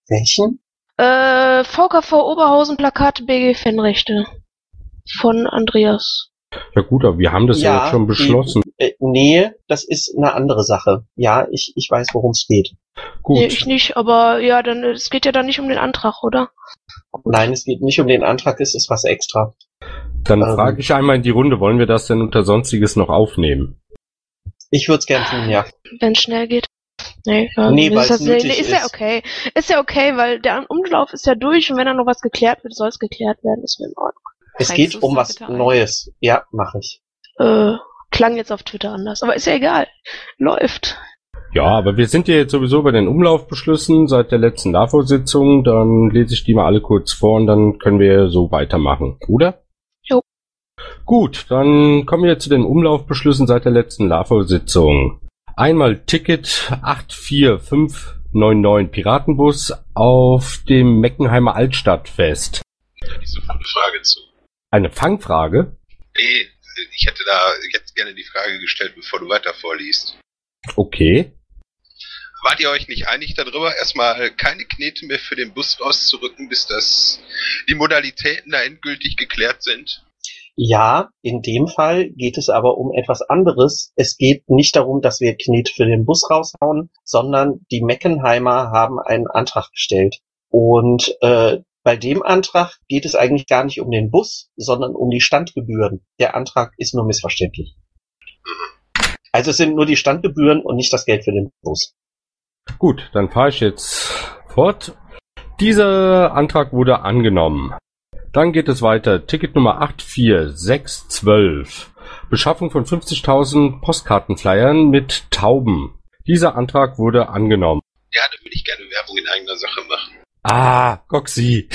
Welchen? Äh, VKV Oberhausen Plakate BG Fanrechte. Von Andreas. Ja gut, aber wir haben das ja, ja jetzt schon beschlossen. Die, äh, nee, das ist eine andere Sache. Ja, ich, ich weiß, worum es geht. Gut. Nee, ich nicht, aber ja, dann es geht ja dann nicht um den Antrag, oder? Nein, es geht nicht um den Antrag, es ist was extra. Dann ähm, frage ich einmal in die Runde, wollen wir das denn unter Sonstiges noch aufnehmen? Ich würde es gerne tun, ja. Wenn es schnell geht. Nee, ja, nee weil es nee, ist, ist ja okay. Ist ja okay, weil der Umlauf ist ja durch und wenn da noch was geklärt wird, soll es geklärt werden, ist mir in Ordnung. Es geht um was Neues. Ein? Ja, mache ich. Äh, klang jetzt auf Twitter anders, aber ist ja egal. Läuft. Ja, aber wir sind ja jetzt sowieso bei den Umlaufbeschlüssen seit der letzten NAVO-Sitzung. Dann lese ich die mal alle kurz vor und dann können wir so weitermachen, oder? Gut, dann kommen wir zu den Umlaufbeschlüssen seit der letzten LAVO-Sitzung. Einmal Ticket 845 99 Piratenbus auf dem Meckenheimer Altstadtfest. Da nicht sofort eine Frage zu. Eine Fangfrage? Nee, ich hätte da jetzt gerne die Frage gestellt, bevor du weiter vorliest. Okay. Wart ihr euch nicht einig darüber, erstmal keine Knete mehr für den Bus rauszurücken, bis das die Modalitäten da endgültig geklärt sind? Ja, in dem Fall geht es aber um etwas anderes. Es geht nicht darum, dass wir Knet für den Bus raushauen, sondern die Meckenheimer haben einen Antrag gestellt. Und äh, bei dem Antrag geht es eigentlich gar nicht um den Bus, sondern um die Standgebühren. Der Antrag ist nur missverständlich. Also es sind nur die Standgebühren und nicht das Geld für den Bus. Gut, dann fahre ich jetzt fort. Dieser Antrag wurde angenommen. Dann geht es weiter. Ticket Nummer 84612. Beschaffung von 50.000 Postkartenflyern mit Tauben. Dieser Antrag wurde angenommen. Ja, da würde ich gerne Werbung in eigener Sache machen. Ah, Goxi.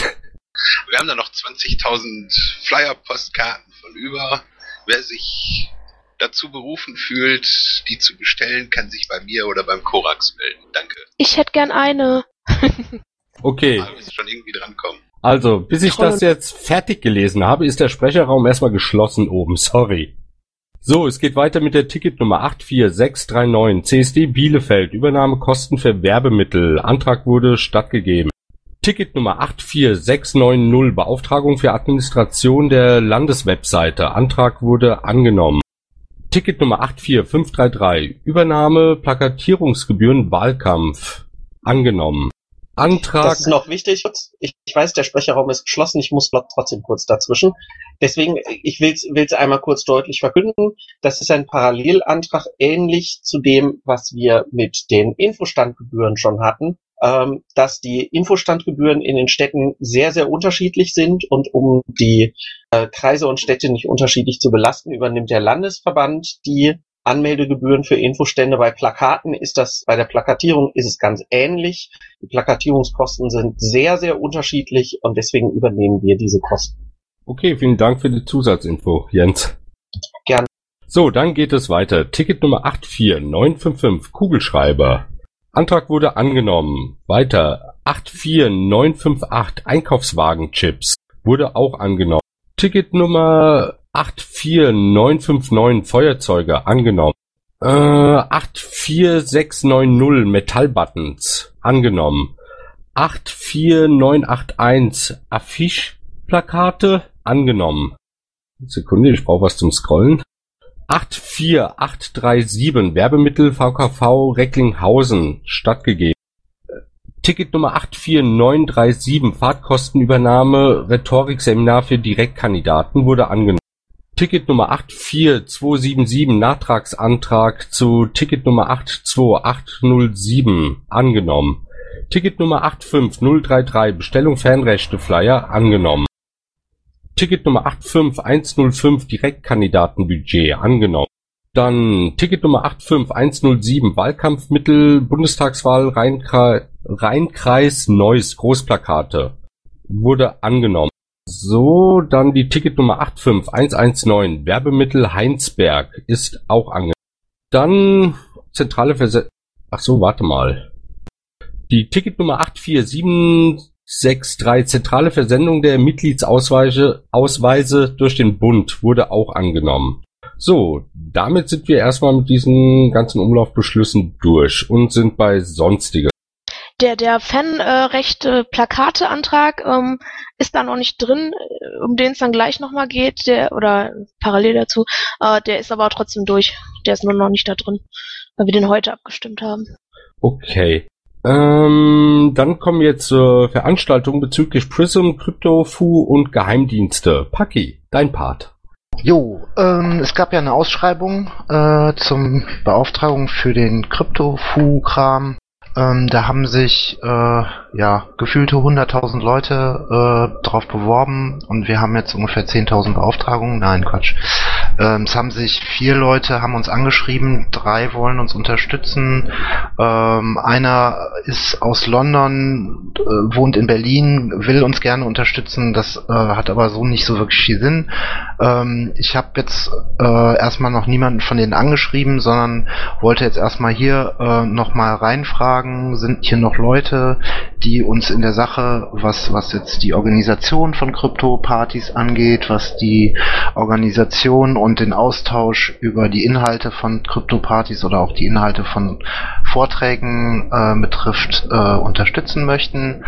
Wir haben da noch 20.000 Flyer-Postkarten von über. Wer sich dazu berufen fühlt, die zu bestellen, kann sich bei mir oder beim Korax melden. Danke. Ich hätte gern eine. [laughs] Okay. Wir müssen schon irgendwie drankommen. Also, bis ich das jetzt fertig gelesen habe, ist der Sprecherraum erstmal geschlossen oben. [laughs] Sorry. So, es geht weiter mit der Ticketnummer 84639 CSD Bielefeld. Übernahmekosten für Werbemittel. Antrag wurde stattgegeben. Ticketnummer 84690 Beauftragung für Administration der Landeswebseite. Antrag wurde angenommen. Ticketnummer 84533 Übernahme Plakatierungsgebühren Wahlkampf. Angenommen. Antrag. Das ist noch wichtig. Ich, ich weiß, der Sprecherraum ist geschlossen. Ich muss trotzdem kurz dazwischen. Deswegen, ich will es einmal kurz deutlich verkünden. Das ist ein Parallelantrag ähnlich zu dem, was wir mit den Infostandgebühren schon hatten. Ähm, dass die Infostandgebühren in den Städten sehr, sehr unterschiedlich sind und um die äh, Kreise und Städte nicht unterschiedlich zu belasten, übernimmt der Landesverband die Anmeldegebühren für Infostände. Bei Plakaten ist das, bei der Plakatierung ist es ganz ähnlich. Die Plakatierungskosten sind sehr, sehr unterschiedlich und deswegen übernehmen wir diese Kosten. Okay, vielen Dank für die Zusatzinfo, Jens. Gern. So, dann geht es weiter. Ticket Nummer 84955, Kugelschreiber. Antrag wurde angenommen. Weiter. 84958, Einkaufswagenchips. Wurde auch angenommen. Ticket Nummer 84959, Feuerzeuge. Angenommen. Äh, 84690, Metallbuttons. Angenommen. 84981, Affiche-Plakate. Angenommen. Sekunde, ich brauche was zum Scrollen. 84837 Werbemittel VKV Recklinghausen stattgegeben. Ticket Nummer 84937 Fahrtkostenübernahme Rhetorikseminar für Direktkandidaten wurde angenommen. Ticket Nummer 84277 Nachtragsantrag zu Ticket Nummer 82807 angenommen. Ticket Nummer 85033 Bestellung Fanrechte Flyer angenommen. Ticket Nummer 85105 Direktkandidatenbudget angenommen. Dann Ticket Nummer 85107 Wahlkampfmittel Bundestagswahl Rheinkreis, Rheinkreis Neuss Großplakate wurde angenommen. So, dann die Ticket Nummer 85119 Werbemittel Heinsberg ist auch angenommen. Dann zentrale Verse Ach so, warte mal. Die Ticket Nummer 84763 zentrale Versendung der Mitgliedsausweise Ausweise durch den Bund wurde auch angenommen. So, damit sind wir erstmal mit diesen ganzen Umlaufbeschlüssen durch und sind bei sonstige. Der, der Fanrechte-Plakate-Antrag ähm, ist da noch nicht drin, äh, um den es dann gleich nochmal geht, der, oder parallel dazu, äh, der ist aber trotzdem durch. Der ist nur noch nicht da drin, weil wir den heute abgestimmt haben. Okay. Ähm, dann kommen wir jetzt zur Veranstaltung bezüglich Prism, Crypto, Fu und Geheimdienste. Paki, dein Part. Jo, ähm, es gab ja eine Ausschreibung äh, zum Beauftragung für den Krypto-Fu-Kram. Ähm, da haben sich äh, ja gefühlte 100.000 Leute äh, drauf beworben und wir haben jetzt ungefähr 10.000 Beauftragungen. Nein, Quatsch. Ähm, es haben sich vier Leute haben uns angeschrieben, drei wollen uns unterstützen. Ähm, einer ist aus London, äh, wohnt in Berlin, will uns gerne unterstützen. Das äh, hat aber so nicht so wirklich viel Sinn. Ähm, ich habe jetzt äh, erstmal noch niemanden von denen angeschrieben, sondern wollte jetzt erstmal hier äh, nochmal reinfragen, sind hier noch Leute, die uns in der Sache, was, was jetzt die Organisation von Krypto-Partys angeht, was die Organisation und den Austausch über die Inhalte von Krypto-Partys oder auch die Inhalte von Vorträgen äh, betrifft, äh, unterstützen möchten.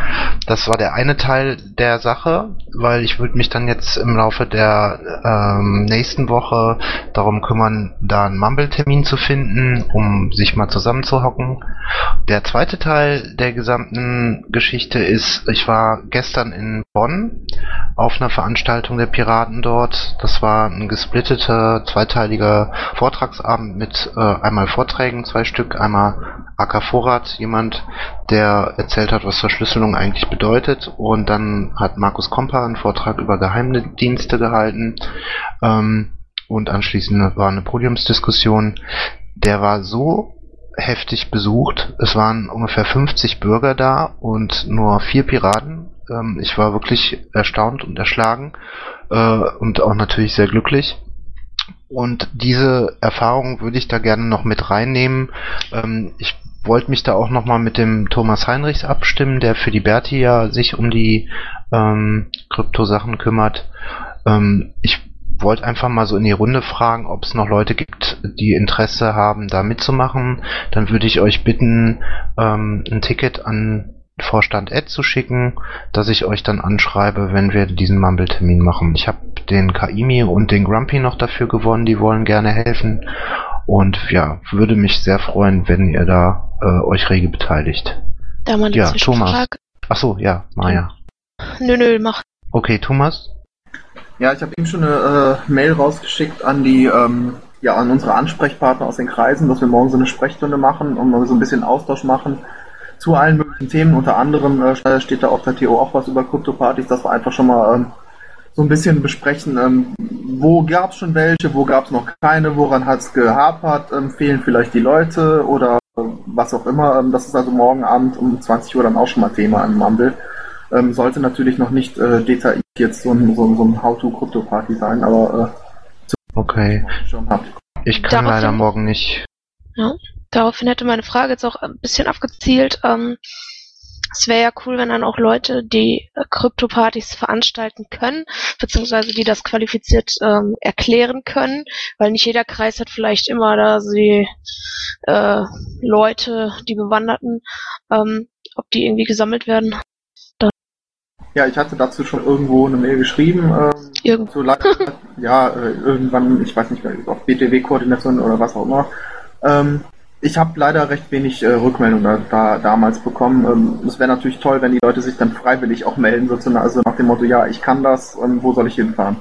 Das war der eine Teil der Sache, weil ich würde mich dann jetzt im Laufe der ähm, nächsten Woche darum kümmern, da einen Mumble-Termin zu finden, um sich mal zusammenzuhocken. Der zweite Teil der gesamten Geschichte ist, ich war gestern in Bonn auf einer Veranstaltung der Piraten dort. Das war ein gesplitteter, zweiteiliger Vortragsabend mit äh, einmal Vorträgen, zwei Stück, einmal AK Vorrat, jemand, der erzählt hat, was Verschlüsselung eigentlich bedeutet. Und dann hat Markus Kompa einen Vortrag über Geheimdienste gehalten. Ähm, und anschließend war eine Podiumsdiskussion. Der war so heftig besucht. Es waren ungefähr 50 Bürger da und nur vier Piraten. Ähm, ich war wirklich erstaunt und erschlagen äh, und auch natürlich sehr glücklich. Und diese Erfahrung würde ich da gerne noch mit reinnehmen. Ähm, ich wollte mich da auch nochmal mit dem Thomas Heinrichs abstimmen, der für die Berti ja sich um die ähm, Krypto-Sachen kümmert. Ähm, ich wollte einfach mal so in die Runde fragen, ob es noch Leute gibt, die Interesse haben, da mitzumachen. Dann würde ich euch bitten, ähm, ein Ticket an Vorstand Ed zu schicken, dass ich euch dann anschreibe, wenn wir diesen Mumble-Termin machen. Ich habe den Kaimi und den Grumpy noch dafür gewonnen, die wollen gerne helfen. Und ja, würde mich sehr freuen, wenn ihr da äh, euch rege beteiligt. Da eine ja. Thomas. Ach so, ja, Maja. Nö, nö, mach. Okay, Thomas? Ja, ich habe ihm schon eine äh, Mail rausgeschickt an die, ähm, ja, an unsere Ansprechpartner aus den Kreisen, dass wir morgen so eine Sprechstunde machen und mal so ein bisschen Austausch machen zu allen möglichen Themen. Unter anderem äh, steht da auf der TO auch was über Krypto-Partys, dass wir einfach schon mal ähm, so ein bisschen besprechen, ähm, wo gab es schon welche, wo gab es noch keine, woran hat es gehapert, ähm, fehlen vielleicht die Leute oder äh, was auch immer. Ähm, das ist also morgen Abend um 20 Uhr dann auch schon mal Thema im Mumble. Ähm, sollte natürlich noch nicht äh, detailliert jetzt so ein, so so ein How-to-Krypto-Party sein, aber äh, Okay. schon habt. Ich kann Daraufhin- leider morgen nicht. Ja, daraufhin hätte meine Frage jetzt auch ein bisschen abgezielt. Ähm, es wäre ja cool, wenn dann auch Leute, die äh, Krypto-Partys veranstalten können, beziehungsweise die das qualifiziert ähm, erklären können, weil nicht jeder Kreis hat vielleicht immer da die äh, Leute, die Bewanderten, ähm, ob die irgendwie gesammelt werden. Ja, ich hatte dazu schon irgendwo eine Mail geschrieben. Ähm, so leider, [laughs] ja, äh, irgendwann, ich weiß nicht mehr, auf BTW-Koordination oder was auch immer. Ähm, ich habe leider recht wenig äh, Rückmeldung da, da damals bekommen. Ähm, es wäre natürlich toll, wenn die Leute sich dann freiwillig auch melden, sozusagen, also nach dem Motto, ja, ich kann das, ähm, wo soll ich hinfahren?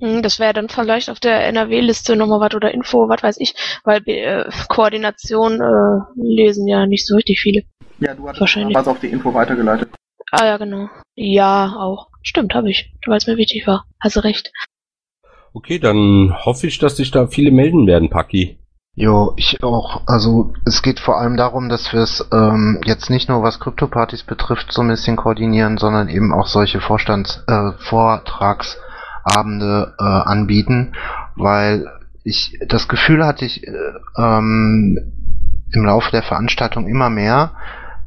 Hm, Das wäre dann vielleicht auf der NRW-Liste nochmal was oder Info, was weiß ich, weil äh, Koordination äh, lesen ja nicht so richtig viele. Ja, du hattest Wahrscheinlich. damals auf die Info weitergeleitet. Ah ja, genau. Ja, auch. Stimmt, habe ich. Weil es mir wichtig war. Hast du recht. Okay, dann hoffe ich, dass sich da viele melden werden, Paki. Jo, ich auch. Also es geht vor allem darum, dass wir es ähm, jetzt nicht nur was Krypto-Partys betrifft, so ein bisschen koordinieren, sondern eben auch solche Vorstands äh, Vortragsabende äh, anbieten, weil ich das Gefühl hatte ich äh, ähm, im Laufe der Veranstaltung immer mehr,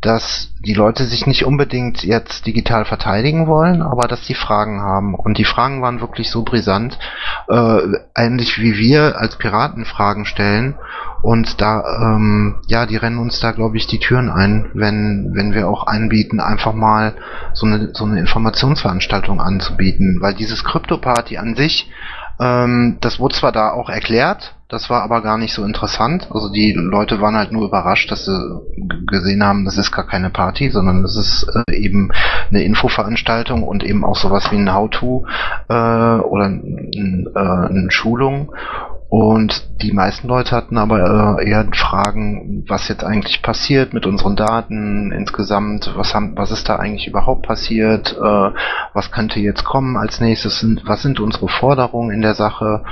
dass die Leute sich nicht unbedingt jetzt digital verteidigen wollen, aber dass sie Fragen haben. Und die Fragen waren wirklich so brisant, äh, ähnlich wie wir als Piraten Fragen stellen. Und da, ähm, ja, die rennen uns da, glaube ich, die Türen ein, wenn, wenn wir auch einbieten, einfach mal so eine, so eine Informationsveranstaltung anzubieten. Weil dieses Krypto-Party an sich, ähm, das wurde zwar da auch erklärt, das war aber gar nicht so interessant. Also die Leute waren halt nur überrascht, dass sie gesehen haben, das ist gar keine Party, sondern das ist äh, eben eine Infoveranstaltung und eben auch sowas wie ein How-to äh, oder ein, äh, eine Schulung. Und die meisten Leute hatten aber äh, eher Fragen, was jetzt eigentlich passiert mit unseren Daten insgesamt, was haben, was ist da eigentlich überhaupt passiert, äh, was könnte jetzt kommen als nächstes, was sind unsere Forderungen in der Sache.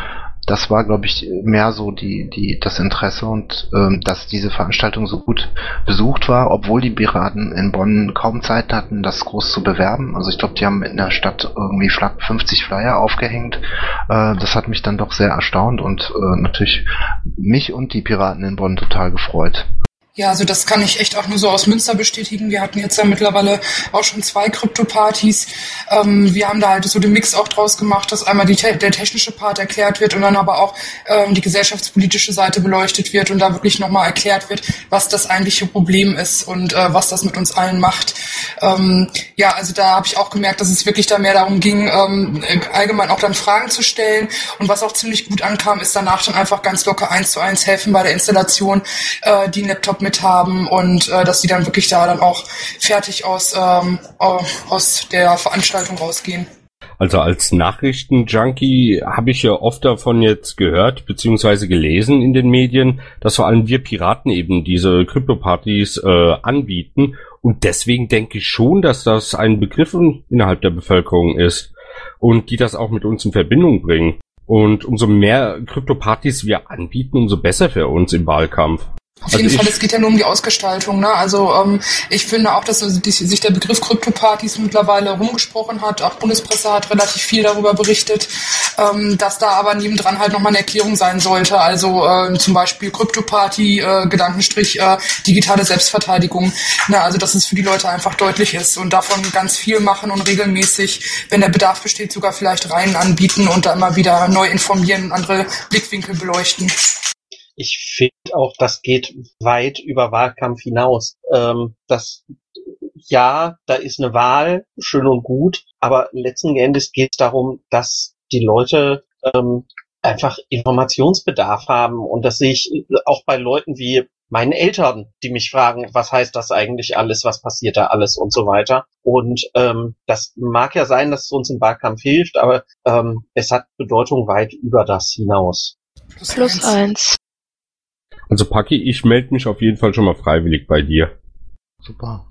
Das war, glaube ich, mehr so die, die, das Interesse und ähm, dass diese Veranstaltung so gut besucht war, obwohl die Piraten in Bonn kaum Zeit hatten, das groß zu bewerben. Also ich glaube, die haben in der Stadt irgendwie 50 Flyer aufgehängt. Äh, das hat mich dann doch sehr erstaunt und äh, natürlich mich und die Piraten in Bonn total gefreut. Ja, also das kann ich echt auch nur so aus Münster bestätigen. Wir hatten jetzt ja mittlerweile auch schon zwei Krypto-Partys. Ähm, wir haben da halt so den Mix auch draus gemacht, dass einmal die, der technische Part erklärt wird und dann aber auch ähm, die gesellschaftspolitische Seite beleuchtet wird und da wirklich nochmal erklärt wird, was das eigentliche Problem ist und äh, was das mit uns allen macht. Ähm, ja, also da habe ich auch gemerkt, dass es wirklich da mehr darum ging, ähm, allgemein auch dann Fragen zu stellen. Und was auch ziemlich gut ankam, ist danach dann einfach ganz locker eins zu eins helfen bei der Installation, äh, die Laptop mit haben und äh, dass die dann wirklich da dann auch fertig aus, ähm, aus der Veranstaltung rausgehen. Also als Nachrichtenjunkie habe ich ja oft davon jetzt gehört beziehungsweise gelesen in den Medien, dass vor allem wir Piraten eben diese Krypto-Partys äh, anbieten und deswegen denke ich schon, dass das ein Begriff innerhalb der Bevölkerung ist und die das auch mit uns in Verbindung bringen. Und umso mehr Krypto-Partys wir anbieten, umso besser für uns im Wahlkampf. Auf jeden also Fall, es geht ja nur um die Ausgestaltung. Ne? Also ähm, ich finde auch, dass die, sich der Begriff Kryptopartys mittlerweile rumgesprochen hat. Auch Bundespresse hat relativ viel darüber berichtet, ähm, dass da aber nebendran halt nochmal eine Erklärung sein sollte. Also äh, zum Beispiel Kryptoparty, äh, Gedankenstrich, äh, digitale Selbstverteidigung. Ne? Also dass es für die Leute einfach deutlich ist und davon ganz viel machen und regelmäßig, wenn der Bedarf besteht, sogar vielleicht rein anbieten und da immer wieder neu informieren, andere Blickwinkel beleuchten ich finde auch, das geht weit über Wahlkampf hinaus. Ähm, das ja, da ist eine Wahl, schön und gut, aber letzten Endes geht es darum, dass die Leute ähm, einfach Informationsbedarf haben und das sehe ich auch bei Leuten wie meinen Eltern, die mich fragen, was heißt das eigentlich alles, was passiert da alles und so weiter. Und ähm, das mag ja sein, dass es uns im Wahlkampf hilft, aber ähm, es hat Bedeutung weit über das hinaus. Plus eins. Also Paki, ich melde mich auf jeden Fall schon mal freiwillig bei dir. Super.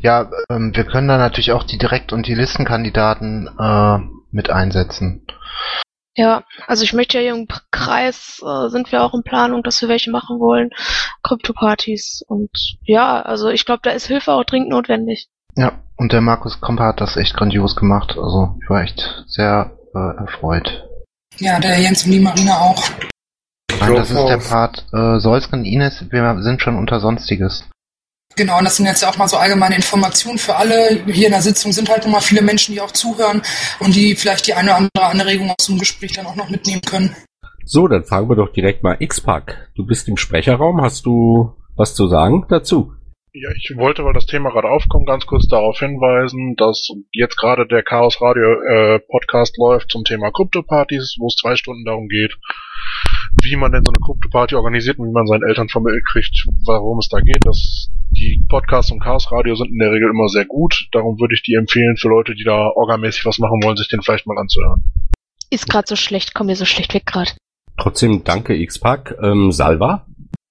Ja, ähm, wir können da natürlich auch die Direkt- und die Listenkandidaten äh, mit einsetzen. Ja, also ich möchte ja hier im Kreis, äh, sind wir auch in Planung, dass wir welche machen wollen. Krypto-Partys. Und ja, also ich glaube, da ist Hilfe auch dringend notwendig. Ja, und der Markus Kompa hat das echt grandios gemacht. Also ich war echt sehr äh, erfreut. Ja, der Jens und die Marina auch. Nein, das ist der Part äh, Solsken Ines, wir sind schon unter Sonstiges. Genau, und das sind jetzt ja auch mal so allgemeine Informationen für alle. Hier in der Sitzung sind halt immer viele Menschen, die auch zuhören und die vielleicht die eine oder andere Anregung aus dem Gespräch dann auch noch mitnehmen können. So, dann fragen wir doch direkt mal X-Pack. Du bist im Sprecherraum, hast du was zu sagen dazu? Ja, ich wollte, weil das Thema gerade aufkommt, ganz kurz darauf hinweisen, dass jetzt gerade der Chaos Radio äh, Podcast läuft zum Thema Krypto-Partys, wo es zwei Stunden darum geht, wie man denn so eine Krypto-Party organisiert und wie man seinen Eltern vermittelt kriegt, warum es da geht. Das, die Podcasts und Chaos Radio sind in der Regel immer sehr gut. Darum würde ich die empfehlen für Leute, die da orgamäßig was machen wollen, sich den vielleicht mal anzuhören. Ist gerade so schlecht, komm mir so schlecht weg gerade. Trotzdem danke X-Pack. Ähm, Salva?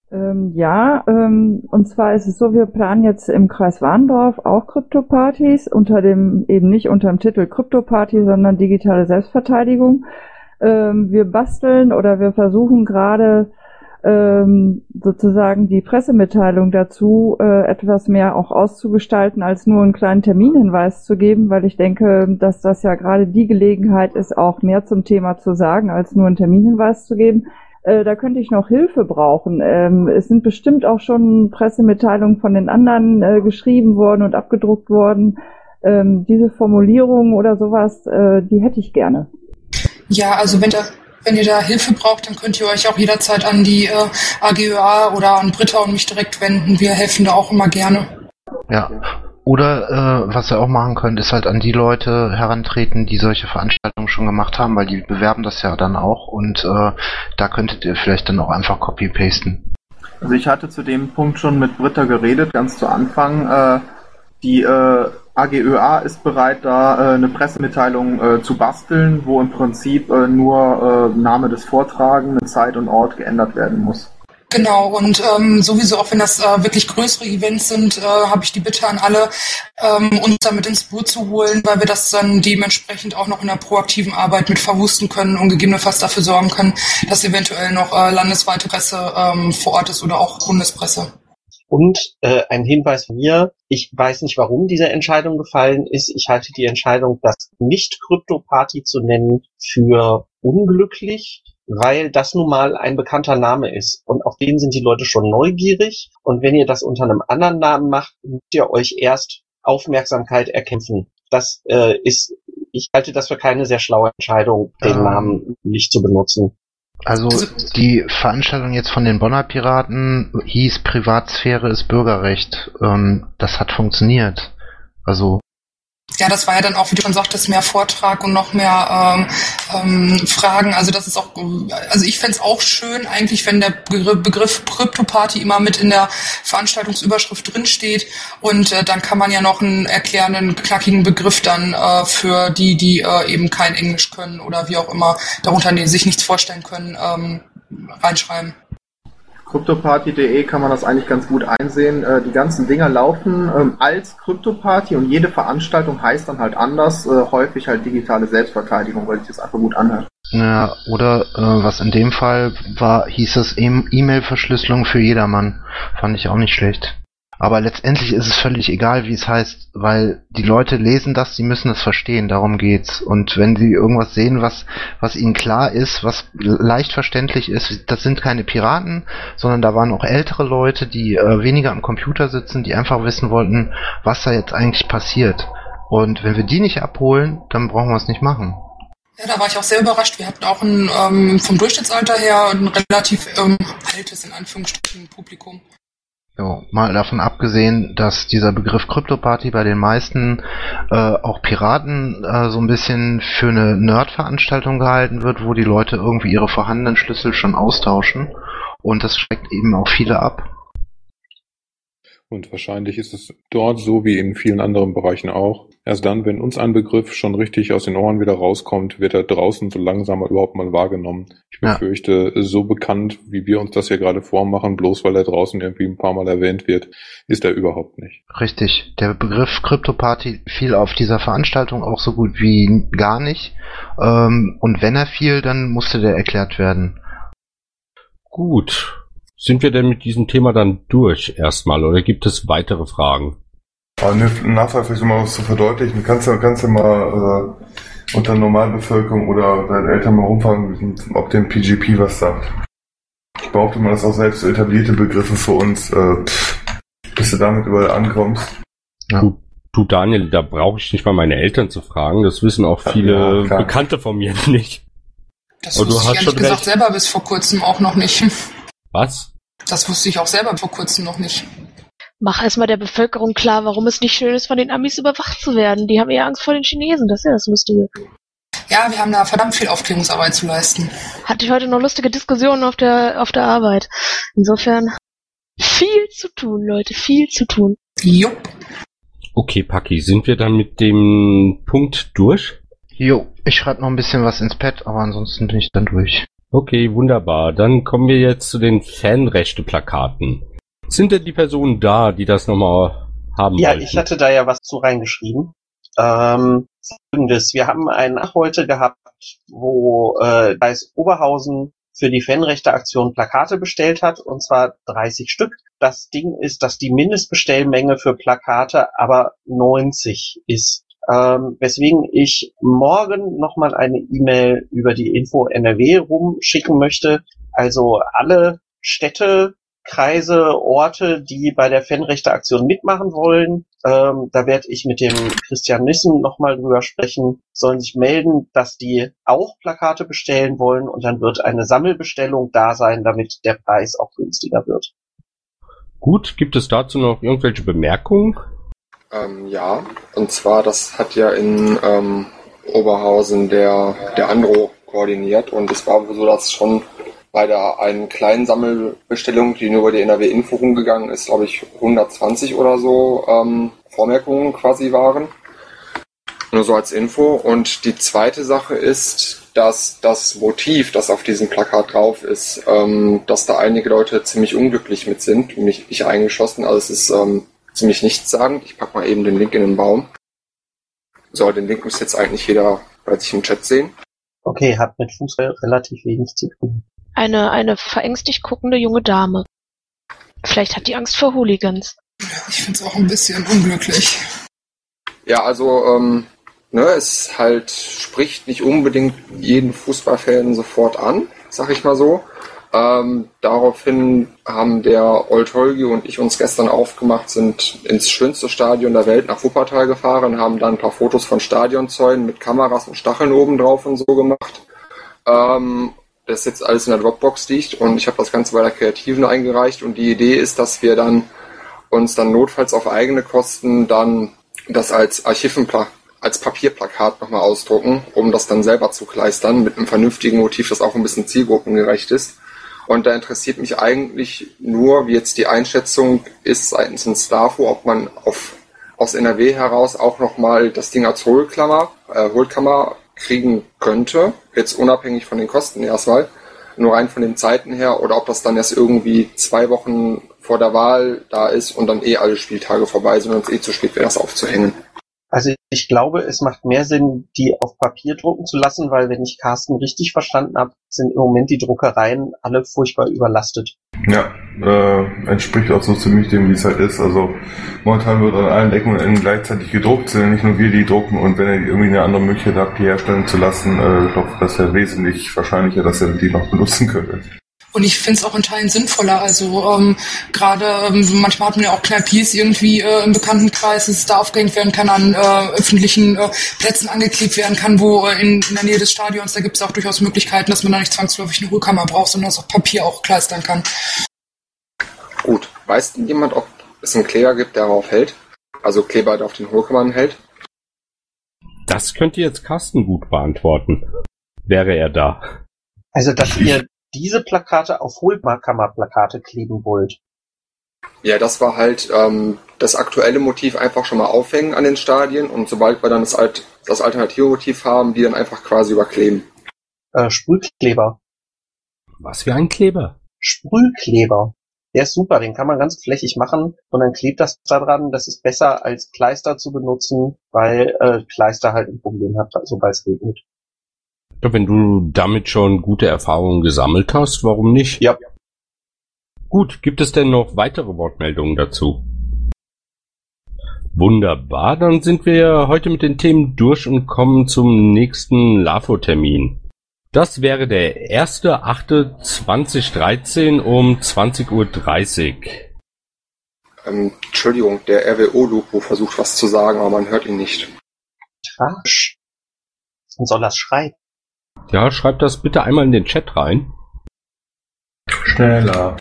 Ähm, ja, ähm, und zwar ist es so, wir planen jetzt im Kreis Warndorf auch Krypto-Partys unter dem, eben nicht unter dem Titel Krypto-Party, sondern digitale Selbstverteidigung. Ähm, wir basteln oder wir versuchen gerade ähm, sozusagen die Pressemitteilung dazu äh, etwas mehr auch auszugestalten, als nur einen kleinen Terminhinweis zu geben, weil ich denke, dass das ja gerade die Gelegenheit ist, auch mehr zum Thema zu sagen, als nur einen Terminhinweis zu geben. Äh, da könnte ich noch Hilfe brauchen. Ähm, es sind bestimmt auch schon Pressemitteilungen von den anderen äh, geschrieben worden und abgedruckt worden. Ähm, diese Formulierung oder sowas, äh, die hätte ich gerne. Ja, also wenn, da, wenn ihr da Hilfe braucht, dann könnt ihr euch auch jederzeit an die äh, AGÖA oder an Britta und mich direkt wenden. Wir helfen da auch immer gerne. Ja. Oder äh, was ihr auch machen könnt, ist halt an die Leute herantreten, die solche Veranstaltungen schon gemacht haben, weil die bewerben das ja dann auch und äh, da könntet ihr vielleicht dann auch einfach copy-pasten. Also ich hatte zu dem Punkt schon mit Britta geredet, ganz zu Anfang. Äh, die äh, AGÖA ist bereit, da äh, eine Pressemitteilung äh, zu basteln, wo im Prinzip äh, nur äh, Name des Vortragenden, Zeit und Ort geändert werden muss. Genau, und ähm, sowieso auch wenn das äh, wirklich größere Events sind, äh, habe ich die Bitte an alle, ähm, uns damit ins Boot zu holen, weil wir das dann dementsprechend auch noch in der proaktiven Arbeit mit verwusten können und gegebenenfalls dafür sorgen können, dass eventuell noch äh, landesweite Presse ähm, vor Ort ist oder auch Bundespresse. Und äh, ein Hinweis von mir, ich weiß nicht, warum diese Entscheidung gefallen ist. Ich halte die Entscheidung, das nicht Krypto-Party zu nennen, für unglücklich, weil das nun mal ein bekannter Name ist. Und auf den sind die Leute schon neugierig. Und wenn ihr das unter einem anderen Namen macht, müsst ihr euch erst Aufmerksamkeit erkämpfen. Das äh, ist, ich halte das für keine sehr schlaue Entscheidung, den Ähm. Namen nicht zu benutzen. Also die Veranstaltung jetzt von den Bonner Piraten hieß Privatsphäre ist Bürgerrecht. Ähm, das hat funktioniert. Also Ja, das war ja dann auch, wie du schon sagtest, mehr Vortrag und noch mehr ähm, ähm, Fragen. Also das ist auch, also ich fänd's auch schön eigentlich, wenn der Begriff, Krypto-Party immer mit in der Veranstaltungsüberschrift drinsteht und äh, dann kann man ja noch einen erklärenden, knackigen Begriff dann äh, für die, die äh, eben kein Englisch können oder wie auch immer darunter sich nichts vorstellen können, ähm, reinschreiben. Kryptoparty.de kann man das eigentlich ganz gut einsehen. Äh, die ganzen Dinger laufen ähm, als Kryptoparty und jede Veranstaltung heißt dann halt anders, äh, häufig halt digitale Selbstverteidigung, weil sich das einfach gut anhört. Ja, oder äh, was in dem Fall war, hieß es E- E-Mail-Verschlüsselung für jedermann. Fand ich auch nicht schlecht. Aber letztendlich ist es völlig egal, wie es heißt, weil die Leute lesen das, sie müssen es verstehen, darum geht's. Und wenn sie irgendwas sehen, was, was ihnen klar ist, was leicht verständlich ist, das sind keine Piraten, sondern da waren auch ältere Leute, die äh, weniger am Computer sitzen, die einfach wissen wollten, was da jetzt eigentlich passiert. Und wenn wir die nicht abholen, dann brauchen wir es nicht machen. Ja, da war ich auch sehr überrascht. Wir hatten auch ein, ähm, vom Durchschnittsalter her ein relativ ähm, altes, in Anführungsstrichen, Publikum. Jo, mal davon abgesehen, dass dieser Begriff Kryptoparty bei den meisten äh, auch Piraten äh, so ein bisschen für eine Nerd-Veranstaltung gehalten wird, wo die Leute irgendwie ihre vorhandenen Schlüssel schon austauschen und das schreckt eben auch viele ab. Und wahrscheinlich ist es dort so wie in vielen anderen Bereichen auch. Erst dann, wenn uns ein Begriff schon richtig aus den Ohren wieder rauskommt, wird er draußen so langsam überhaupt mal wahrgenommen. Ich Ja. befürchte, so bekannt, wie wir uns das hier gerade vormachen, bloß weil er draußen irgendwie ein paar Mal erwähnt wird, ist er überhaupt nicht. Richtig. Der Begriff Kryptoparty fiel auf dieser Veranstaltung auch so gut wie gar nicht. Ähm, und wenn er fiel, dann musste der erklärt werden. Gut. Sind wir denn mit diesem Thema dann durch erstmal oder gibt es weitere Fragen? Aber eine Nachfrage vielleicht um mal was zu verdeutlichen. Kannst du kannst du mal äh, unter Normalbevölkerung oder deinen Eltern mal rumfragen, ob dem PGP was sagt. Ich behaupte mal, das ist auch selbst so etablierte Begriffe für uns, äh, bis du damit überall ankommst. Du, du Daniel, da brauche ich nicht mal meine Eltern zu fragen. Das wissen auch viele Ja. Bekannte von mir [laughs] nicht. Das Aber du wusste ich hast ehrlich schon gesagt recht. selber bis vor kurzem auch noch nicht. Was? Das wusste ich auch selber vor kurzem noch nicht. Mach erstmal der Bevölkerung klar, warum es nicht schön ist, von den Amis überwacht zu werden. Die haben eher Angst vor den Chinesen, das ist ja das Lustige. Ja, wir haben da verdammt viel Aufklärungsarbeit zu leisten. Hatte ich heute noch lustige Diskussionen auf der, auf der Arbeit. Insofern viel zu tun, Leute, viel zu tun. Jupp. Okay, Paki, sind wir dann mit dem Punkt durch? Jo, ich schreibe noch ein bisschen was ins Pad, aber ansonsten bin ich dann durch. Okay, wunderbar. Dann kommen wir jetzt zu den Fanrechte-Plakaten. Sind denn die Personen da, die das nochmal haben Ja, wollten? ich hatte da ja was zu reingeschrieben. Ähm, Folgendes, wir haben einen Ach heute gehabt, wo äh, ist Oberhausen für die Fanrechte-Aktion Plakate bestellt hat, und zwar 30 Stück. Das Ding ist, dass die Mindestbestellmenge für Plakate aber 90 ist. Ähm, weswegen ich morgen nochmal eine E-Mail über die Info NRW rumschicken möchte. Also alle Städte, Kreise, Orte, die bei der Fanrechte-Aktion mitmachen wollen, ähm, da werde ich mit dem Christian Nissen nochmal drüber sprechen, sollen sich melden, dass die auch Plakate bestellen wollen und dann wird eine Sammelbestellung da sein, damit der Preis auch günstiger wird. Gut, gibt es dazu noch irgendwelche Bemerkungen? Ähm, ja, und zwar, das hat ja in ähm, Oberhausen der, der Andro koordiniert und es war so, dass schon bei der einen kleinen Sammelbestellung, die nur über die NRW-Info rumgegangen ist, glaube ich 120 oder so ähm, Vormerkungen quasi waren. Nur so als Info. Und die zweite Sache ist, dass das Motiv, das auf diesem Plakat drauf ist, ähm, dass da einige Leute ziemlich unglücklich mit sind, mich ich eingeschossen. Also es ist ähm, ziemlich nichtssagend. Ich pack mal eben den Link in den Baum. So, den Link muss jetzt eigentlich jeder bei sich im Chat sehen. Okay, hat mit Fußball relativ wenig zu tun. Eine, eine verängstigt guckende junge Dame. Vielleicht hat die Angst vor Hooligans. Ich find's auch ein bisschen unglücklich. Ja, also ähm, ne, es halt spricht nicht unbedingt jeden Fußballfan sofort an, sag ich mal so. Ähm, daraufhin haben der Old Holgi und ich uns gestern aufgemacht, sind ins schönste Stadion der Welt nach Wuppertal gefahren, haben dann ein paar Fotos von Stadionzäunen mit Kameras und Stacheln oben drauf und so gemacht. Ähm, das jetzt alles in der Dropbox liegt und ich habe das Ganze bei der Kreativen eingereicht und die Idee ist, dass wir dann uns dann notfalls auf eigene Kosten dann das als Archivenpla als Papierplakat nochmal ausdrucken, um das dann selber zu kleistern mit einem vernünftigen Motiv, das auch ein bisschen zielgruppengerecht ist. Und da interessiert mich eigentlich nur, wie jetzt die Einschätzung ist seitens des Stafo, ob man auf, aus NRW heraus auch nochmal das Ding als Hohlklammer, äh, Hohlkammer kriegen könnte, jetzt unabhängig von den Kosten erstmal, nur rein von den Zeiten her, oder ob das dann erst irgendwie zwei Wochen vor der Wahl da ist und dann eh alle Spieltage vorbei sind und es eh zu spät wäre, das aufzuhängen. Also ich glaube, es macht mehr Sinn, die auf Papier drucken zu lassen, weil wenn ich Carsten richtig verstanden habe, sind im Moment die Druckereien alle furchtbar überlastet. Ja, äh, entspricht auch so ziemlich dem, wie es halt ist. Also momentan wird an allen Ecken und Enden gleichzeitig gedruckt, sind ja nicht nur wir, die drucken und wenn ihr irgendwie eine andere Möglichkeit habt, die herstellen zu lassen, äh, doch das wäre wesentlich wahrscheinlicher, dass ihr die noch benutzen könntet. Und ich finde es auch in Teilen sinnvoller. Also ähm, gerade ähm, manchmal hat man ja auch Kneipiers irgendwie äh, im Bekanntenkreis, dass es da aufgehängt werden kann, an äh, öffentlichen äh, Plätzen angeklebt werden kann, wo äh, in, in der Nähe des Stadions, da gibt es auch durchaus Möglichkeiten, dass man da nicht zwangsläufig eine Rührkammer braucht, sondern das auf Papier auch kleistern kann. Gut, weiß denn jemand, ob es einen Kleber gibt, der darauf hält? Also Kleber, der auf den Hohlkammern hält? Das könnte jetzt Carsten gut beantworten. Wäre er da. Also, dass ihr diese Plakate auf Hohlkammerplakate kleben wollt. Ja, das war halt ähm, das aktuelle Motiv einfach schon mal aufhängen an den Stadien und sobald wir dann das, Alt das alternative Motiv haben, die dann einfach quasi überkleben. Äh, Sprühkleber. Was für ein Kleber? Sprühkleber. Der ist super, den kann man ganz flächig machen und dann klebt das da dran. Das ist besser als Kleister zu benutzen, weil äh, Kleister halt ein Problem hat, sobald es regnet. Ja, wenn du damit schon gute Erfahrungen gesammelt hast, warum nicht? Ja. Gut, gibt es denn noch weitere Wortmeldungen dazu? Wunderbar, dann sind wir heute mit den Themen durch und kommen zum nächsten LAFO-Termin. Das wäre der 1.8.2013 um 20.30 Uhr. Ähm, Entschuldigung, der RWO-Lupo versucht was zu sagen, aber man hört ihn nicht. Trash. Und soll das schreiben? Ja, schreibt das bitte einmal in den Chat rein. Schneller.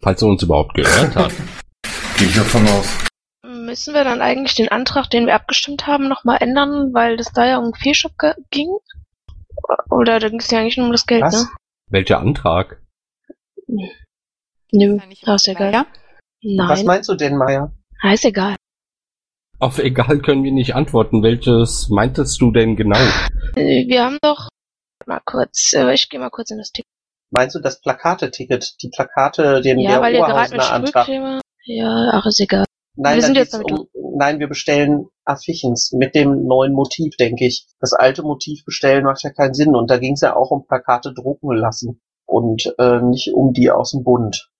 Falls er uns überhaupt gehört hat. [laughs] Gehe ich davon aus. Müssen wir dann eigentlich den Antrag, den wir abgestimmt haben, nochmal ändern, weil das da ja um Fehlshop ging? Oder da ging es ja eigentlich nur um das Geld, Was? ne? Welcher Antrag? Nö, ah, ist egal. Nein. Was meinst du denn, Maya? Ah, ist egal. Auf egal können wir nicht antworten. Welches meintest du denn genau? Äh, Wir haben doch mal kurz, äh, ich gehe mal kurz in das Ticket. Meinst du das Plakate-Ticket? Die Plakate, den Ja, der weil Oberhausener Antrag. Ja, ach, ist egal. Nein, wir sind jetzt um, nein, wir bestellen Affichens mit dem neuen Motiv, denke ich. Das alte Motiv bestellen macht ja keinen Sinn. Und da ging es ja auch um Plakate drucken lassen und äh, nicht um die aus dem Bund.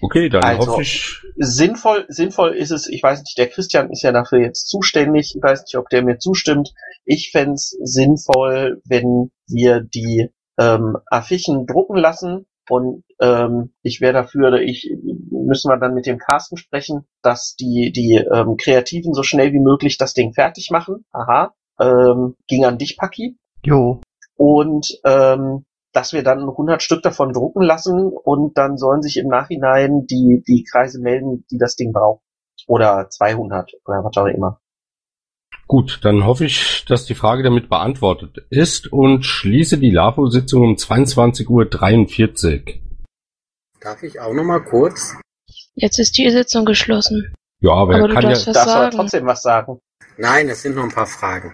Okay, dann Also, hoffe ich. Sinnvoll, sinnvoll ist es, ich weiß nicht, der Christian ist ja dafür jetzt zuständig, ich weiß nicht, ob der mir zustimmt. Ich fänd's sinnvoll, wenn wir die ähm, Affichen drucken lassen und ähm, ich wäre dafür, ich müssen wir dann mit dem Carsten sprechen, dass die die ähm, Kreativen so schnell wie möglich das Ding fertig machen. Aha, ähm, ging an dich, Paki. Jo. Und ähm, dass wir dann 100 Stück davon drucken lassen und dann sollen sich im Nachhinein die die Kreise melden, die das Ding brauchen. Oder 200 oder was auch immer. Gut, dann hoffe ich, dass die Frage damit beantwortet ist und schließe die LAFO-Sitzung um 22.43 Uhr. Darf ich auch noch mal kurz? Jetzt ist die Sitzung geschlossen. Ja, aber, Aber er du kann darfst ja. was Darfst aber sagen. trotzdem was sagen. Nein, es sind noch ein paar Fragen.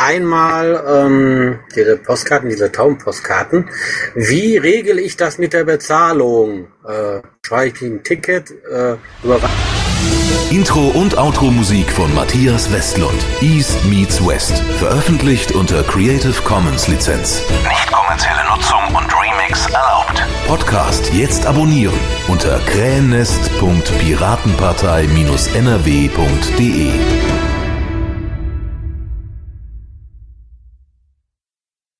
Einmal ähm, diese Postkarten, diese Taubenpostkarten. Wie regle ich das mit der Bezahlung? Äh, schreibe ich ein Ticket? Äh, Intro und Outro Musik von Matthias Westlund. East meets West. Veröffentlicht unter Creative Commons Lizenz. Nicht kommerzielle Nutzung und Remix erlaubt. Podcast jetzt abonnieren unter krähennest.piratenpartei-nrw.de.